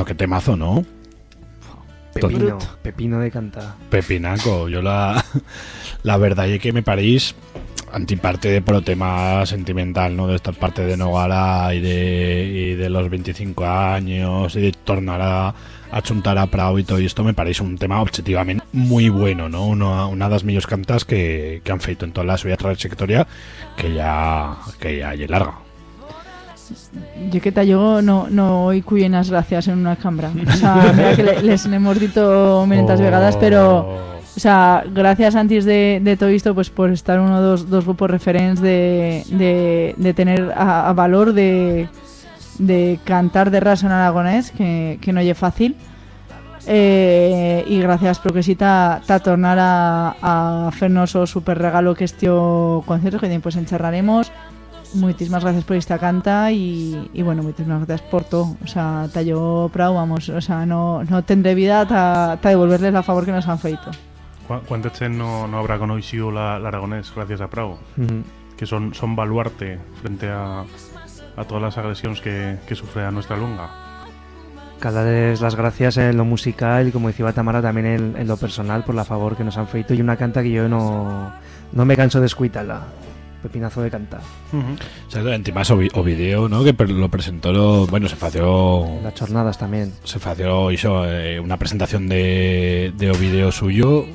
Speaker 2: Bueno, qué temazo, ¿no?
Speaker 3: Pepino, pepino de cantar.
Speaker 2: Pepinaco, yo la, la verdad es que me parís antiparte de pro tema sentimental, ¿no? De esta parte de Nogara y de, y de los 25 años y de tornar a, a chuntar a Prado y todo esto me parece un tema objetivamente muy bueno, ¿no? Una, una de las mejores cantas que, que han feito en toda la suya trayectoria que ya que ya es larga.
Speaker 5: Yo que tal, yo no, no hoy cuyenas gracias en una cambra. O sea, mira que le- les hemos dicho menetas vegadas, pero... O sea, gracias antes de, de todo esto, pues por estar uno dos, dos grupos referentes de, de, de tener a, a valor de, de cantar de raso en aragonés, que, que no es fácil. Eh, y gracias porque sí ta, ta tornar a, a hacernos o super regalo que este concierto que pues encharraremos muchísimas gracias por esta canta y, y bueno, muchísimas gracias por todo. O sea, tallo prou, vamos, o sea, no, no tendré vida ta, ta devolverles la favor que nos han feito.
Speaker 4: ¿Cu- ¿Cuánta gente no, no habrá conocido la, la aragonés gracias a Prado?
Speaker 3: Ujú.
Speaker 4: Que son, son baluarte frente a, a todas las agresiones que, que sufre a nuestra lunga.
Speaker 3: Cada vez las gracias en lo musical y como decía Tamara también en, en lo personal por la favor que nos han feito y una canta que yo no, no me canso de escuitarla. Pepinazo de cantar.
Speaker 2: Exactamente, más o, vi- o video, ¿no? Que lo presentó, lo- bueno, se fació...
Speaker 3: Las jornadas también.
Speaker 2: Se fació, hizo eh, una presentación de, de suyo.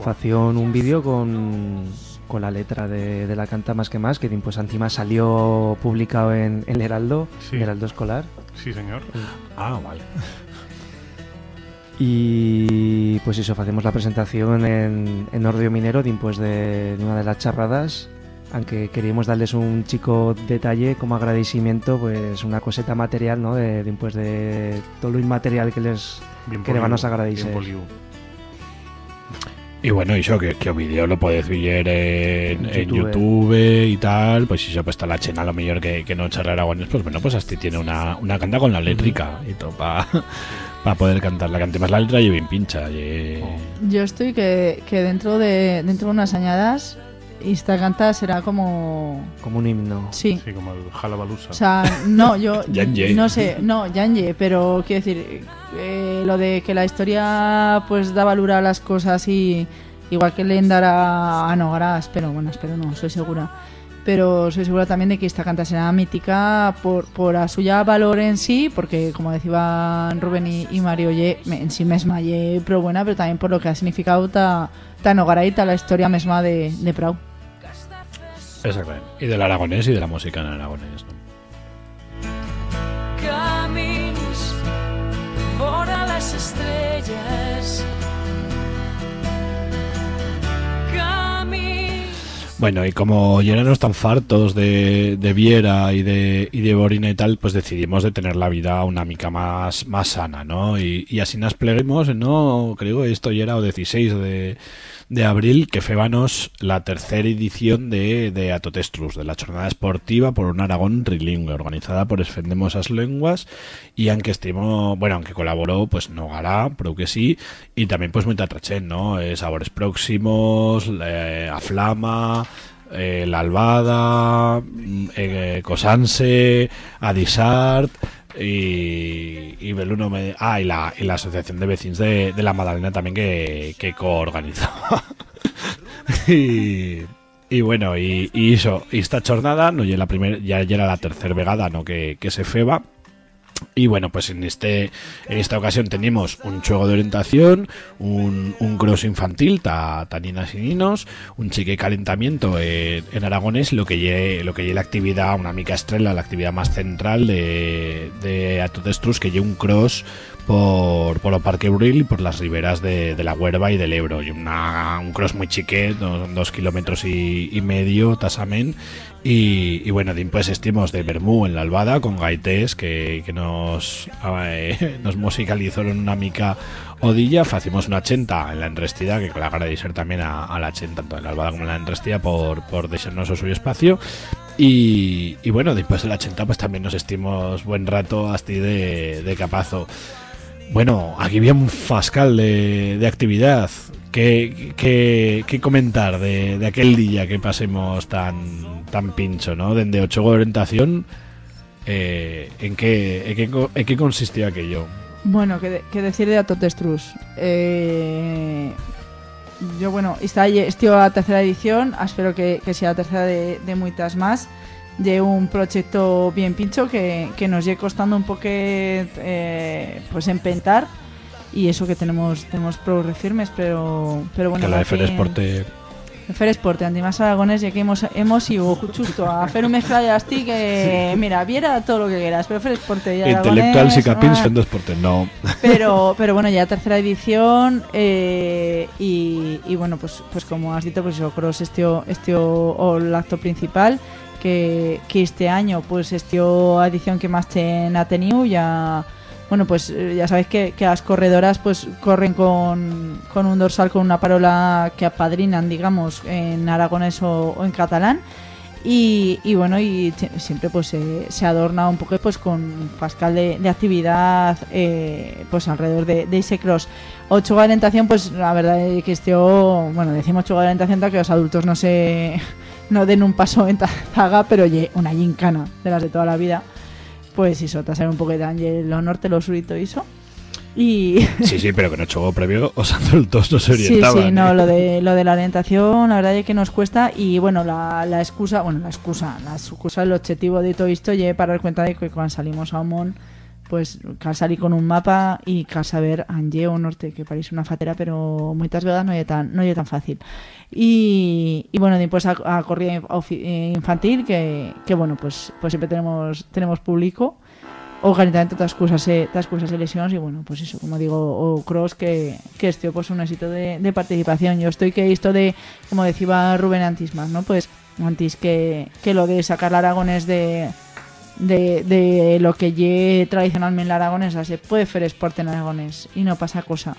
Speaker 3: Facción un vídeo con, con la letra de, de la canta más que más, que pues encima salió publicado en, en el Heraldo,
Speaker 4: Sí.
Speaker 3: el Heraldo Escolar.
Speaker 4: Sí, señor.
Speaker 2: Ah, vale.
Speaker 3: Y pues eso, hacemos la presentación en, en Ordio Minero después de, de una de las charradas. Aunque queríamos darles un chico detalle como agradecimiento, pues una coseta material, ¿no? De, después de todo lo inmaterial que les
Speaker 4: Bien
Speaker 3: que le van a agradecer.
Speaker 2: Y bueno, eso que, que o vídeo lo podéis ver en, en
Speaker 3: YouTube.
Speaker 2: YouTube y tal, pues eso pues está la chena lo mejor que, que no charla aragonés, pues bueno, pues hasta tiene una, una canta con la létrica y todo para poder cantar la canta más la letra y bien pincha. y-
Speaker 5: Yo estoy que, que dentro de dentro de unas añadas esta canta será como
Speaker 3: Como un himno.
Speaker 5: Sí.
Speaker 4: Sí, como el Jalabalusa.
Speaker 5: O sea, no, yo
Speaker 2: Yanye.
Speaker 5: no sé, no, Yanye, pero quiero decir, eh, lo de que la historia pues da valor a las cosas y igual que le dará a Nogara, espero, bueno, espero no, soy segura. Pero soy segura también de que esta canta será mítica por, por a suya valor en sí, porque como decían Rubén y, y Mario, ye, me- en sí mesma ye pro buena, pero también por lo que ha significado ta, ta Nogara y ta la historia mesma de, de Prau.
Speaker 2: Exactamente. Y del aragonés y de la música en aragonés. ¿no?
Speaker 13: camins vora
Speaker 2: Bueno, y como ya éramos tan fartos de, de Viera y de, y de Borina y tal, pues decidimos de tener la vida una mica más, más sana, ¿no? Y, y así nos pleguemos, ¿no? Creo que esto ya era o 16 de, de abril, que febanos la tercera edición de, de Atotestrus, de la jornada esportiva por un Aragón trilingüe, organizada por Esfendemos as Lenguas, y aunque estimo, bueno, aunque colaboró, pues Nogara, creo que sí, y también pues muy tatrachén, ¿no? Eh, sabores próximos, eh, a Flama, eh, La Albada, mm, eh, Cosanse, Adisart y, Beluno me- ah, y la, y la Asociación de Vecinos de, de la Madalena también que, que coorganizaba. y, y bueno, y, y eso, y esta jornada no ya la primera, ya era la tercera vegada no que, que se feba. Y bueno, pues en este en esta ocasión tenemos un juego de orientación, un, un cross infantil, ta, ninas y ninos, un chique calentamiento en, en aragonés, lo que lle, lo que lle la actividad, una mica estrella, la actividad más central de, de que lle un cross por, por el Parque Bril y por las riberas de, de la Huerva y del Ebro. Y un cross muy chique, dos, kilómetros y, medio, tasamen. Y, bueno, después estimos de Bermú en la Albada con Gaités que, que nos, eh, nos musicalizaron una mica odilla. Hacemos una 80 en la Enrestida, que la agradecer también a, la 80, tanto en la Albada como en la Enrestida, por, por dejarnos su espacio. Y, y bueno, después de la 80 pues también nos estimos buen rato hasta de, de capazo. Bueno, aquí había un fascal de, de actividad. ¿Qué, qué, qué comentar de, de aquel día que pasemos tan, tan pincho, ¿no? Desde 8 de orientación, eh, ¿en, qué, en, qué, en qué consistía aquello?
Speaker 5: Bueno, ¿qué, de- decir de Atotestrus? Eh, yo, bueno, esta lle- este a tercera edición, espero que, que sea la tercera de, de muchas más, de un proyecto bien pincho que, que nos lle costando un poco eh, pues empentar. Y eso que tenemos tenemos pro firmes, pero, pero bueno,
Speaker 2: que la de Feresporte
Speaker 5: Fer Sport, Antimás Aragones, ya que hemos, hemos ido justo a hacer un mezcla de asti que, mira, viera todo lo que quieras, pero Fer Sport y
Speaker 2: Intelectual
Speaker 5: Aragonés,
Speaker 2: si capins
Speaker 5: ah,
Speaker 2: deporte, no.
Speaker 5: pero, pero bueno, ya tercera edición eh, y, y bueno, pues, pues como has dicho, pues yo creo que este, este o- o el acto principal que, que este año, pues o edición que más ten ha tenido ya bueno, pues eh, ya sabéis que, que las corredoras pues corren con, con un dorsal con una parola que apadrinan, digamos, en aragonés o, o en catalán. Y, y bueno, y siempre pues se, se adorna un poco pues con pascal de, de actividad eh, pues alrededor de, de ese cross. Ocho de orientación, pues la verdad es que este, bueno, decimos ocho de orientación que los adultos no se no den un paso en zaga, pero oye, una gincana de las de toda la vida. Pues eso, te sale un poco de lo norte, lo surito eso. Y
Speaker 2: Sí, sí, pero que no chocó previo, os adultos no se
Speaker 5: Sí,
Speaker 2: orientaban.
Speaker 5: sí, no,
Speaker 2: ¿eh?
Speaker 5: lo de, lo de la orientación, la verdad es que nos cuesta. Y bueno, la, la excusa, bueno, la excusa, la excusa, el objetivo de todo esto, para dar cuenta de que cuando salimos a Omón, pues cal salir con un mapa y cal saber Anje o Norte, que parece una fatera, pero muchas veces no es tan, no es tan fácil. Y, bueno, después a, a corrida eh, infantil, que, bueno, pues, pues siempre tenemos, tenemos público organizando otras cosas, eh, otras cosas de lesiones y bueno, pues eso, como digo, o cross que, que este pues un éxito de, participación. Yo estoy que esto de, como decía Rubén antes más, ¿no? Pues antes que, que lo de sacar la aragones de, de, de lo que lle tradicionalmente la aragonesa, se puede hacer sport en aragones y no pasa cosa.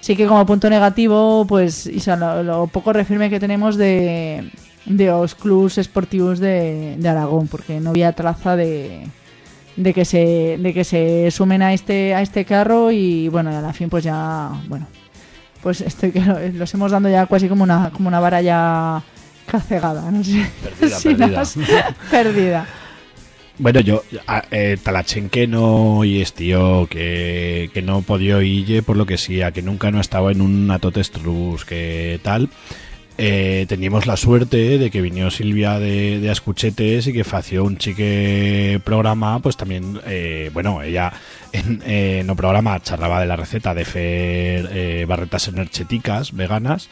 Speaker 5: Sí que como punto negativo, pues Isa, lo, lo poco refirme que tenemos de, de los clubs esportivos de, de Aragón, porque no había traza de, de que se de que se sumen a este a este carro y bueno a la fin pues ya bueno pues estoy que lo- los hemos dando ya casi como una como una vara ya cacegada no sé.
Speaker 2: Perdida Bueno, yo, eh, Talachen que no y es tío, que, que no podía ir por lo que sea, que nunca no ha estado en un Atotestrus, que tal. Eh, teníamos la suerte de que vino Silvia de, de Ascuchetes y que fació un chique programa, pues también, eh, bueno, ella en, eh, no programa charraba de la receta de hacer eh, barretas energéticas veganas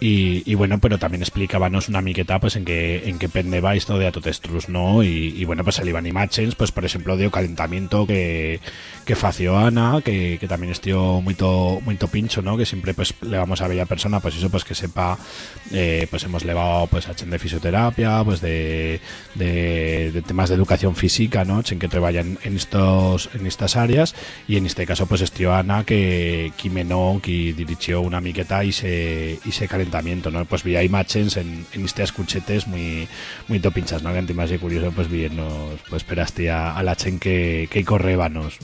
Speaker 2: y, y bueno, pero también explicábamos una miqueta pues en que en que pendeba esto de atotestrus, ¿no? Y, y bueno, pues se iban imágenes, pues por ejemplo, de calentamiento que, que fació Ana, que, que también estío muy muy pincho, ¿no? Que siempre pues le vamos a bella persona, pues eso pues que sepa eh, pues hemos levado pues a chen de fisioterapia, pues de, de, de temas de educación física, ¿no? Chen que trabajan en estos en estas áreas y en este caso pues estío Ana que Quimeno que dirigió una miqueta y se y ese calentamiento, ¿no? Pues vi ahí matches en, en estas cuchetes muy muy topinchas, ¿no? Que ante más y curioso pues viendo pues esperaste a, a la chen que, que corrébanos.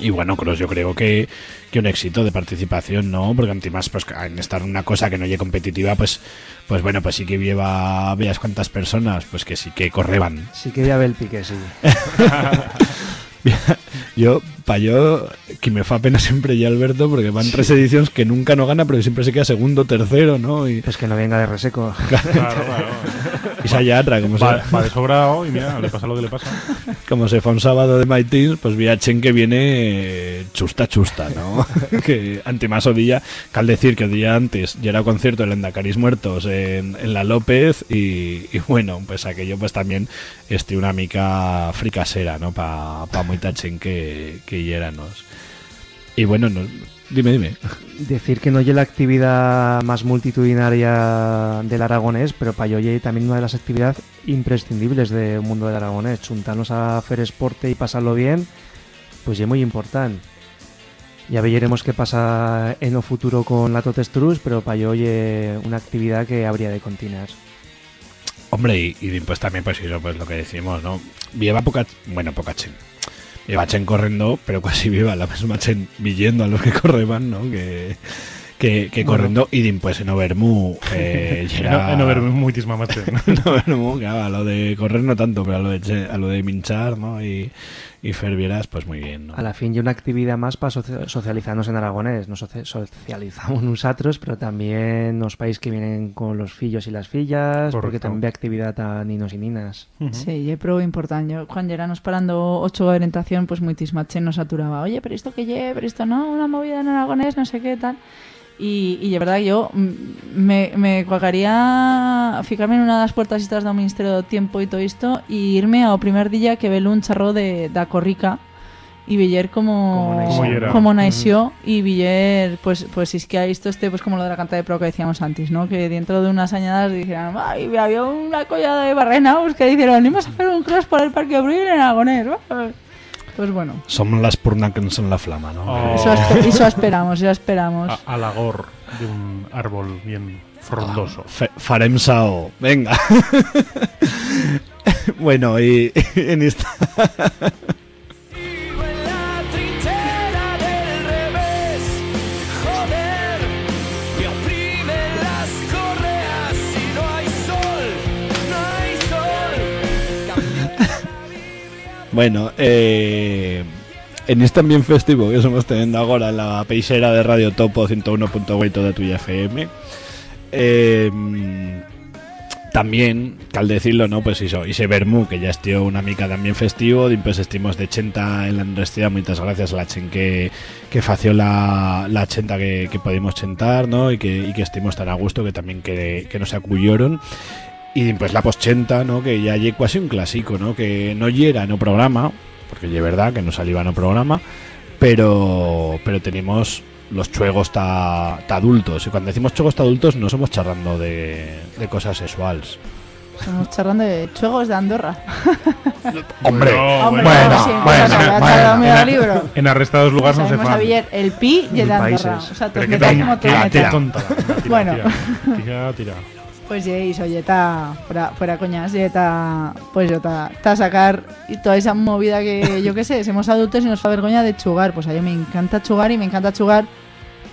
Speaker 2: Y bueno, Cross, yo creo que, que un éxito de participación, ¿no? Porque además, pues en estar una cosa que no llegue competitiva, pues, pues bueno, pues sí que lleva veas cuántas personas, pues que sí que correban.
Speaker 3: Sí que ve el pique, sí.
Speaker 2: yo, para yo, que me fa pena siempre ya Alberto, porque van tres ediciones que nunca no gana, pero siempre se queda segundo, tercero, ¿no? Y...
Speaker 3: Pues que no venga de reseco.
Speaker 4: Claro, claro.
Speaker 2: Y esa ya otra, como se...
Speaker 4: va de sobrado y mira, le pasa lo que le pasa.
Speaker 2: como se fue un sábado de My Teens, pues vi a Chen que viene eh, chusta chusta, ¿no? que ante más odilla, que al decir que el día antes ya era concierto de Endacaris Muertos en, en la López y, y bueno, pues aquello pues también este una mica fricasera, ¿no? Pa, pa moita Chen que, que hiéranos. Y bueno, no, dime, dime.
Speaker 3: Decir que no es la actividad más multitudinaria del aragonés, pero para yo ye también una de las actividades imprescindibles del mundo del aragonés. Juntarnos a hacer esporte y pasarlo bien, pues es muy importante. Ya veremos qué pasa en el futuro con la Totestrus, pero para yo ye una actividad que habría de continuar.
Speaker 2: Hombre, y, y pues también pues eso, pues lo que decimos, ¿no? Lleva poca, bueno, poca Chen. Chen corriendo, pero casi viva la misma Chen villendo a los que correban, ¿no? Que, que, que correndo pues en Overmu eh,
Speaker 4: En
Speaker 2: era-
Speaker 4: o- en Overmu muitísima mache.
Speaker 2: en Overmu, claro, a lo de correr no tanto, pero a lo de, a lo de minchar, ¿no? Y, y fer vieras, pues muy bien, ¿no?
Speaker 3: A la fin, y una actividad más para socializarnos en aragonés. Nos soci- socializamos nosotros, pero también los países que vienen con los fillos y las fillas, porque
Speaker 4: Correcto.
Speaker 3: también hay actividad a ninos y ninas.
Speaker 5: Sí, y pro importante. Yo, cuando éramos parando ocho de orientación, pues muitísima che nos saturaba. Oye, pero esto que lleve, pero esto no, una movida en aragonés, no sé qué tal. Y, y de verdad yo mm, me, me cuacaría ficarme en una de las puertas estas do Ministerio do Tiempo y todo esto y irme ao primer día que velo un charro de da Corrica y Villar como
Speaker 4: Como
Speaker 5: nació y Villar pues pues es que hay esto este pues como lo de la canta de pro que decíamos antes no que dentro de unas añadas dijeron ay había una collada de barrenaus que dijeron vamos a hacer un cross por el parque Obril en Aragonés pues bueno
Speaker 2: Somos las purnacens en la flama, ¿no?
Speaker 4: Oh.
Speaker 5: eso, espe- eso esperamos eso esperamos
Speaker 4: A, alagor de un árbol bien frondoso.
Speaker 2: Fe- farem sao. Venga. bueno, y en esta... Bueno, eh, en este ambiente festivo que estamos teniendo ahora en la peixera de Radio Topo 101.8 de tuya FM, eh, también, cal decirlo, ¿no? Pues eso, ese Bermú, que ya estió una mica también festivo, pues estimos de 80 en la universidad, muchas gracias a la chen que, que fació la, la chenta que, que podemos chentar, ¿no? Y que, y que estimos tan a gusto que también que, que nos acullieron. Y pues la poschenta, ¿no? Que ya lle casi un clásico, ¿no? Que no llega no programa, porque es verdad que no salía no programa, pero pero tenemos los chuegos ta, ta adultos. Y cuando decimos chuegos ta adultos no somos charrando de, de cosas sexuales.
Speaker 5: estamos charlando de chuegos de Andorra
Speaker 2: Hombre,
Speaker 5: Hombre,
Speaker 2: bueno,
Speaker 5: sí,
Speaker 2: bueno,
Speaker 5: libro.
Speaker 4: En arrestados lugares no se
Speaker 5: Sabemos a
Speaker 4: fan.
Speaker 5: Villar el pi y el de Andorra
Speaker 4: Países.
Speaker 5: o sea te como.
Speaker 4: Tira,
Speaker 5: Bueno.
Speaker 4: Tira, tira, tira.
Speaker 5: Pues Jace, oye, está fuera, fuera coñas, ya está, pues yo está, a sacar y toda esa movida que yo qué sé, somos adultos y nos fa vergüenza de chugar, pues a mí me encanta chugar y me encanta chugar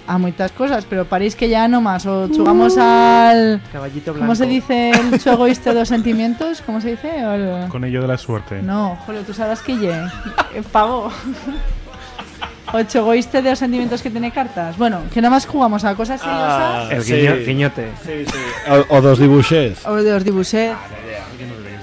Speaker 5: a muchas cosas, pero parece que ya no más, o chugamos al...
Speaker 3: Caballito
Speaker 5: ¿Cómo se dice el chuego este de los sentimientos? ¿Cómo se dice? El-
Speaker 4: Con ello de la suerte.
Speaker 5: No, joder, tú sabes que ye, eh, pago. O chugoiste de los sentimientos que tiene cartas. Bueno, que nada más jugamos a cosas seriosas.
Speaker 3: El
Speaker 2: Sí.
Speaker 3: guiño- guiñote.
Speaker 2: O, o dos dibuixes.
Speaker 5: O de los dibuixets.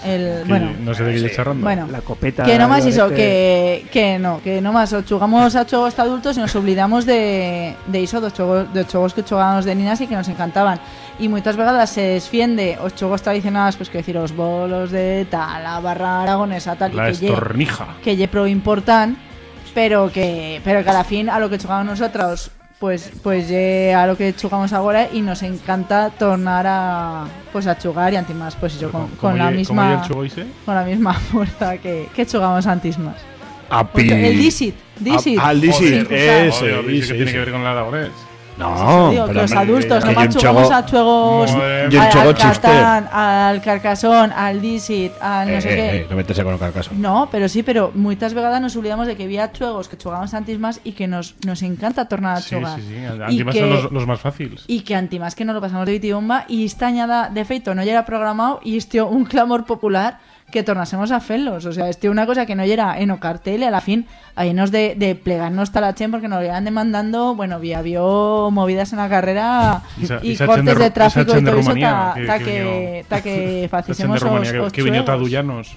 Speaker 5: El, bueno,
Speaker 4: no sé de qué le charrando.
Speaker 5: Bueno,
Speaker 3: La copeta.
Speaker 5: que no más eso,
Speaker 3: arete.
Speaker 5: que, que no, que no más o chugamos a juegos adultos y nos olvidamos de, de eso, dos juegos, de juegos que jugábamos de niñas y que nos encantaban. Y muchas veces se desfiende os juegos tradicionales, pues que decir, los bolos de tal, la barra aragonesa, tal,
Speaker 4: La
Speaker 5: y que
Speaker 4: estornija.
Speaker 5: que lle pro importan, pero que, pero que a la fin a lo que jugamos nosotros, pues, pues a lo que jugamos ahora y nos encanta tornar a, pues a chugar y antes más, pues yo con,
Speaker 4: ¿Cómo
Speaker 5: con la
Speaker 4: lle-
Speaker 5: misma con la misma fuerza que, que jugamos antes más.
Speaker 2: Api.
Speaker 5: El.
Speaker 2: Ah, el Dixit,
Speaker 5: Joder,
Speaker 2: ese,
Speaker 4: Joder, ¿y
Speaker 2: ese,
Speaker 4: ¿Qué tiene que ver con el aragonés?
Speaker 2: No,
Speaker 5: Digo, que
Speaker 2: pero
Speaker 5: los adultos jugamos
Speaker 2: chuego-
Speaker 5: a juegos
Speaker 4: Joder.
Speaker 2: Yo
Speaker 5: al,
Speaker 2: chuego
Speaker 5: al. Catán, al Carcasón, al Dixit, al no
Speaker 2: Eh,
Speaker 5: sé
Speaker 2: eh,
Speaker 5: qué.
Speaker 2: eh, no meterse con el carcaso.
Speaker 5: No, pero sí, pero muchas veces nos olvidamos de que había juegos que jugábamos antes más y que nos, nos encanta tornar a
Speaker 4: Sí,
Speaker 5: jugar.
Speaker 4: sí, sí.
Speaker 5: Y
Speaker 4: Antimas
Speaker 5: que-
Speaker 4: son los, los más fáciles.
Speaker 5: Y que antimás que no lo pasamos de vitibomba y esta añada de feito no ya era programado y este un clamor popular que tornásemos a felos. O sea, este una cosa que no era en o cartel y a la fin ahí nos de, de plegarnos talachen porque nos iban demandando, bueno, había vio movidas en la carrera
Speaker 4: Y esa-
Speaker 5: y
Speaker 4: esa
Speaker 5: cortes
Speaker 4: de
Speaker 5: tráfico y
Speaker 4: de
Speaker 5: todo eso ta,
Speaker 4: que-
Speaker 5: ta
Speaker 4: que
Speaker 5: que, ta os, os chuegos.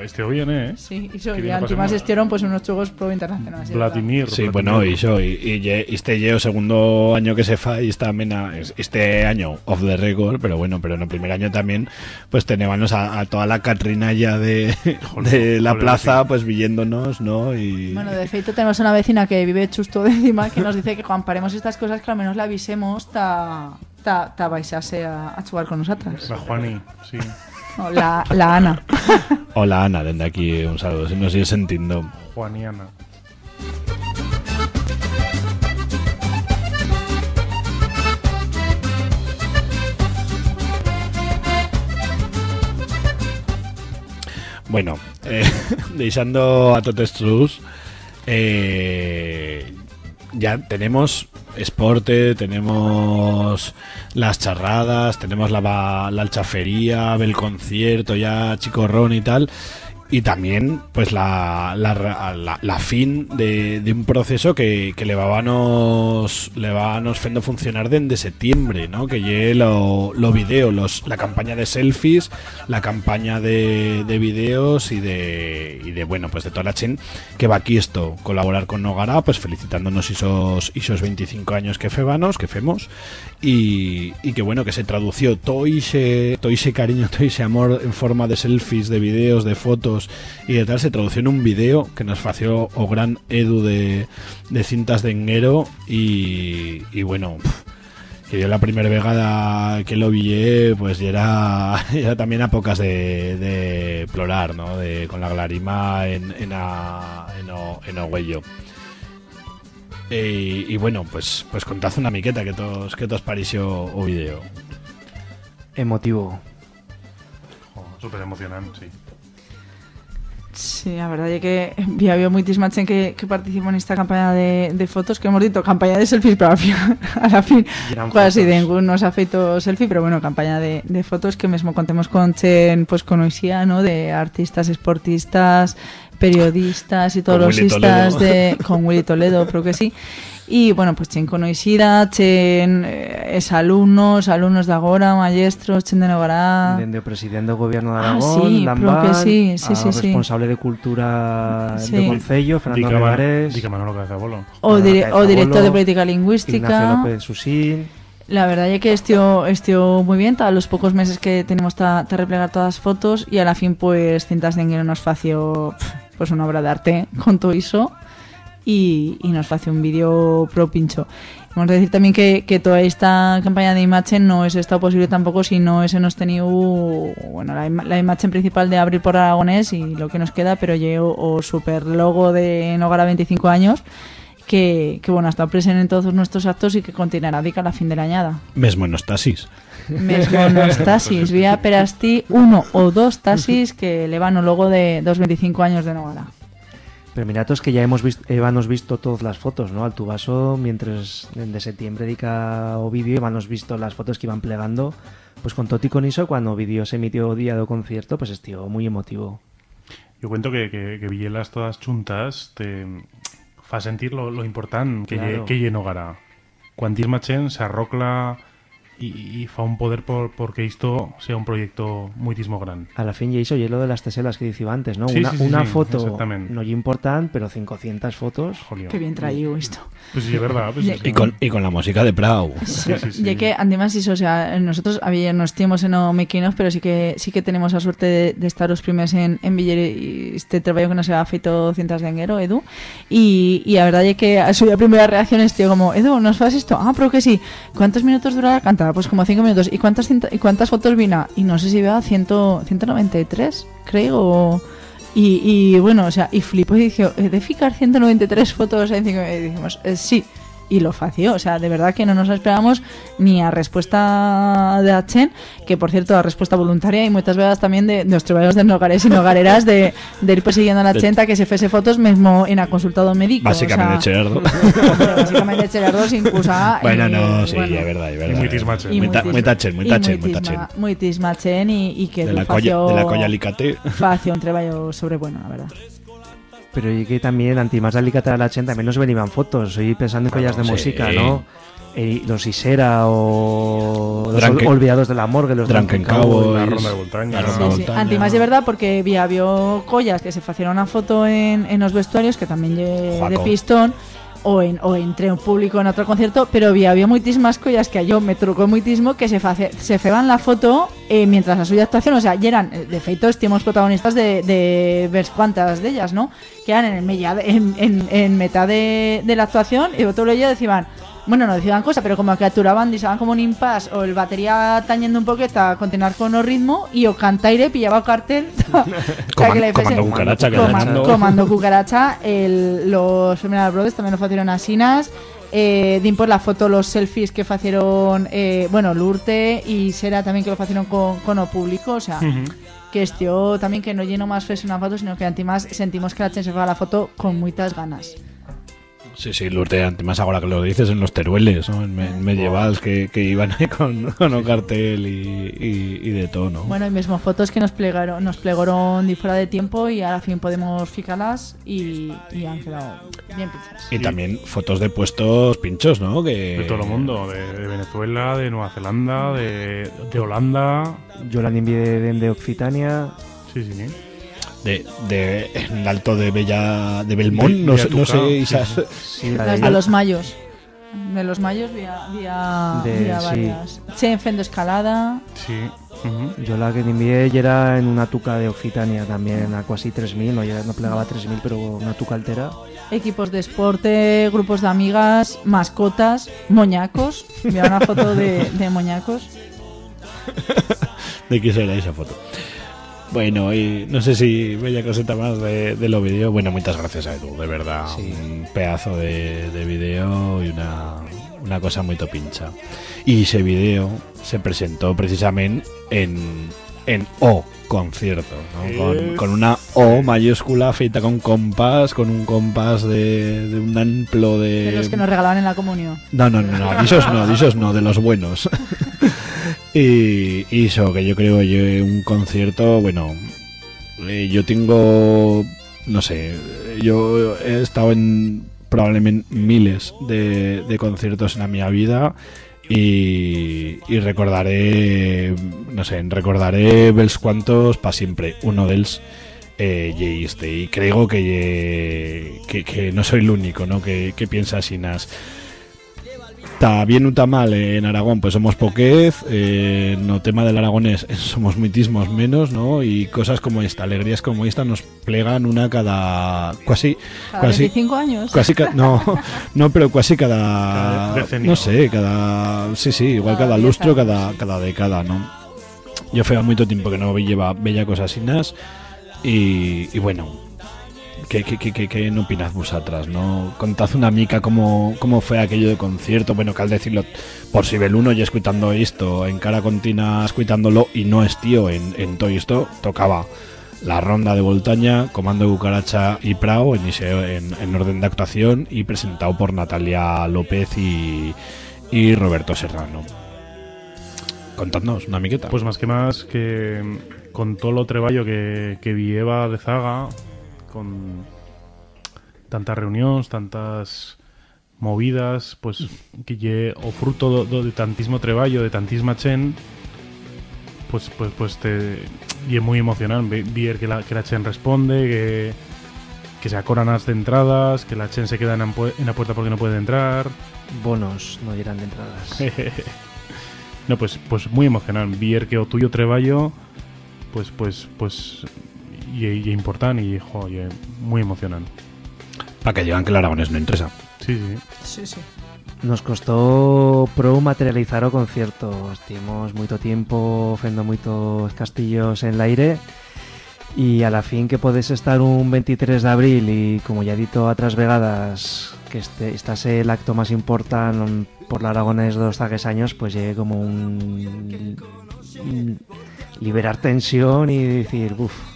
Speaker 4: Este, este bien, ¿eh?
Speaker 5: Sí, y
Speaker 4: Que
Speaker 5: y
Speaker 4: pasando-
Speaker 5: estuvieron pues unos juegos pro internacionales.
Speaker 4: Vladimir.
Speaker 2: Sí,
Speaker 4: Vladimir.
Speaker 2: bueno, y yo, y, y este llevo segundo año que se fa y esta mena, es- este año off the record, pero bueno, pero en el primer año también, pues teníamos a, a toda la catrinalla de, de la
Speaker 4: joder,
Speaker 2: plaza, pues viéndonos, ¿no? Y
Speaker 5: Bueno, de feito tenemos una vecina que vive justo de encima que nos dice que cuando paremos estas cosas que al menos la avisemos ta, ta, ta baixase a, a jugar con nosotras.
Speaker 4: La Juani, sí.
Speaker 5: No, la, la Ana.
Speaker 2: Hola Ana, desde aquí un saludo, si nos sigue sintiendo.
Speaker 4: Juaniana.
Speaker 2: Bueno, eh, deixando a totes trus, eh, ya tenemos esporte, tenemos las charradas, tenemos la, la alchafería, el concierto ya chicorrón y tal. Y también, pues, la, la, la- la fin de, un proceso que, que le vábamos, le vábamos fendo funcionar desde septiembre, ¿no? Que llegue lo, lo video, los, la campaña de selfies, la campaña de, de videos y de, y de, bueno, pues de toda la chen que va aquí esto, colaborar con Nogara, pues felicitándonos esos, esos 25 años que febanos, que femos, y, y que bueno, que se tradució todo ese, todo ese cariño, todo ese amor en forma de selfies, de videos, de fotos y de tal, se tradució en un video que nos fació o gran Edu de, de cintas de enguero y, bueno, pf, que yo la primera vegada que lo vi pues ya era, era también a pocas de, de plorar, ¿no? De, con la glarima en, en, a, en, o, en E, y bueno, pues pues contad una miqueta que tos, que tos pareció o vídeo.
Speaker 3: Emotivo.
Speaker 4: Súper emocionante, sí.
Speaker 5: Sí, la verdad es que había habido muchísima gente que, que participó en esta campaña de, de fotos, que hemos dicho campaña de selfies, pero al fin- a la fin casi
Speaker 3: fotos.
Speaker 5: ninguno nos ha feito selfie, pero bueno, campaña de, de fotos que mismo contemos con chen, pues con Oisía, ¿no? De artistas, esportistas, periodistas y todos
Speaker 2: Con
Speaker 5: los istas de con Willy Toledo, creo que sí. Y bueno, pues chen conoicida, chen eh, es alumnos, alumnos de agora, maestros, chen de Nogará.
Speaker 3: Dende o presidente do gobierno de
Speaker 5: Ah,
Speaker 3: Aragón,
Speaker 5: sí,
Speaker 3: Lambán,
Speaker 5: creo que sí, sí, sí, sí.
Speaker 3: responsable de cultura
Speaker 5: Sí.
Speaker 3: do Concello, Fernando
Speaker 4: Dica
Speaker 3: Nevares,
Speaker 4: Dica Manolo Cazabolo.
Speaker 5: O, dire- o director de política lingüística.
Speaker 3: Ignacio López Susín.
Speaker 5: La verdad es que estuvo, estuvo muy bien, a los pocos meses que tenemos ta, replegar todas las fotos y a la fin pues Cintas de Enguero nos fació pf, pues una obra de arte con todo eso y, y nos fació un vídeo pro pincho. Vamos a decir también que, que toda esta campaña de imagen no es estado posible tampoco si no ese nos tenido bueno, la, ima- la imagen principal de Abrir por Aragonés y lo que nos queda, pero llevo super logo de Nogara 25 años que, que bueno, ha estado presente en todos nuestros actos y que continuará dica a la fin de la añada.
Speaker 2: Mesmo en los taxis.
Speaker 5: Mesmo taxis, vía perasti uno o dos taxis que le van o logo de 225 años de Nogara.
Speaker 3: Pero mira, todos que ya hemos visto, hemos visto todas las fotos, ¿no? Al tubaso, mientras de septiembre dedica o vídeo, hemos visto las fotos que iban plegando. Pues con Toti con iso, cuando o vídeo se emitió día do concierto, pues estío muy emotivo.
Speaker 4: Yo cuento que, que, que villelas todas chuntas te fa sentir lo, lo important que,
Speaker 3: Claro.
Speaker 4: lle, que lle Nogara. Cuantisma chen se arrocla y, y fa un poder por porque esto sea un proyecto muitísimo gran.
Speaker 3: A la fin ya hizo lo de las teselas que decía antes, ¿no?
Speaker 4: Sí,
Speaker 3: una
Speaker 4: sí, sí,
Speaker 3: una
Speaker 4: sí,
Speaker 3: foto no importante, pero 500 fotos.
Speaker 5: Qué bien traído esto.
Speaker 4: Pues sí, es verdad. Pues
Speaker 5: Y-
Speaker 2: Y con, y con la música de Prau.
Speaker 4: Sí, sí, sí.
Speaker 5: Ya que además eso, o sea, nosotros había nos tiempos en o pero sí que sí que tenemos la suerte de, de estar los primeros en, en Viller y este trabajo que nos ha feito cintas de enguero, Edu. Y, y la verdad es que a su primera reacción es tío como, Edu, ¿nos fas esto? Ah, pero que sí. ¿Cuántos minutos dura la Pues como cinco minutos. ¿Y cuántas y cuántas fotos vino? Y no sé si vea 100, 193, creo. Y, y bueno, o sea, y flipo y dije, ¿he de ficar 193 fotos en cinco Y dijimos, "Eh, sí. Y lo fació, o sea, de verdad que no nos esperábamos ni a respuesta de Achen, que por cierto, a respuesta voluntaria y muchas veces también de, los trabajos de hogares y hogareras de, de ir persiguiendo a la chenta que se fese fotos mismo en a consultado médico.
Speaker 2: Básicamente
Speaker 5: o sea, básicamente Cherardo sin cusa.
Speaker 2: Bueno, no, sí,
Speaker 5: bueno.
Speaker 2: es verdad, es
Speaker 4: Y
Speaker 2: verdad.
Speaker 4: muy tismachen.
Speaker 5: Y
Speaker 2: Muy, ta- muy tachen, muy
Speaker 5: y
Speaker 2: tachen, muy
Speaker 5: muitisma-
Speaker 2: tachen.
Speaker 5: Muy tismachen y, y que
Speaker 2: De
Speaker 5: lo
Speaker 2: la colla, de la colla alicate.
Speaker 5: fació un trabajo sobre bueno, la verdad.
Speaker 3: Pero y que también, antimás de Alicata a la Chen, también nos venían fotos. Estoy pensando en collas de
Speaker 2: sí.
Speaker 3: música, ¿no? Eh, los Isera o los olvidados de la morgue, los
Speaker 2: Cowboys.
Speaker 4: La ronda de montaña.
Speaker 5: Sí,
Speaker 2: de
Speaker 5: sí. Antimás de verdad, porque había, había collas que se hacían una foto en, en los vestuarios, que también de
Speaker 2: Juaco.
Speaker 5: pistón, o, en, o entre un público en otro concierto, pero había, había muchísimas collas que a yo me trucó muchísimo que se face, se la foto eh, mientras la suya actuación, o sea, y eran, de feito, estimos protagonistas de, de ver cuántas de ellas, ¿no? Que eran en, en, en, en mitad de, de la actuación y otro ellos decían, bueno, no decían cosas, pero como que aturaban, disaban como un impasse o el batería tañendo un poquito a continuar con el ritmo y o cantaire pillaba o cartel. O sea, que le
Speaker 2: Comando cucaracha que
Speaker 5: Coma-
Speaker 2: ganando.
Speaker 5: Comando cucaracha el, los Feminal Brothers también lo hicieron asinas eh, din por la foto los selfies que hicieron eh, bueno Lurte y Sera también que lo hicieron con, con o público o sea que este también que no lleno más fes una foto sino que además sentimos que la gente se fue a la foto con muchas ganas
Speaker 2: Sí, sí, Lourdes, además ahora que lo dices en los terueles, ¿no? en, me- en medievals que, que iban ahí con, con un cartel y, y, y de todo, ¿no?
Speaker 5: Bueno, y mismo fotos que nos plegaron, nos plegaron de fuera de tiempo y ahora fin podemos ficarlas y, y han quedado bien pinchadas.
Speaker 2: Y también fotos de puestos pinchos, ¿no? Que...
Speaker 4: De todo el mundo, de, de Venezuela, de Nueva Zelanda, de, de Holanda.
Speaker 3: Yo la envié de, de Occitania.
Speaker 4: Sí, sí, sí.
Speaker 2: De, de en el alto de Bella de Belmont, no, sé, no sé, Isas.
Speaker 5: Las de los mayos. De los mayos vía, vía,
Speaker 3: De-
Speaker 5: vía
Speaker 3: sí.
Speaker 5: varias. Che en fendo escalada.
Speaker 4: Sí.
Speaker 3: Yo la que envié era en una tuca de Occitania también, a casi 3.000, no, ya no plegaba 3.000, pero una tuca altera.
Speaker 5: Equipos de deporte, grupos de amigas, mascotas, moñacos. Mira una foto de, de moñacos.
Speaker 2: ¿De qué será esa foto? Bueno, y no sé si bella coseta más de, de los vídeos. Bueno, muchas gracias a Edu, de verdad. Un pedazo de, de vídeo y una, una cosa muy topincha. Y ese vídeo se presentó precisamente en, en O concierto, ¿no? con, una O mayúscula feita con compás, con un compás de, de un amplo de...
Speaker 5: De los que nos regalaban en la comunión.
Speaker 2: No, no, no, no, disos no, disos no, de los buenos. y, eso, que yo creo yo un concierto, bueno, eh, yo tengo, no sé, yo he estado en probablemente miles de, de conciertos en la mi vida y, recordaré, no sé, recordaré bels cuantos para siempre, uno dels eh, ye este y creo que, que, que no soy el único ¿no? que, que piensa así nas está bien o está mal eh, en Aragón pues somos poquez eh, no tema del aragonés somos muitísimos menos no y cosas como esta alegrías como esta nos plegan una cada casi
Speaker 5: Cada
Speaker 2: casi
Speaker 5: 25 años.
Speaker 2: casi ca- no no pero casi cada, no sé cada sí sí igual
Speaker 5: Cada
Speaker 2: cada,
Speaker 5: 10
Speaker 2: lustro cada cada década no yo fue mucho tiempo que no lleva bella cosas asinas y, y bueno ¿Qué, qué, qué, qué, qué no opinas vosotras? ¿no? Contad una mica cómo, cómo fue aquello de concierto. Bueno, que al decirlo, por si vel uno ya escuchando esto, en cara continua escuchándolo y no es tío en, en todo esto, tocaba la ronda de Voltaña, Comando de Cucaracha y Prao en, en, en orden de actuación y presentado por Natalia López y, y Roberto Serrano. Contadnos una miqueta.
Speaker 4: Pues más que más que mm, con todo lo treballo que, que vieva de zaga, con tantas reuniones, tantas movidas, pues que lle o fruto do, do de tantísimo treballo, de tantísima chen, pues pues pues te y es muy emocional ve- ver que la, que la chen responde, que que se acoran las de entradas, que la chen se queda en la, pu- en la puerta porque no puede entrar.
Speaker 3: Bonos no eran de entradas.
Speaker 4: no, pues, pues muy emocional. Ver que o tuyo treballo, pues, pues, pues, y, y importante y, jo, y muy emocionante.
Speaker 2: Para que digan que el aragonés no interesa.
Speaker 4: Sí, sí.
Speaker 5: Sí, sí.
Speaker 3: Nos costó pro materializar o concierto. Estivemos moito tiempo fendo moitos castillos en el aire y a la fin que podes estar un 23 de abril y como ya he dito otras vegadas que este, estase el acto más importante por la Aragones dos tagues años pues llegue como un, un liberar tensión y decir uff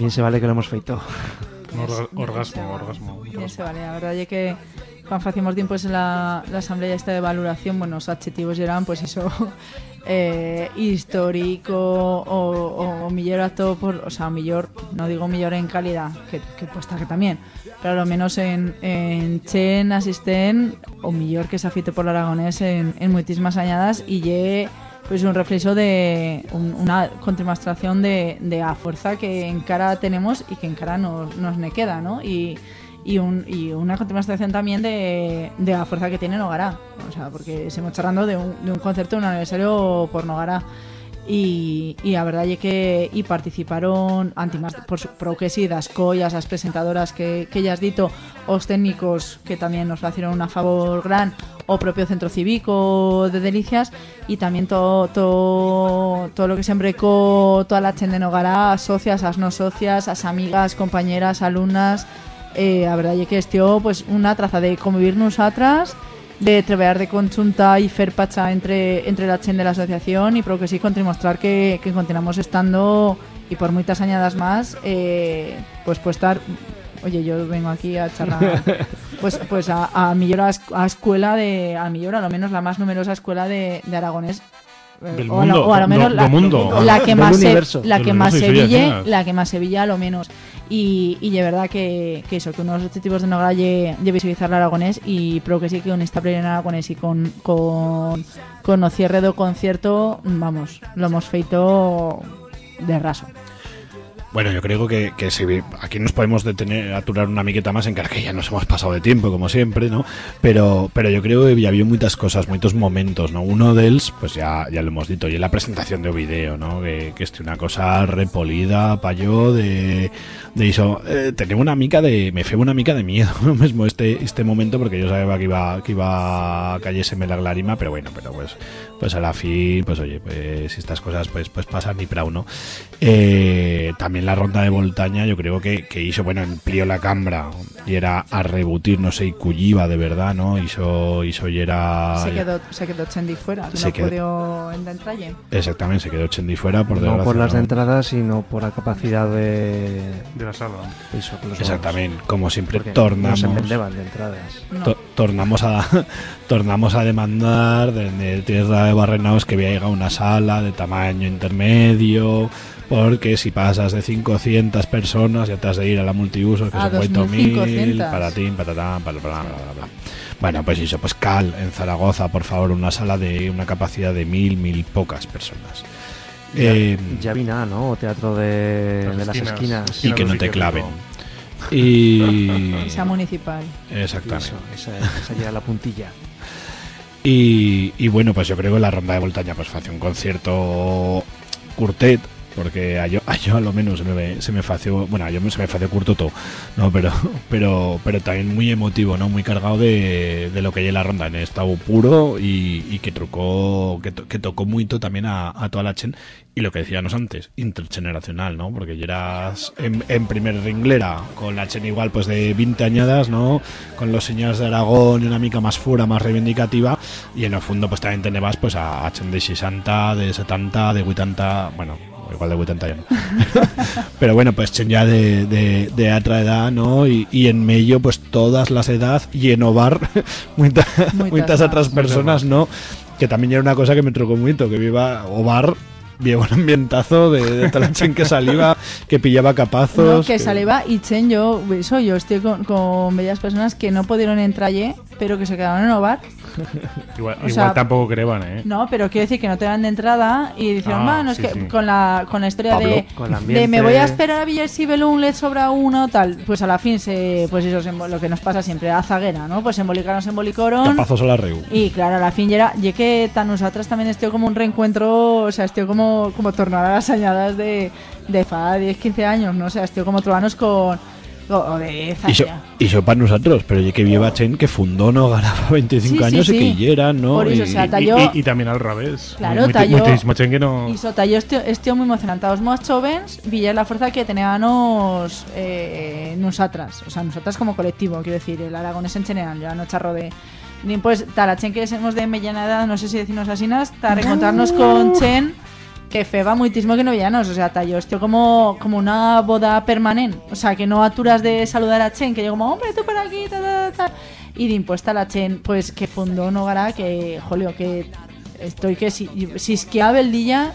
Speaker 3: bien se vale que lo hemos feito
Speaker 4: orga- orgasmo, orgasmo.
Speaker 5: Bien se vale, la verdad es que cuando hacíamos tiempo en la, la asamblea esta de valoración, bueno, los adjetivos eran pues eso eh, histórico o, o millor acto por, o sea, millor, no digo millor en calidad, que, que pues está que también, pero a lo menos en, en Chen asisten o millor que se afite por el aragonés en, en muchísimas añadas y lle pues un reflejo de un- una contrademostración de, de la fuerza que en cara tenemos y que en cara nos, nos ne queda, ¿no? Y, un, y una contrademostración también de, de la fuerza que tiene Nogara, o sea, porque estamos charlando de un, de un concepto de un aniversario por Nogara y, y a verdad es que y participaron antimas por, por que sí, das collas, las presentadoras que, que ya has dito, os técnicos que también nos hicieron una favor gran o propio centro cívico de Delicias y también todo todo, todo lo que se embrecó toda la chen de Nogara, socias, as no socias, as amigas, compañeras, alumnas eh, a verdad es que estió pues una traza de convivir nosotras de treballar de conjunta y fer pacha entre, entre la chen de la asociación y pero que sí demostrar que, que continuamos estando y por muchas añadas más eh, pues puede estar oye, yo vengo aquí a charlar, pues, pues a, a millor a, esc- a escuela de, a millor a lo menos la más numerosa escuela de, de Aragonés. eh,
Speaker 4: Del
Speaker 5: o, a lo-
Speaker 4: mundo,
Speaker 5: o a lo
Speaker 4: do-
Speaker 5: menos la,
Speaker 4: mundo.
Speaker 5: la que más se, la que más
Speaker 4: universo,
Speaker 5: se
Speaker 4: iso ya
Speaker 5: ville,
Speaker 4: decías.
Speaker 5: la que más se villa a lo menos y, y de verdad que, que eso, que uno de los objetivos de Nogara lle, lle visualizar el aragonés y pero que sí que con esta plena en aragonés y con, con, con o cierre do concierto, vamos, lo hemos feito de raso.
Speaker 2: Bueno, yo creo que, que si aquí nos podemos detener, aturar una miqueta más en que ya nos hemos pasado de tiempo, como siempre, ¿no? Pero, pero yo creo que había muchas cosas, muchos momentos, ¿no? Uno de ellos, pues ya, ya lo hemos dicho, y la presentación de vídeo, ¿no? Que, que una cosa repolida, pa' yo, de, de eso. Eh, tenía una mica de, me fue una mica de miedo, ¿no? mismo este, este momento, porque yo sabía que iba, que iba a cayéseme la lágrima, pero bueno, pero pues, pues a la fin, pues oye, pues estas cosas pues, pues pasan y prau, ¿no? Eh, también la ronda de Voltaña, yo creo que, que hizo, bueno, amplió la cambra y era a rebutir, no sé, y culliva de verdad, ¿no? Hizo, hizo y era...
Speaker 5: Se quedó, se quedó Chendi fuera,
Speaker 2: Se
Speaker 5: no
Speaker 2: quedó-
Speaker 5: pudo en entralle.
Speaker 2: Exactamente, se quedó Chendi fuera, por
Speaker 3: no por las de
Speaker 2: ¿no?
Speaker 3: entrada, sino por la capacidad de...
Speaker 4: De la sala.
Speaker 3: Eso, que los
Speaker 2: Exactamente, como siempre
Speaker 3: Porque
Speaker 2: tornamos...
Speaker 3: No se vendeban de entradas.
Speaker 2: To- tornamos a tornamos a demandar desde tierra de Barrenaos que había llegado una sala de tamaño intermedio porque si pasas de 500 personas ya te has de ir a la multiusos que
Speaker 5: Ah,
Speaker 2: son 8000
Speaker 5: 2500.
Speaker 2: para ti patatán para bla, bla, bla, bla. bueno pues eso pues cal en Zaragoza por favor una sala de una capacidad de mil mil pocas personas
Speaker 3: Ya,
Speaker 2: Eh,
Speaker 3: ya vi nada, ¿no? O teatro de,
Speaker 4: Las
Speaker 3: de las
Speaker 4: esquinas.
Speaker 3: esquinas.
Speaker 2: y que no te claven y
Speaker 5: Esa municipal.
Speaker 2: exactamente
Speaker 3: Eso, esa, esa llega la puntilla.
Speaker 2: Y, y bueno, pues yo creo que la ronda de Voltaña pues hace un concierto curtet, porque a yo a, yo a lo menos se me, se me fació, bueno, a yo se me fació curto todo, no, pero pero pero también muy emotivo, ¿no? Muy cargado de, de lo que hay la ronda, en estado puro y, y que trucó que, to- que tocó mucho también a, a toda la chen y lo que decíamos antes, intergeneracional, ¿no? Porque ya en, en primer ringlera con la chen igual pues de 20 añadas, ¿no? Con los señores de Aragón y una mica más fura, más reivindicativa y en el fondo pues también tenebas pues a, a chen de 60, de 70, de 80, bueno, igual de 80 ya no. Pero bueno, pues ya de, de, de otra edad, ¿no? Y, y en medio pues todas las edades y en Ovar muchas, muchas otras personas, ¿no? Que también era una cosa que me trocó mucho, que viva Ovar Lleva un ambientazo de, de que saliva, que pillaba capazos.
Speaker 5: No, que saliva y Chen, yo, eso, yo estoy con, con bellas personas que no pudieron entralle, pero que se quedaron en Ovar.
Speaker 4: Igual,
Speaker 5: O
Speaker 4: igual
Speaker 5: sea,
Speaker 4: tampoco creban, ¿eh?
Speaker 5: No, pero quiero decir que no te dan de entrada y dijeron,
Speaker 4: Ah,
Speaker 5: bueno, es que
Speaker 4: sí.
Speaker 5: con la, con la historia
Speaker 4: Pablo,
Speaker 5: de,
Speaker 4: con
Speaker 5: me voy a esperar a ver si Belún le sobra uno tal, pues a la fin se, pues eso, se lo que nos pasa siempre, a zaguera, ¿no? Pues se embolicaron, se embolicaron.
Speaker 2: Capazos a la reu.
Speaker 5: Y claro, a la fin ya era, ya que tan nosotras también estoy como un reencuentro, o sea, estoy como, como tornar a las añadas de, de fa 10, 15 años, ¿no? O sea, estoy como trovanos con, o, o de
Speaker 2: Y eso,
Speaker 5: Zaya.
Speaker 2: y eso para nosotros, pero que viva Chen que fundó no ganaba 25
Speaker 5: Sí, sí,
Speaker 2: años
Speaker 5: sí.
Speaker 2: y que era, ¿no?
Speaker 5: Por eso,
Speaker 2: y,
Speaker 5: o sea,
Speaker 4: Y,
Speaker 5: talló-
Speaker 4: y- y también al revés.
Speaker 5: Claro,
Speaker 4: muy,
Speaker 5: talló-
Speaker 4: chen que no...
Speaker 5: Y sota, yo estoy, estoy muy emocionada. Os más jóvenes, villar la fuerza que teníamos eh, nosotras. O sea, nosotras como colectivo, quiero decir, el aragonés en general. Yo no charro de... Ni pues, tal, a Chen que somos de mediana edad, no sé si decimos así, para reencontrarnos con Chen, que feba muitísimo que no villanos. O sea, ta, yo estoy como, como una boda permanente. O sea, que no aturas de saludar a Chen, que yo como, hombre, tú por aquí, ta, ta, ta, ta. Y de impuesta la Chen, pues que fundó Nogara, que, jolio, que estoy que si, si es que a Beldilla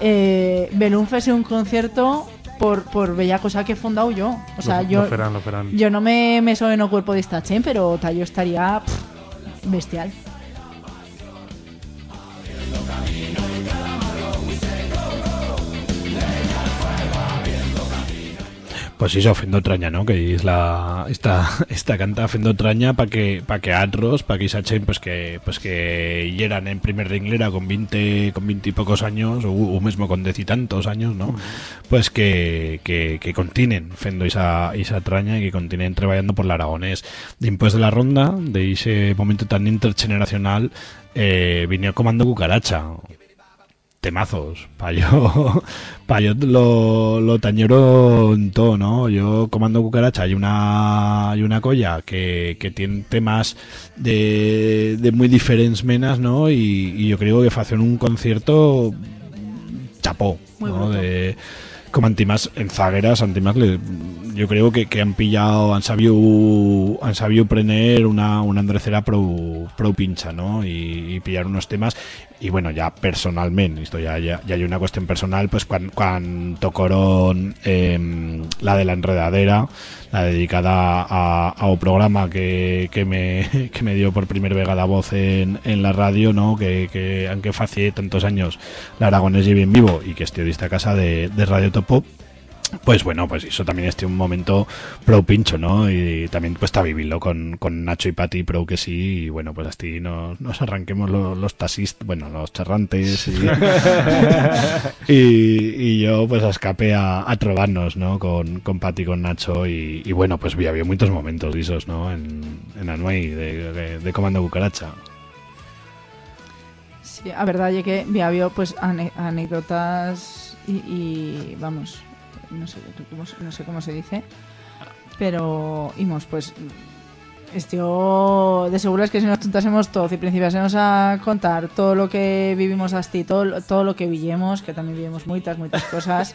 Speaker 5: eh, Belún fese un concierto por, por bella cosa que he fundado yo. O sea,
Speaker 4: Lo-
Speaker 5: yo,
Speaker 4: lo lo
Speaker 5: yo no me, me soy en el cuerpo de esta Chen, pero ta, yo estaría pff, bestial.
Speaker 2: Pues eso, Fendo Traña, ¿no? Que es la esta esta canta Fendo Traña para que para que atros, para que Sachen pues que pues que lleran en primer ringlera con 20 con 20 y pocos años o, o mismo con deci tantos años, ¿no? Pues que que que continen Fendo esa esa traña y que continuen trabajando por la Aragonés. Después de la ronda, de ese momento tan intergeneracional, eh, vino el comando cucaracha temazos. Pa' yo, pa' yo lo, lo tañero en todo, ¿no? Yo comando cucaracha hay una hay una colla que, que tiene temas de, de muy diferentes menas, ¿no? Y, y yo creo que hacen un concierto chapó,
Speaker 5: Muy
Speaker 2: ¿no? De, como antimas en zagueras, antimas le, yo creo que, que han pillado, han sabido, han sabido prener una, una andrecera pro, pro pincha, ¿no? Y, pillar unos temas. Y bueno, ya personalmente, esto ya, ya, ya hay una cuestión personal, pues cuando, cuando tocaron em, la de la enredadera, la dedicada a, un programa que, que, me, que me dio por primera vegada voz en, en la radio, ¿no? Que, que aunque facie tantos años la Aragonés lleve en vivo y que estoy de esta casa de, de Radio Topo, pues bueno, pues eso también este un momento pro pincho, ¿no? Y también pues está vivirlo con, con Nacho y Pati pro que sí, y bueno, pues así nos, nos arranquemos los, los taxistas, bueno, los charrantes y, y, y yo pues escapé a, a trobarnos, ¿no? Con, con Pati, con Nacho y, y bueno, pues había muchos momentos esos, ¿no? En, en Anuey de, de, de Comando Cucaracha.
Speaker 5: Sí, a verdad é que había pues anécdotas y, y, vamos, no sé, cómo, no sé cómo se dice, pero imos pues Estio de seguro es que si nos juntásemos todos y principiásemos a contar todo lo que vivimos hasta todo, todo lo que vivimos, que también vivimos muchas, muchas cosas.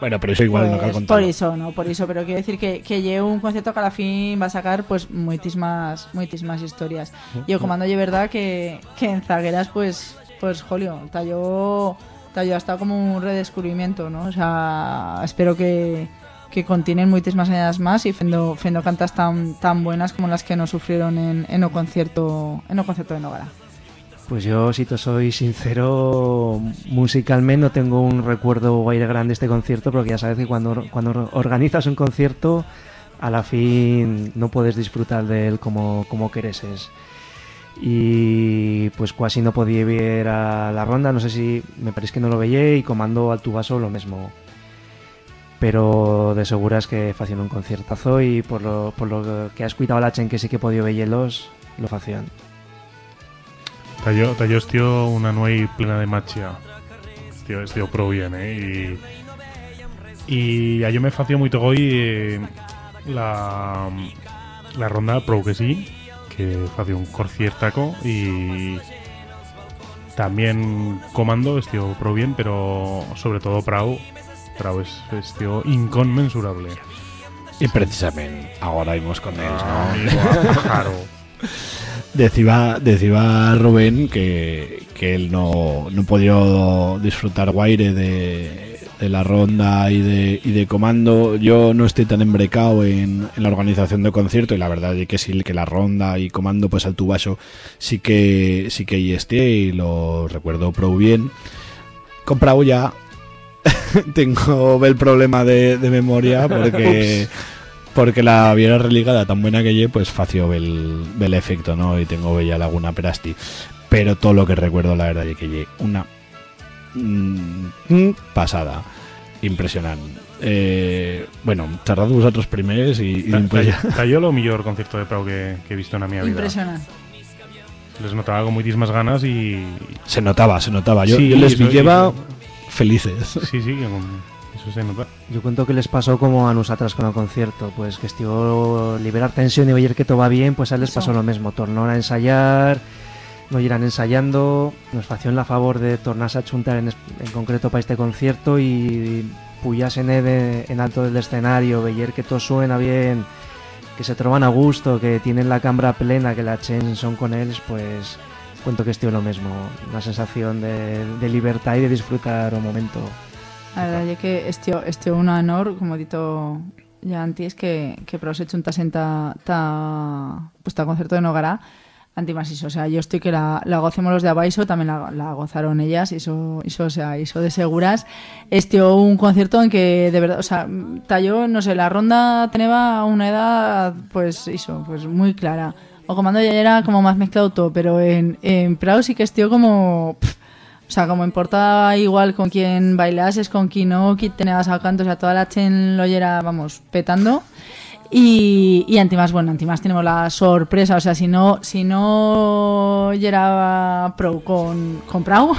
Speaker 2: Bueno, pero eso igual no cal
Speaker 5: Pues,
Speaker 2: contarlo.
Speaker 5: Por eso, no, por eso, pero quiero decir que, que lleve un concierto que a la fin va a sacar pues muitísimas, muitísimas historias. Y comando de verdad que, que en zagueras pues, pues jolio, talló, talló hasta como un redescubrimiento, ¿no? O sea, espero que, que continuen muitísimas añadas más y fendo, fendo cantas tan, tan buenas como las que nos sufrieron en, en o concierto, en o concierto de Nogara.
Speaker 3: Pues yo, si te soy sincero, musicalmente no tengo un recuerdo guaire grande de este concierto, porque ya sabes que cuando, cuando organizas un concierto, a la fin no puedes disfrutar de él como, como quereses. Y pues casi no podía ver a la ronda, no sé si me parece que no lo veía y comando al tubaso lo mismo. Pero de seguras que facían un conciertazo y por lo, por lo que has cuidado la chen que sí que podía verlos, lo facían.
Speaker 4: Tallo, tallo estío una nuey plena de machia. Estío, estío pro bien, eh? Y, y a yo me fació muy hoy eh, la, la ronda pro que sí, que fació un conciertaco y también comando estío pro bien, pero sobre todo Prau, Prau es estío inconmensurable.
Speaker 2: Y precisamente ahora vimos con él,
Speaker 4: Ah,
Speaker 2: ¿no?
Speaker 4: pájaro.
Speaker 2: Decía, decía Rubén que, que él no, no podía disfrutar guaire de, de la ronda y de, y de comando. Yo no estoy tan embrecado en, en la organización de concierto y la verdad es que sí, que la ronda y comando pues al tubaso sí que sí que ahí esté y lo recuerdo pro bien. Comprado ya tengo el problema de, de memoria porque porque la viera religada tan buena que lle pues fació el, el efecto no y tengo bella laguna perasti pero todo lo que recuerdo la verdad es que lle una mm, pasada impresionante eh, bueno primeros y, y
Speaker 4: Ta-
Speaker 2: después ya.
Speaker 4: ta- Tallo lo mejor concierto de Prau que, que he visto en mi vida.
Speaker 5: Impresionante.
Speaker 4: Les notaba con muchísimas ganas y...
Speaker 2: se notaba se notaba yo,
Speaker 4: Sí,
Speaker 2: yo les vi lleva felices
Speaker 4: Sí, sí, eso se nota.
Speaker 3: Yo cuento que les pasó como a nosotras con el concierto, pues que estuvo liberar tensión y ver que todo va bien, pues a ellos les pasó lo mismo, tornaron a ensayar, no irán ensayando, nos fació la favor de tornarse a chuntar en, en concreto para este concierto y puyasen de, en alto del escenario, ver que todo suena bien, que se troban a gusto, que tienen la cámara plena, que la chen son con ellos, pues cuento que estuvo lo mismo, una sensación de, libertad y de disfrutar un momento.
Speaker 5: La verdad es que un honor, como he dicho ya antes, que, que Pro se chuntasen ta, ta, pues ta concierto de Nogara antimas iso. O sea, yo estoy que la, la gocemos los de abaixo, también la, la gozaron ellas, iso, iso, o sea, iso de seguras. Este un concierto en que, de verdad, o sea, tallo, no sé, la ronda tenía una edad, pues, iso, pues muy clara. O comando ya era como más mezclado todo, pero en, en Prado sí que estío como... pff, o sea, como importa igual con quién bailases, con quién no, quién tenías al canto, o sea, toda la chen lo era, vamos, petando. Y, y antimás, bueno, antimás tenemos la sorpresa, o sea, si no, si no era pro con, con Prau,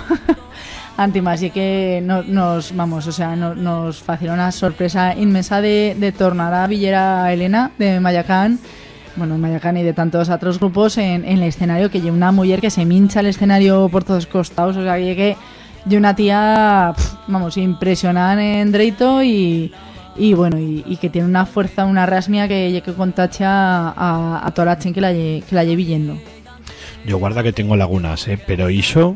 Speaker 5: antimás, y que no, nos, vamos, o sea, no- nos facilitó una sorpresa inmensa de, de tornar a Villera Elena de Mayacán, bueno, en Mayacán y de tantos otros grupos en, en el escenario, que lleva una mujer que se mincha el escenario por todos costados, o sea, que llegué de una tía, vamos, impresionante en Dreito y, y bueno, y, y que tiene una fuerza, una rasmia que que contacha a, a toda la gente que la lle, que la lle viendo.
Speaker 2: Yo guarda que tengo lagunas, ¿eh? pero iso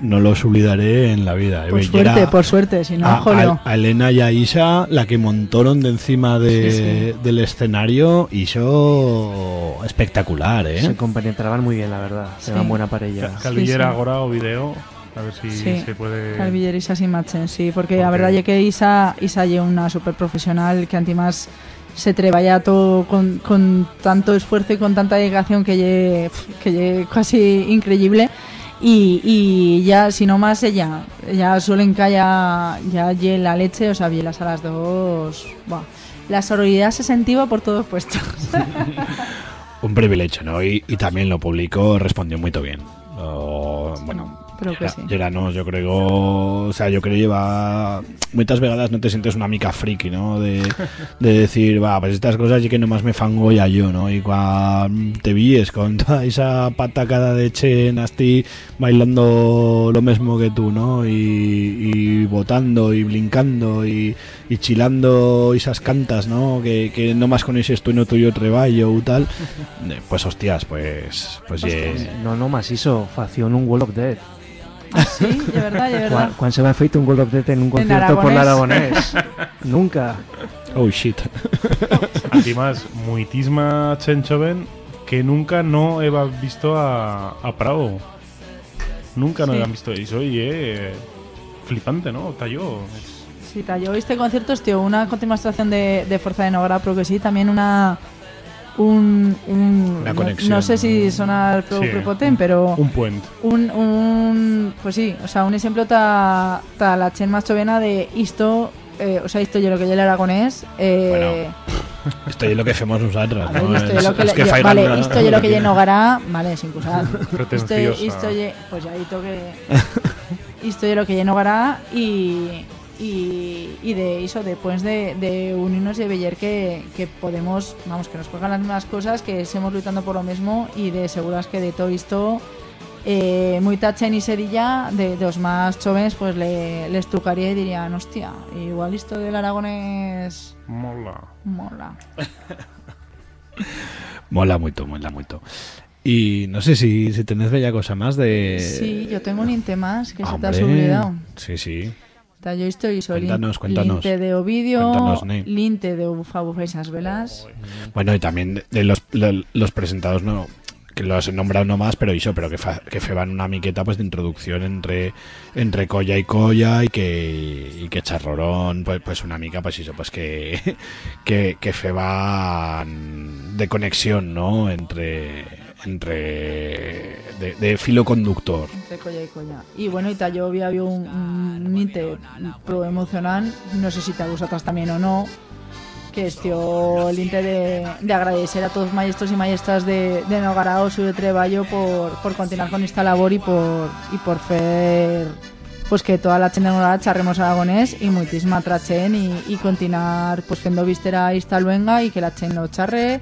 Speaker 2: no los olvidaré en la vida.
Speaker 5: Por
Speaker 2: Eh,
Speaker 5: suerte,
Speaker 2: era
Speaker 5: por suerte, si no,
Speaker 2: a, a- Elena y a Isa, la que montaron de encima de, del escenario, hizo espectacular, ¿eh?
Speaker 3: Se compenetraban muy bien, la verdad. Eran buena pareja.
Speaker 4: Ca- Calvillera
Speaker 5: Sí, sí.
Speaker 4: ahora o video, a ver si
Speaker 5: Sí,
Speaker 4: se puede...
Speaker 5: Calviller Isa sin machen, sí, porque la verdad es que Isa, Isa es una super profesional que antimás se treballa todo con, con tanto esfuerzo y con tanta dedicación que lle, que lle casi increíble y, y ya si no más ella ya suelen que ya ya lle la leche o sea las a las dos buah. la sororidad se sentiva por todos puestos
Speaker 2: Un privilegio, ¿no? Y, y también lo publicó, respondió muy bien. Bueno,
Speaker 5: Creo que sí.
Speaker 2: no, yo creo, o sea, yo creo que lleva muchas vegadas no te sientes una mica friki, ¿no? De, de decir, va, pues estas cosas sí que nomás me fango ya yo, ¿no? Y cuando te vies con toda esa patacada de Chen, así bailando lo mismo que tú, ¿no? Y, y votando y blincando y, y chilando esas cantas, ¿no? Que, que nomás con ese estueno tuyo treballo o tal, pues hostias, pues, pues
Speaker 3: No, no, más hizo, fació en un World of Dead.
Speaker 5: sí de verdad de verdad
Speaker 3: Quan, quan se va feito un World of Dead en un concierto por
Speaker 5: aragonés.
Speaker 3: l'Aragonés? Nunca.
Speaker 2: Oh shit.
Speaker 4: Además, muitisma Chenchoven que nunca no he visto a, a Prado. Nunca no
Speaker 5: Sí.
Speaker 4: he visto eso y eh, flipante, ¿no? Talló.
Speaker 5: Sí, tal, yo este concierto, tío, una continuación de, de Fuerza de Nogra, pero que sí, también una. Un, un-
Speaker 2: Una
Speaker 5: no-
Speaker 2: conexión,
Speaker 5: No, sé si sonar
Speaker 4: Sí,
Speaker 5: prepotente, pero.
Speaker 4: Un puente.
Speaker 5: Un, un. Pues sí, o sea, un ejemplo ta, ta la chen más chovena de esto. Eh, o sea, esto yo lo que yo el aragonés. Eh,
Speaker 2: esto es lo que hacemos nosotros,
Speaker 5: ver,
Speaker 2: ¿no?
Speaker 5: esto
Speaker 2: Es-
Speaker 5: es lo que
Speaker 2: es
Speaker 5: le-
Speaker 2: que
Speaker 5: yo- vale,
Speaker 2: una-
Speaker 5: esto yo lo que yo Nogará, vale, sin.
Speaker 4: Pretenciosa.
Speaker 5: Esto, esto pues ya que esto yo lo que yo Nogará y y, y de eso después de, de unirnos y de ver que, que podemos vamos que nos juegan las mismas cosas que estemos luchando por lo mismo y de seguras que de todo esto eh, muy tachen y sedilla de, de los más jóvenes pues le, les tocaría y dirían hostia igual esto del aragonés
Speaker 4: Mola.
Speaker 5: mola
Speaker 2: Mola mucho, mola mucho. Y no sé si, si tenés bella cosa más de...
Speaker 5: sí yo tengo un inte más que se te
Speaker 2: Hombre,
Speaker 5: olvidado
Speaker 2: Sí, sí.
Speaker 5: Ta, yo estoy soy
Speaker 2: Cuéntanos, cuéntanos.
Speaker 5: Linte de Ovidio. Linte de Ufabu esas velas.
Speaker 2: Bueno, y también de los, lo- los presentados, no que los he nombrado nomás, pero hizo, pero que, fa, que feban una miqueta pues de introducción entre entre colla y colla y que y que charrorón pues, pues una mica pues hizo pues que que, que feban de conexión, ¿no? entre entre de, de filo conductor.
Speaker 5: Entre colla y colla. Y bueno, y yo había había un, un Linte pro emocional, no sé si te vosotras también o no, que es tío el Linte de, de agradecer a todos los maestros y maestras de, de Nogarao su treballo por, por continuar con esta labor y por y por hacer pues que toda la chen de Nogarao charremos aragonés y muitísima trachen y, y continuar pues haciendo vístera esta luenga y que la chen lo charre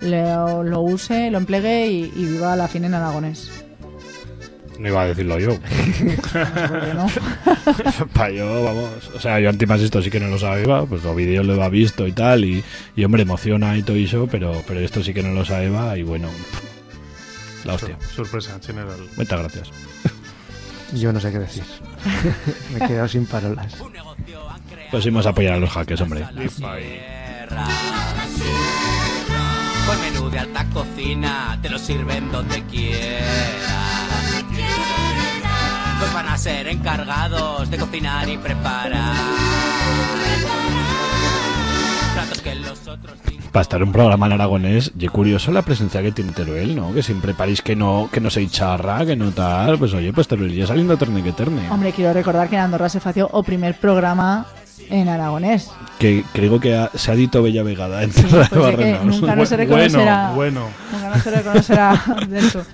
Speaker 5: lo, lo use, lo emplegue y, y viva la fin en aragonés.
Speaker 2: No iba a decirlo yo.
Speaker 5: no?
Speaker 2: Pa' yo, vamos. O sea, yo antes esto sí que no lo sabía, pues los vídeos lo he visto y tal, y, y hombre, emociona y todo eso, pero, pero esto sí que no lo sabía, y bueno, la hostia.
Speaker 4: Sor- sorpresa general.
Speaker 2: Muchas gracias.
Speaker 3: Yo no sé qué decir. Me he quedado sin palabras.
Speaker 2: Pues íbamos a apoyar a los hackers, hombre.
Speaker 22: Con menú de alta cocina, te lo sirven donde quieras. Pues van a ser encargados de cocinar y preparar. Platos que los otros
Speaker 2: Para estar un programa en aragonés, y curioso la presencia que tiene Teruel, ¿no? Que siempre parís que no, que no se charra, que no tal, pues oye, pues Teruel ya saliendo terne que terne.
Speaker 5: Hombre, quiero recordar que en Andorra se fació o primer programa en aragonés.
Speaker 2: Que creo que ha- se ha dito Bella Vegada en
Speaker 5: Sí,
Speaker 2: Terra de
Speaker 5: pues
Speaker 2: Barrenos.
Speaker 5: nunca no se
Speaker 4: Bueno,
Speaker 5: reconocerá.
Speaker 4: bueno.
Speaker 5: Nunca no se reconocerá de eso.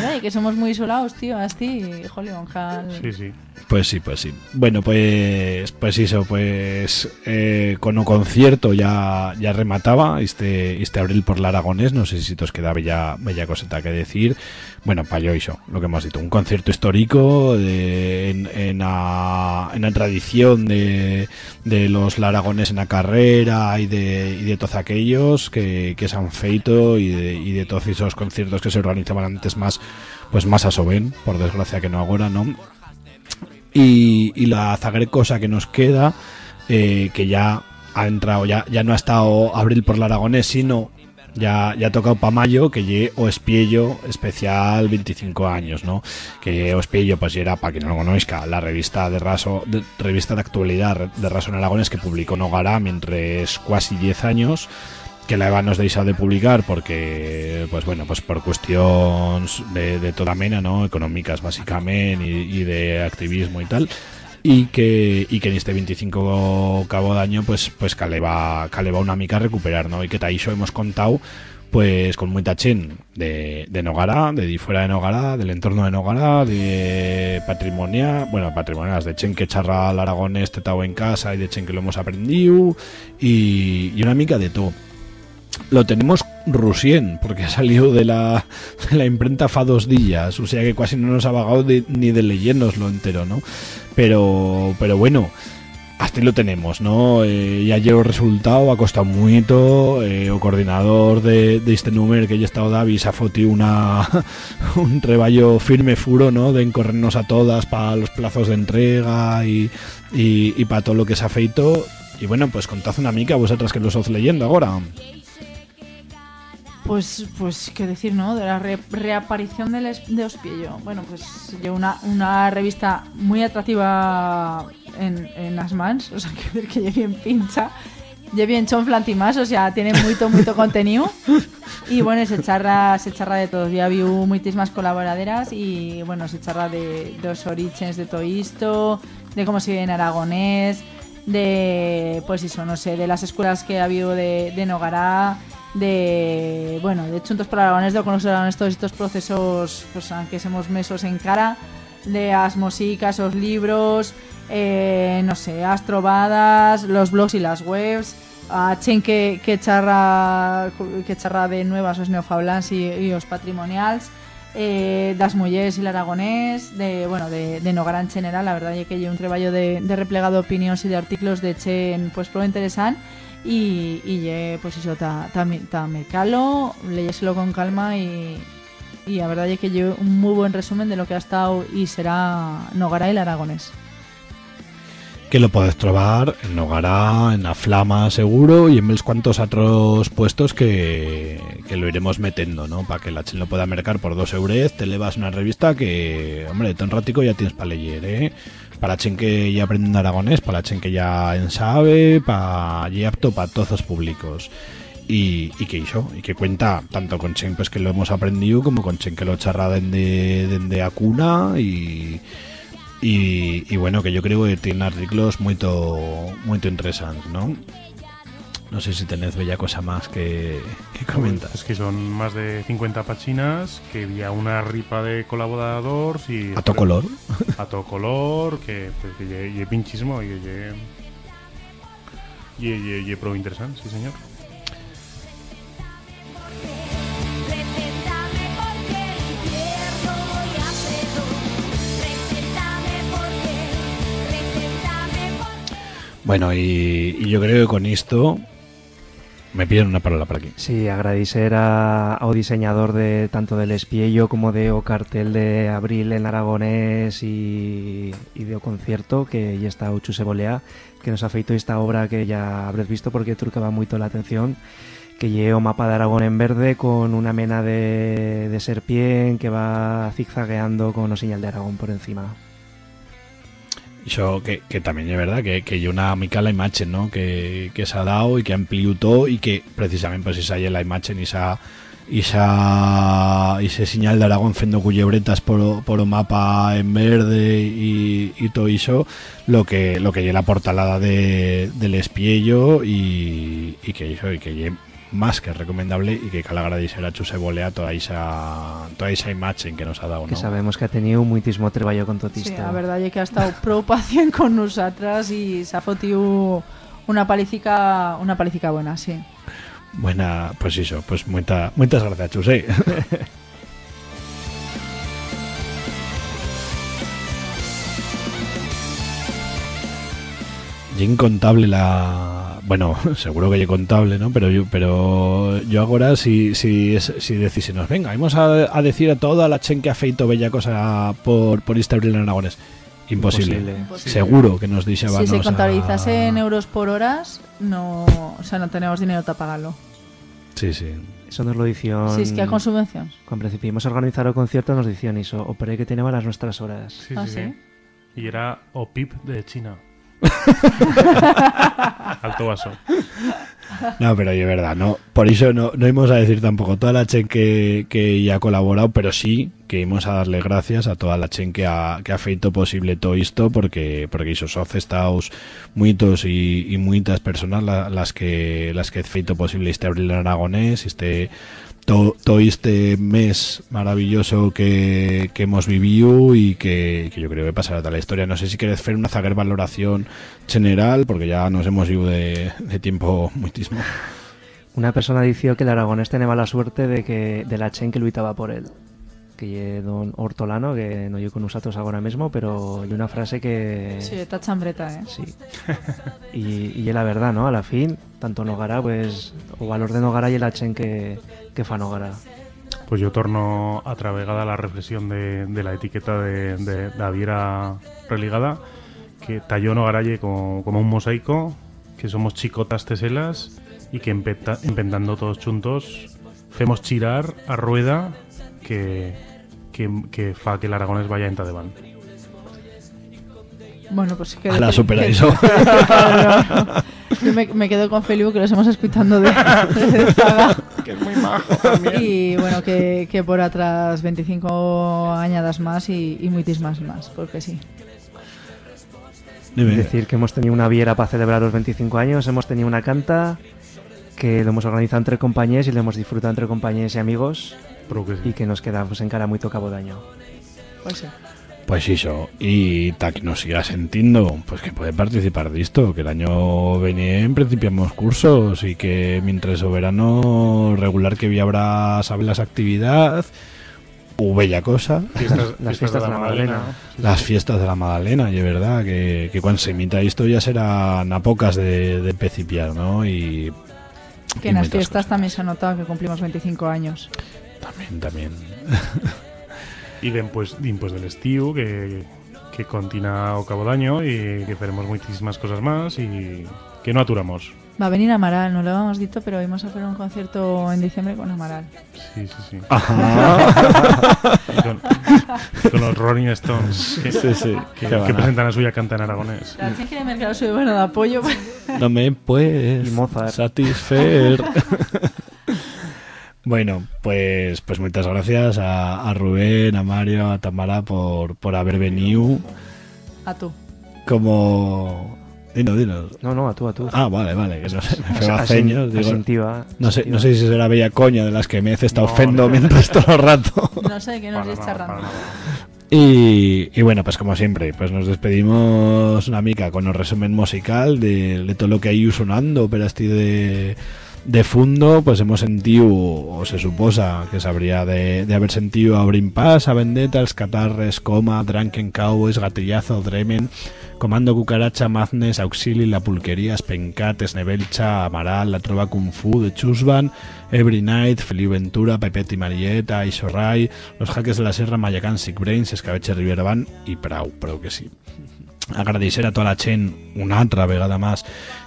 Speaker 5: verdad, y que somos muy isolados, tío, así, onjal.
Speaker 4: Sí, sí.
Speaker 2: Pues sí, pues sí. Bueno, pues pues eso, pues eh, con o concierto ya ya remataba este este abril por el Aragonés, no sé si os queda bella bella coseta que decir. Bueno, para yo eso, lo que hemos dicho, un concierto histórico de- en, en, la tradición de, de los Laragones en la carrera y de, y de todos aquellos que, se han feito y de, y de todos esos conciertos que se organizaban antes más pues más a Soben, por desgracia que no ahora, ¿no? y, y la zagre cosa que nos queda, eh, que ya ha entrado, ya, ya no ha estado abril por Aragonés, sino ya, ya ha tocado para mayo, que lle o espiello especial 25 años, ¿no? Que o espiello, pues era, para quien no lo conozca, la revista de raso, de- revista de actualidad de Raso en Aragones que publicó Nogara mientras casi 10 años que la EVA nos deixado de publicar porque pues bueno pues por cuestiones de, de toda mena no económicas básicamente y, y de activismo y tal y que y que en este 25 cabo de año pues pues caleva caleva una mica a recuperar no y que taixo hemos contado pues con mucha chen de, de Nogara, de fuera de Nogara, del entorno de Nogara, de patrimonio, bueno, patrimoniales, de chen que charra el aragonés tetao en casa y de chen que lo hemos aprendido y, y una mica de todo. Lo tenemos rusien, porque ha salido de la, de la imprenta fa dos días, o sea que casi no nos ha vagado de- ni de leyennoslo entero, ¿no? Pero, pero bueno, hasta lo tenemos, ¿no? Eh, ya llevo el resultado, ha costado mucho, eh, o coordinador de, de este número que ya estado Davis ha fotido una un reballo firme furo, ¿no? De encorrernos a todas para los plazos de entrega y, y, para todo lo que se ha feito. Y bueno, pues contad una mica vosotras que lo os leyendo ahora.
Speaker 5: Pues, pues, qué decir, ¿no? De la re- reaparición del es- de Ospiello. Bueno, pues lleva una, una revista muy atractiva en, en las mans, o sea, que decir que bien pincha, lleve bien chonflant más, o sea, tiene mucho, mucho contenido. Y bueno, se charra, se charra de todo. Ya vi muchísimas colaboradoras y bueno, se charra de, de los orígenes de todo esto, de cómo se vive en aragonés, de, pues eso, no sé, de las escuelas que ha habido de, de Nogará, de, bueno, de chuntos por aragonés, de conocer todos estos procesos, pues aunque somos mesos en cara, de las músicas, los libros, eh, no sé, las trovadas, los blogs y las webs, a Chen que, que charra que charra de nuevas os neofablans y, y os patrimonials, eh, das mujeres y el aragonés, de, bueno, de, de en general, la verdad es que hay un treballo de, de replegado de opiniones y de artículos de Chen pues pro interesante y, y pues eso, ta, ta, ta leyeselo con calma y, y la verdad es que yo un muy buen resumen de lo que ha estado y será Nogara y el aragonés.
Speaker 2: que lo podés trobar en Nogara, en la Flama seguro y en unos cuantos otros puestos que, que lo iremos metiendo, ¿no? Para que la chen lo pueda mercar por dos euros, te levas una revista que, hombre, tan ratico ya tienes para leer, ¿eh? Para chen que ya aprenden aragonés, para chen que ya en sabe, para y apto para todos los públicos. Y, que hizo, y que cuenta tanto con chen pues que lo hemos aprendido como con chen que lo charra dende, dende a cuna y, y, bueno, que yo creo que tiene artículos muy muy interesantes, ¿no? No sé si tenéis bella cosa más que, que comentar.
Speaker 4: Es que son más de 50 pachinas, que había una ripa de colaboradores y...
Speaker 2: A to color.
Speaker 4: A to color, que pues, que lle- lle pinchismo y. Lle, lle, lle pro interesante, sí señor.
Speaker 2: Bueno, y, y yo creo que con esto me piden una palabra para aquí.
Speaker 3: Sí, agradecer a, ao diseñador de tanto del espiello como de o cartel de abril en aragonés y, y de o concierto que ya está Chuse Bolea que nos ha feito esta obra que ya habréis visto porque trucaba mucho la atención que lle o mapa de Aragón en verde con una mena de, de serpiente que va zigzagueando con o señal de Aragón por encima.
Speaker 2: Eso que, que también es verdad que, que una mica la imagen, ¿no? Que, que se ha dado y que ha ampliado todo y que precisamente pues esa es la imagen y esa ese señal de Aragón fendo culebretas por, por o mapa en verde y, y todo eso lo que lo que lle la portalada de, del espiello y, y que eso y que lle más que recomendable y que cal agradecer a Chuse Bolea toda esa toda esa imagen que nos ha dado,
Speaker 3: Que
Speaker 2: ¿no?
Speaker 3: sabemos que ha tenido muchísimo trabajo con
Speaker 5: Sí,
Speaker 3: Totista.
Speaker 5: la verdad es que ha estado pro pacient con nosotras y se ha fotido una palicica, una palicica buena, sí.
Speaker 2: Buena, pues eso, pues muita, muchas gracias, Chuse. Y incontable la bueno, seguro que es contable, ¿no? Pero yo, pero yo ahora si si es- si decísenos, venga, vamos a, a decir a toda la chen que ha feito bella cosa por por este abril en Aragones. Imposible.
Speaker 3: Imposible.
Speaker 5: Imposible.
Speaker 2: Seguro que nos dice
Speaker 5: Si se contabilizase en euros por horas, no, o sea, no tenemos dinero para pagarlo.
Speaker 2: Sí, sí.
Speaker 3: Eso nos lo dicieron...
Speaker 5: Si es que hay con subvenciones.
Speaker 3: Cuando principiamos a organizar el concierto nos decían eso, o por ahí que teníamos las nuestras horas.
Speaker 4: Sí,
Speaker 5: Ah,
Speaker 4: sí,
Speaker 5: sí?
Speaker 4: sí. Y era OPIP de China. Alto vaso.
Speaker 2: No, pero de verdad, no. Por eso no, no íbamos a decir tampoco toda la chen que, que ya ha colaborado, pero sí que íbamos a darle gracias a toda la chen que ha, que ha feito posible todo esto, porque, porque esos soz estados muitos y, y muitas personas la- las que las que ha feito posible este abril aragonés, este todo, todo este mes maravilloso que, que hemos vivido y que, que yo creo que pasará toda la historia. No sé si quieres hacer una zaguer valoración general, porque ya nos hemos ido de, de tiempo muchísimo.
Speaker 3: Una persona dijo que el aragonés tenía la suerte de que de la chen que luitaba por él. Que don Hortolano, que no yo con nosotros ahora mismo, pero hay una frase que...
Speaker 5: Sí, está chambreta, ¿eh?
Speaker 3: Sí. Y, y es la verdad, ¿no? A la fin, tanto Nogara, pues, o valor de Nogara y la chen que, que fa Nogara.
Speaker 4: Pues yo torno a travegada la reflexión de, la etiqueta de, de, de Aviera religada, que talló no garalle como, como un mosaico, que somos chicotas teselas y que empeta- empendando todos juntos femos chirar a rueda que, que, que fa que el aragonés vaya en van.
Speaker 5: Bueno, pues que... Que-
Speaker 2: supera eso.
Speaker 5: Yo me, me quedo con Feliu, que lo estamos escuchando de, de Zaga.
Speaker 4: Que es muy majo también.
Speaker 5: Y bueno, que, que por atrás 25 añadas más y, y muchísimas más, porque sí.
Speaker 2: Dime.
Speaker 3: Es decir, que hemos tenido una viera para celebrar los 25 años, hemos tenido una canta que lo hemos organizado entre compañías y lo hemos disfrutado entre compañías y amigos
Speaker 4: que sí.
Speaker 3: y que nos queda pues, en cara muy cabo daño.
Speaker 5: Pues sí.
Speaker 2: Pues eso, y ta que nos siga sintiendo, pues que puede participar de esto, que el año venía principiamos cursos y que mientras o verano regular que habrá sabe las actividades, o bella cosa,
Speaker 4: Fiestas-
Speaker 3: Las fiestas de la Magdalena.
Speaker 2: las fiestas de la Magdalena, y es verdad que, que cuando se imita esto ya serán a pocas de, de principiar, ¿no? Y
Speaker 5: Que
Speaker 2: y
Speaker 5: en las fiestas también se ha notado que cumplimos 25 años.
Speaker 2: También, también.
Speaker 4: Y después, después del estío que, que continúa o cabo daño y que haremos muchísimas cosas más y que no aturamos.
Speaker 5: Va a venir Amaral, no lo habíamos dicho, pero vamos a hacer un concierto en diciembre con Amaral.
Speaker 4: Sí, sí, sí.
Speaker 2: Ajá.
Speaker 4: Y con, con los Rolling Stones que,
Speaker 2: Sí, sí.
Speaker 4: que, que presentan a suya canta en aragonés.
Speaker 5: La gente quiere mercar su bueno de apoyo.
Speaker 2: No me puedes
Speaker 3: Y Mozart.
Speaker 2: satisfacer. bueno, pues pues muchas gracias a, a Rubén, a Mario, a Tamara por, por haber venido.
Speaker 5: A tú.
Speaker 2: Como... Dinos, dinos.
Speaker 3: No, no, a tú, a tú.
Speaker 2: Ah, vale, vale, que no sé, me feo ceños, digo,
Speaker 3: asintiva,
Speaker 2: no sé, no sé si será bella coña de las que me hace está
Speaker 4: No,
Speaker 2: ofendo
Speaker 4: no.
Speaker 2: mientras todo el rato.
Speaker 5: No sé qué nos
Speaker 4: para nada.
Speaker 2: Y, y bueno, pues como siempre, pues nos despedimos una mica con el resumen musical de, de todo lo que hay sonando, pero así de, de fondo, pues hemos sentido, o se suposa que se habría de, de haber sentido a Brin Pass, a Vendetta, Els Catarres, Coma, Drunken Cowboys, Gatillazo, Dremen, Comando Cucaracha, Madness, Auxili, La Pulquería, Spencat, Esnevelcha, Amaral, La Trova Kung Fu de Chusban, Every Night, Feliu Ventura, Pepet y Marieta, Isorray, Los Jaques de la Sierra, Mayacán, Sick Brains, Escabeche Riverban y Prau, Prau que sí. Agradecer a toda la Chen una otra vegada más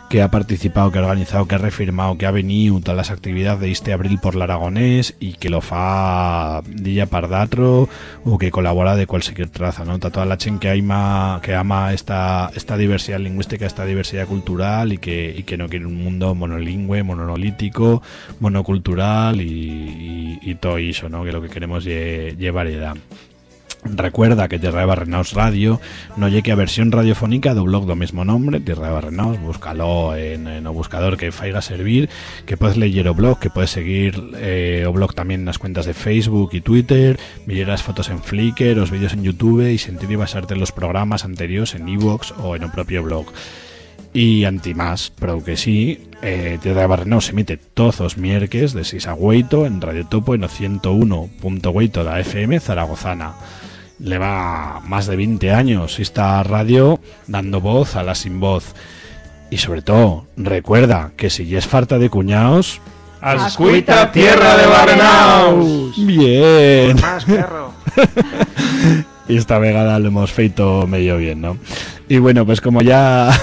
Speaker 2: que ha participado, que ha organizado, que ha refirmado, que ha venido todas las actividades de este abril por el Aragonés y que lo fa Dilla Pardatro o que colabora de cualquier traza, ¿no? Toda la Chen que ama, que ama esta, esta diversidad lingüística, esta diversidad cultural y que, y que no quiere un mundo monolingüe, monolítico, monocultural y, y, y todo eso, ¿no? Que lo que queremos es variedad. Recuerda que Tierra de Barrenaos Radio no llegue a versión radiofónica do blog do mismo nombre, Tierra de Barrenaos, búscalo en, en buscador que faiga servir, que puedes leer o blog, que puedes seguir eh, o blog también nas cuentas de Facebook y Twitter, mirar as fotos en Flickr, os vídeos en YouTube y sentir y basarte en los programas anteriores en iVoox o en o propio blog. Y antimás, pero que sí, eh, Tierra de Barrenaos se emite todos os miércoles de 6 a 8 en Radio Topo en o 101.8 da FM Zaragozana le va más de 20 años esta radio dando voz a la sin voz. Y sobre todo, recuerda que si ya es falta de cuñados...
Speaker 4: Ascuita tierra de Barrenaus.
Speaker 2: Bien.
Speaker 3: Más perro.
Speaker 2: y esta vegada lo hemos feito medio bien, ¿no? Y bueno, pues como ya...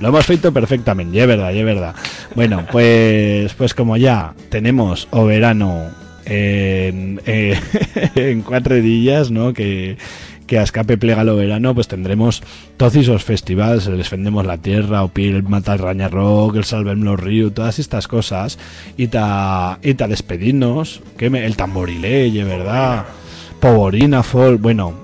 Speaker 2: Lo hemos feito perfectamente, y es verdad, y es verdad. Bueno, pues, pues como ya tenemos o verano en, eh, en cuatro días, ¿no? Que, que a escape plega lo verano, pues tendremos todos esos festivales, el Defendemos la Tierra, o Pil Matarraña Rock, el Salvem los Ríos, todas estas cosas, y ta, y ta despedirnos, que me, el tamborilé, ye, ¿verdad? Poborina, Fall, bueno,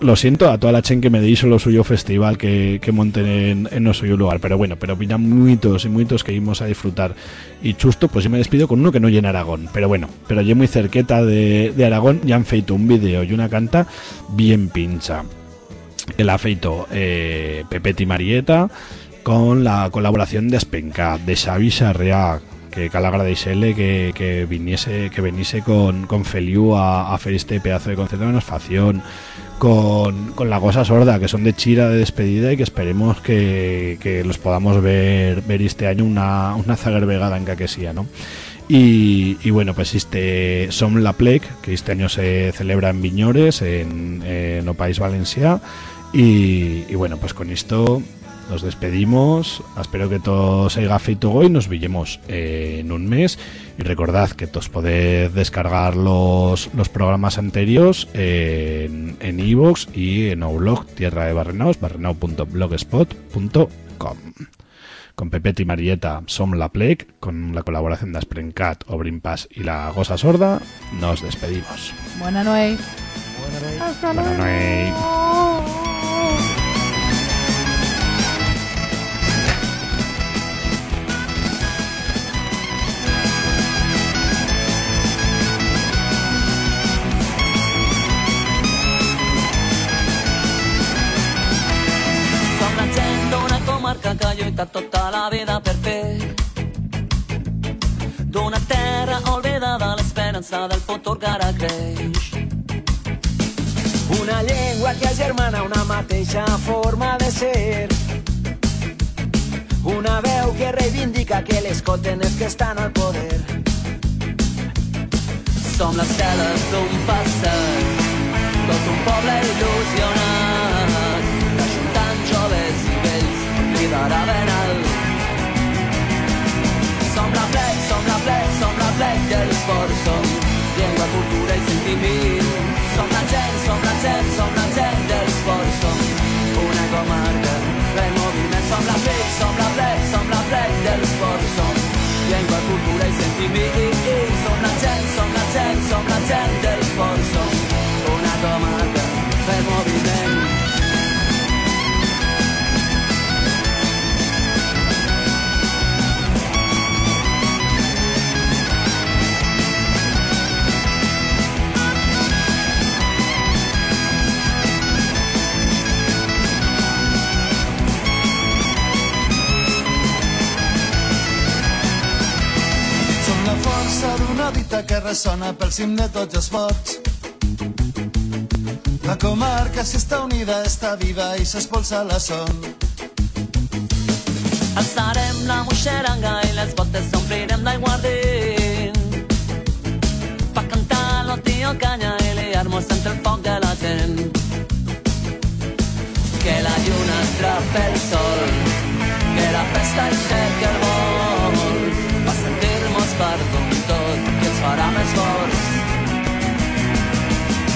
Speaker 2: lo siento a toda la chen que me deis lo suyo festival que, que monten en, en no suyo lugar, pero bueno, pero vina muchos y muchos que íbamos a disfrutar. Y justo, pues yo me despido con uno que no llena Aragón, pero bueno, pero ya muy cerqueta de, de Aragón ya han feito un vídeo y una canta bien pincha. El ha feito eh, Pepeti Marieta con la colaboración de Espenca, de Xavi Sarrià, que cal agradecerle que, que viniese que viniese con, con Feliu a, a hacer este pedazo de concierto de facción con, con la cosa sorda que son de chira de despedida y que esperemos que, que los podamos ver ver este año una, una zaguer vegada en Caquesía ¿no? Y, y bueno, pues este Som la Plec, que este año se celebra en Viñores, en, en o País Valencia. Y, y bueno, pues con esto nos despedimos. Espero que todo se haya feito hoy. Nos villemos eh, en un mes. Y recordad que todos podéis descargar los, los programas anteriores en en iVoox y en o blog Tierra de Barrenaos, barrenao.blogspot.com. Con Pepet y Marieta Som la Plec, con la colaboración de Sprencat, Obrin Pass y la Gosa Sorda, nos despedimos.
Speaker 5: Buena noche. Hasta
Speaker 2: Buena noche.
Speaker 15: Som lluitat tota la vida per fer d'una terra oblidada l'esperança del futur que ara creix.
Speaker 21: Una llengua que agermana una mateixa forma de ser. Una veu que reivindica que l'escolten els que estan al poder.
Speaker 15: Som les teles d'un passat, tot un poble il·lusionat, vells lideraven el. Som la plec, som la plec, som la plec de l'esport, som llengua, cultura i sentiment. Som la gent, som la gent, som la gent de l'esport, som una comarca de moviment. Som la plec, som la plec, som la plec de l'esport, som llengua, cultura i sentiment. Som la gent, som la gent
Speaker 23: dita que ressona pel cim de tots els vots. La comarca, si està unida, està viva i s'espolsa la son.
Speaker 15: Alçarem la moixeranga i les botes omplirem d'aiguardent per cantar lo tio canya i liar-nos entre el foc de la gent. Que la lluna atrape el sol, que la festa aixequi el vol, per sentir-nos part farà més forts.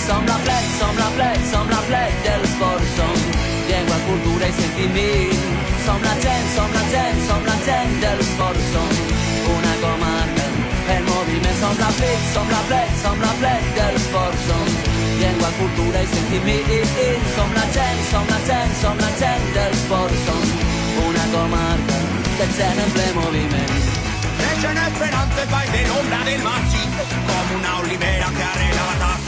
Speaker 15: Som la plec, som la plec, som la plec de l'esport, som llengua, cultura i sentiment. Som la gent, som la gent, som la gent de l'esport, som una comarca en moviment. Som la plec, som la plec, som la plec de l'esport, som llengua, cultura sentiments. Som la gent, som la gent, som la gent dels ports, som una comarca que gent en ple moviment.
Speaker 24: Lucha en esperanza, país de del machismo, como una olivera que arregla la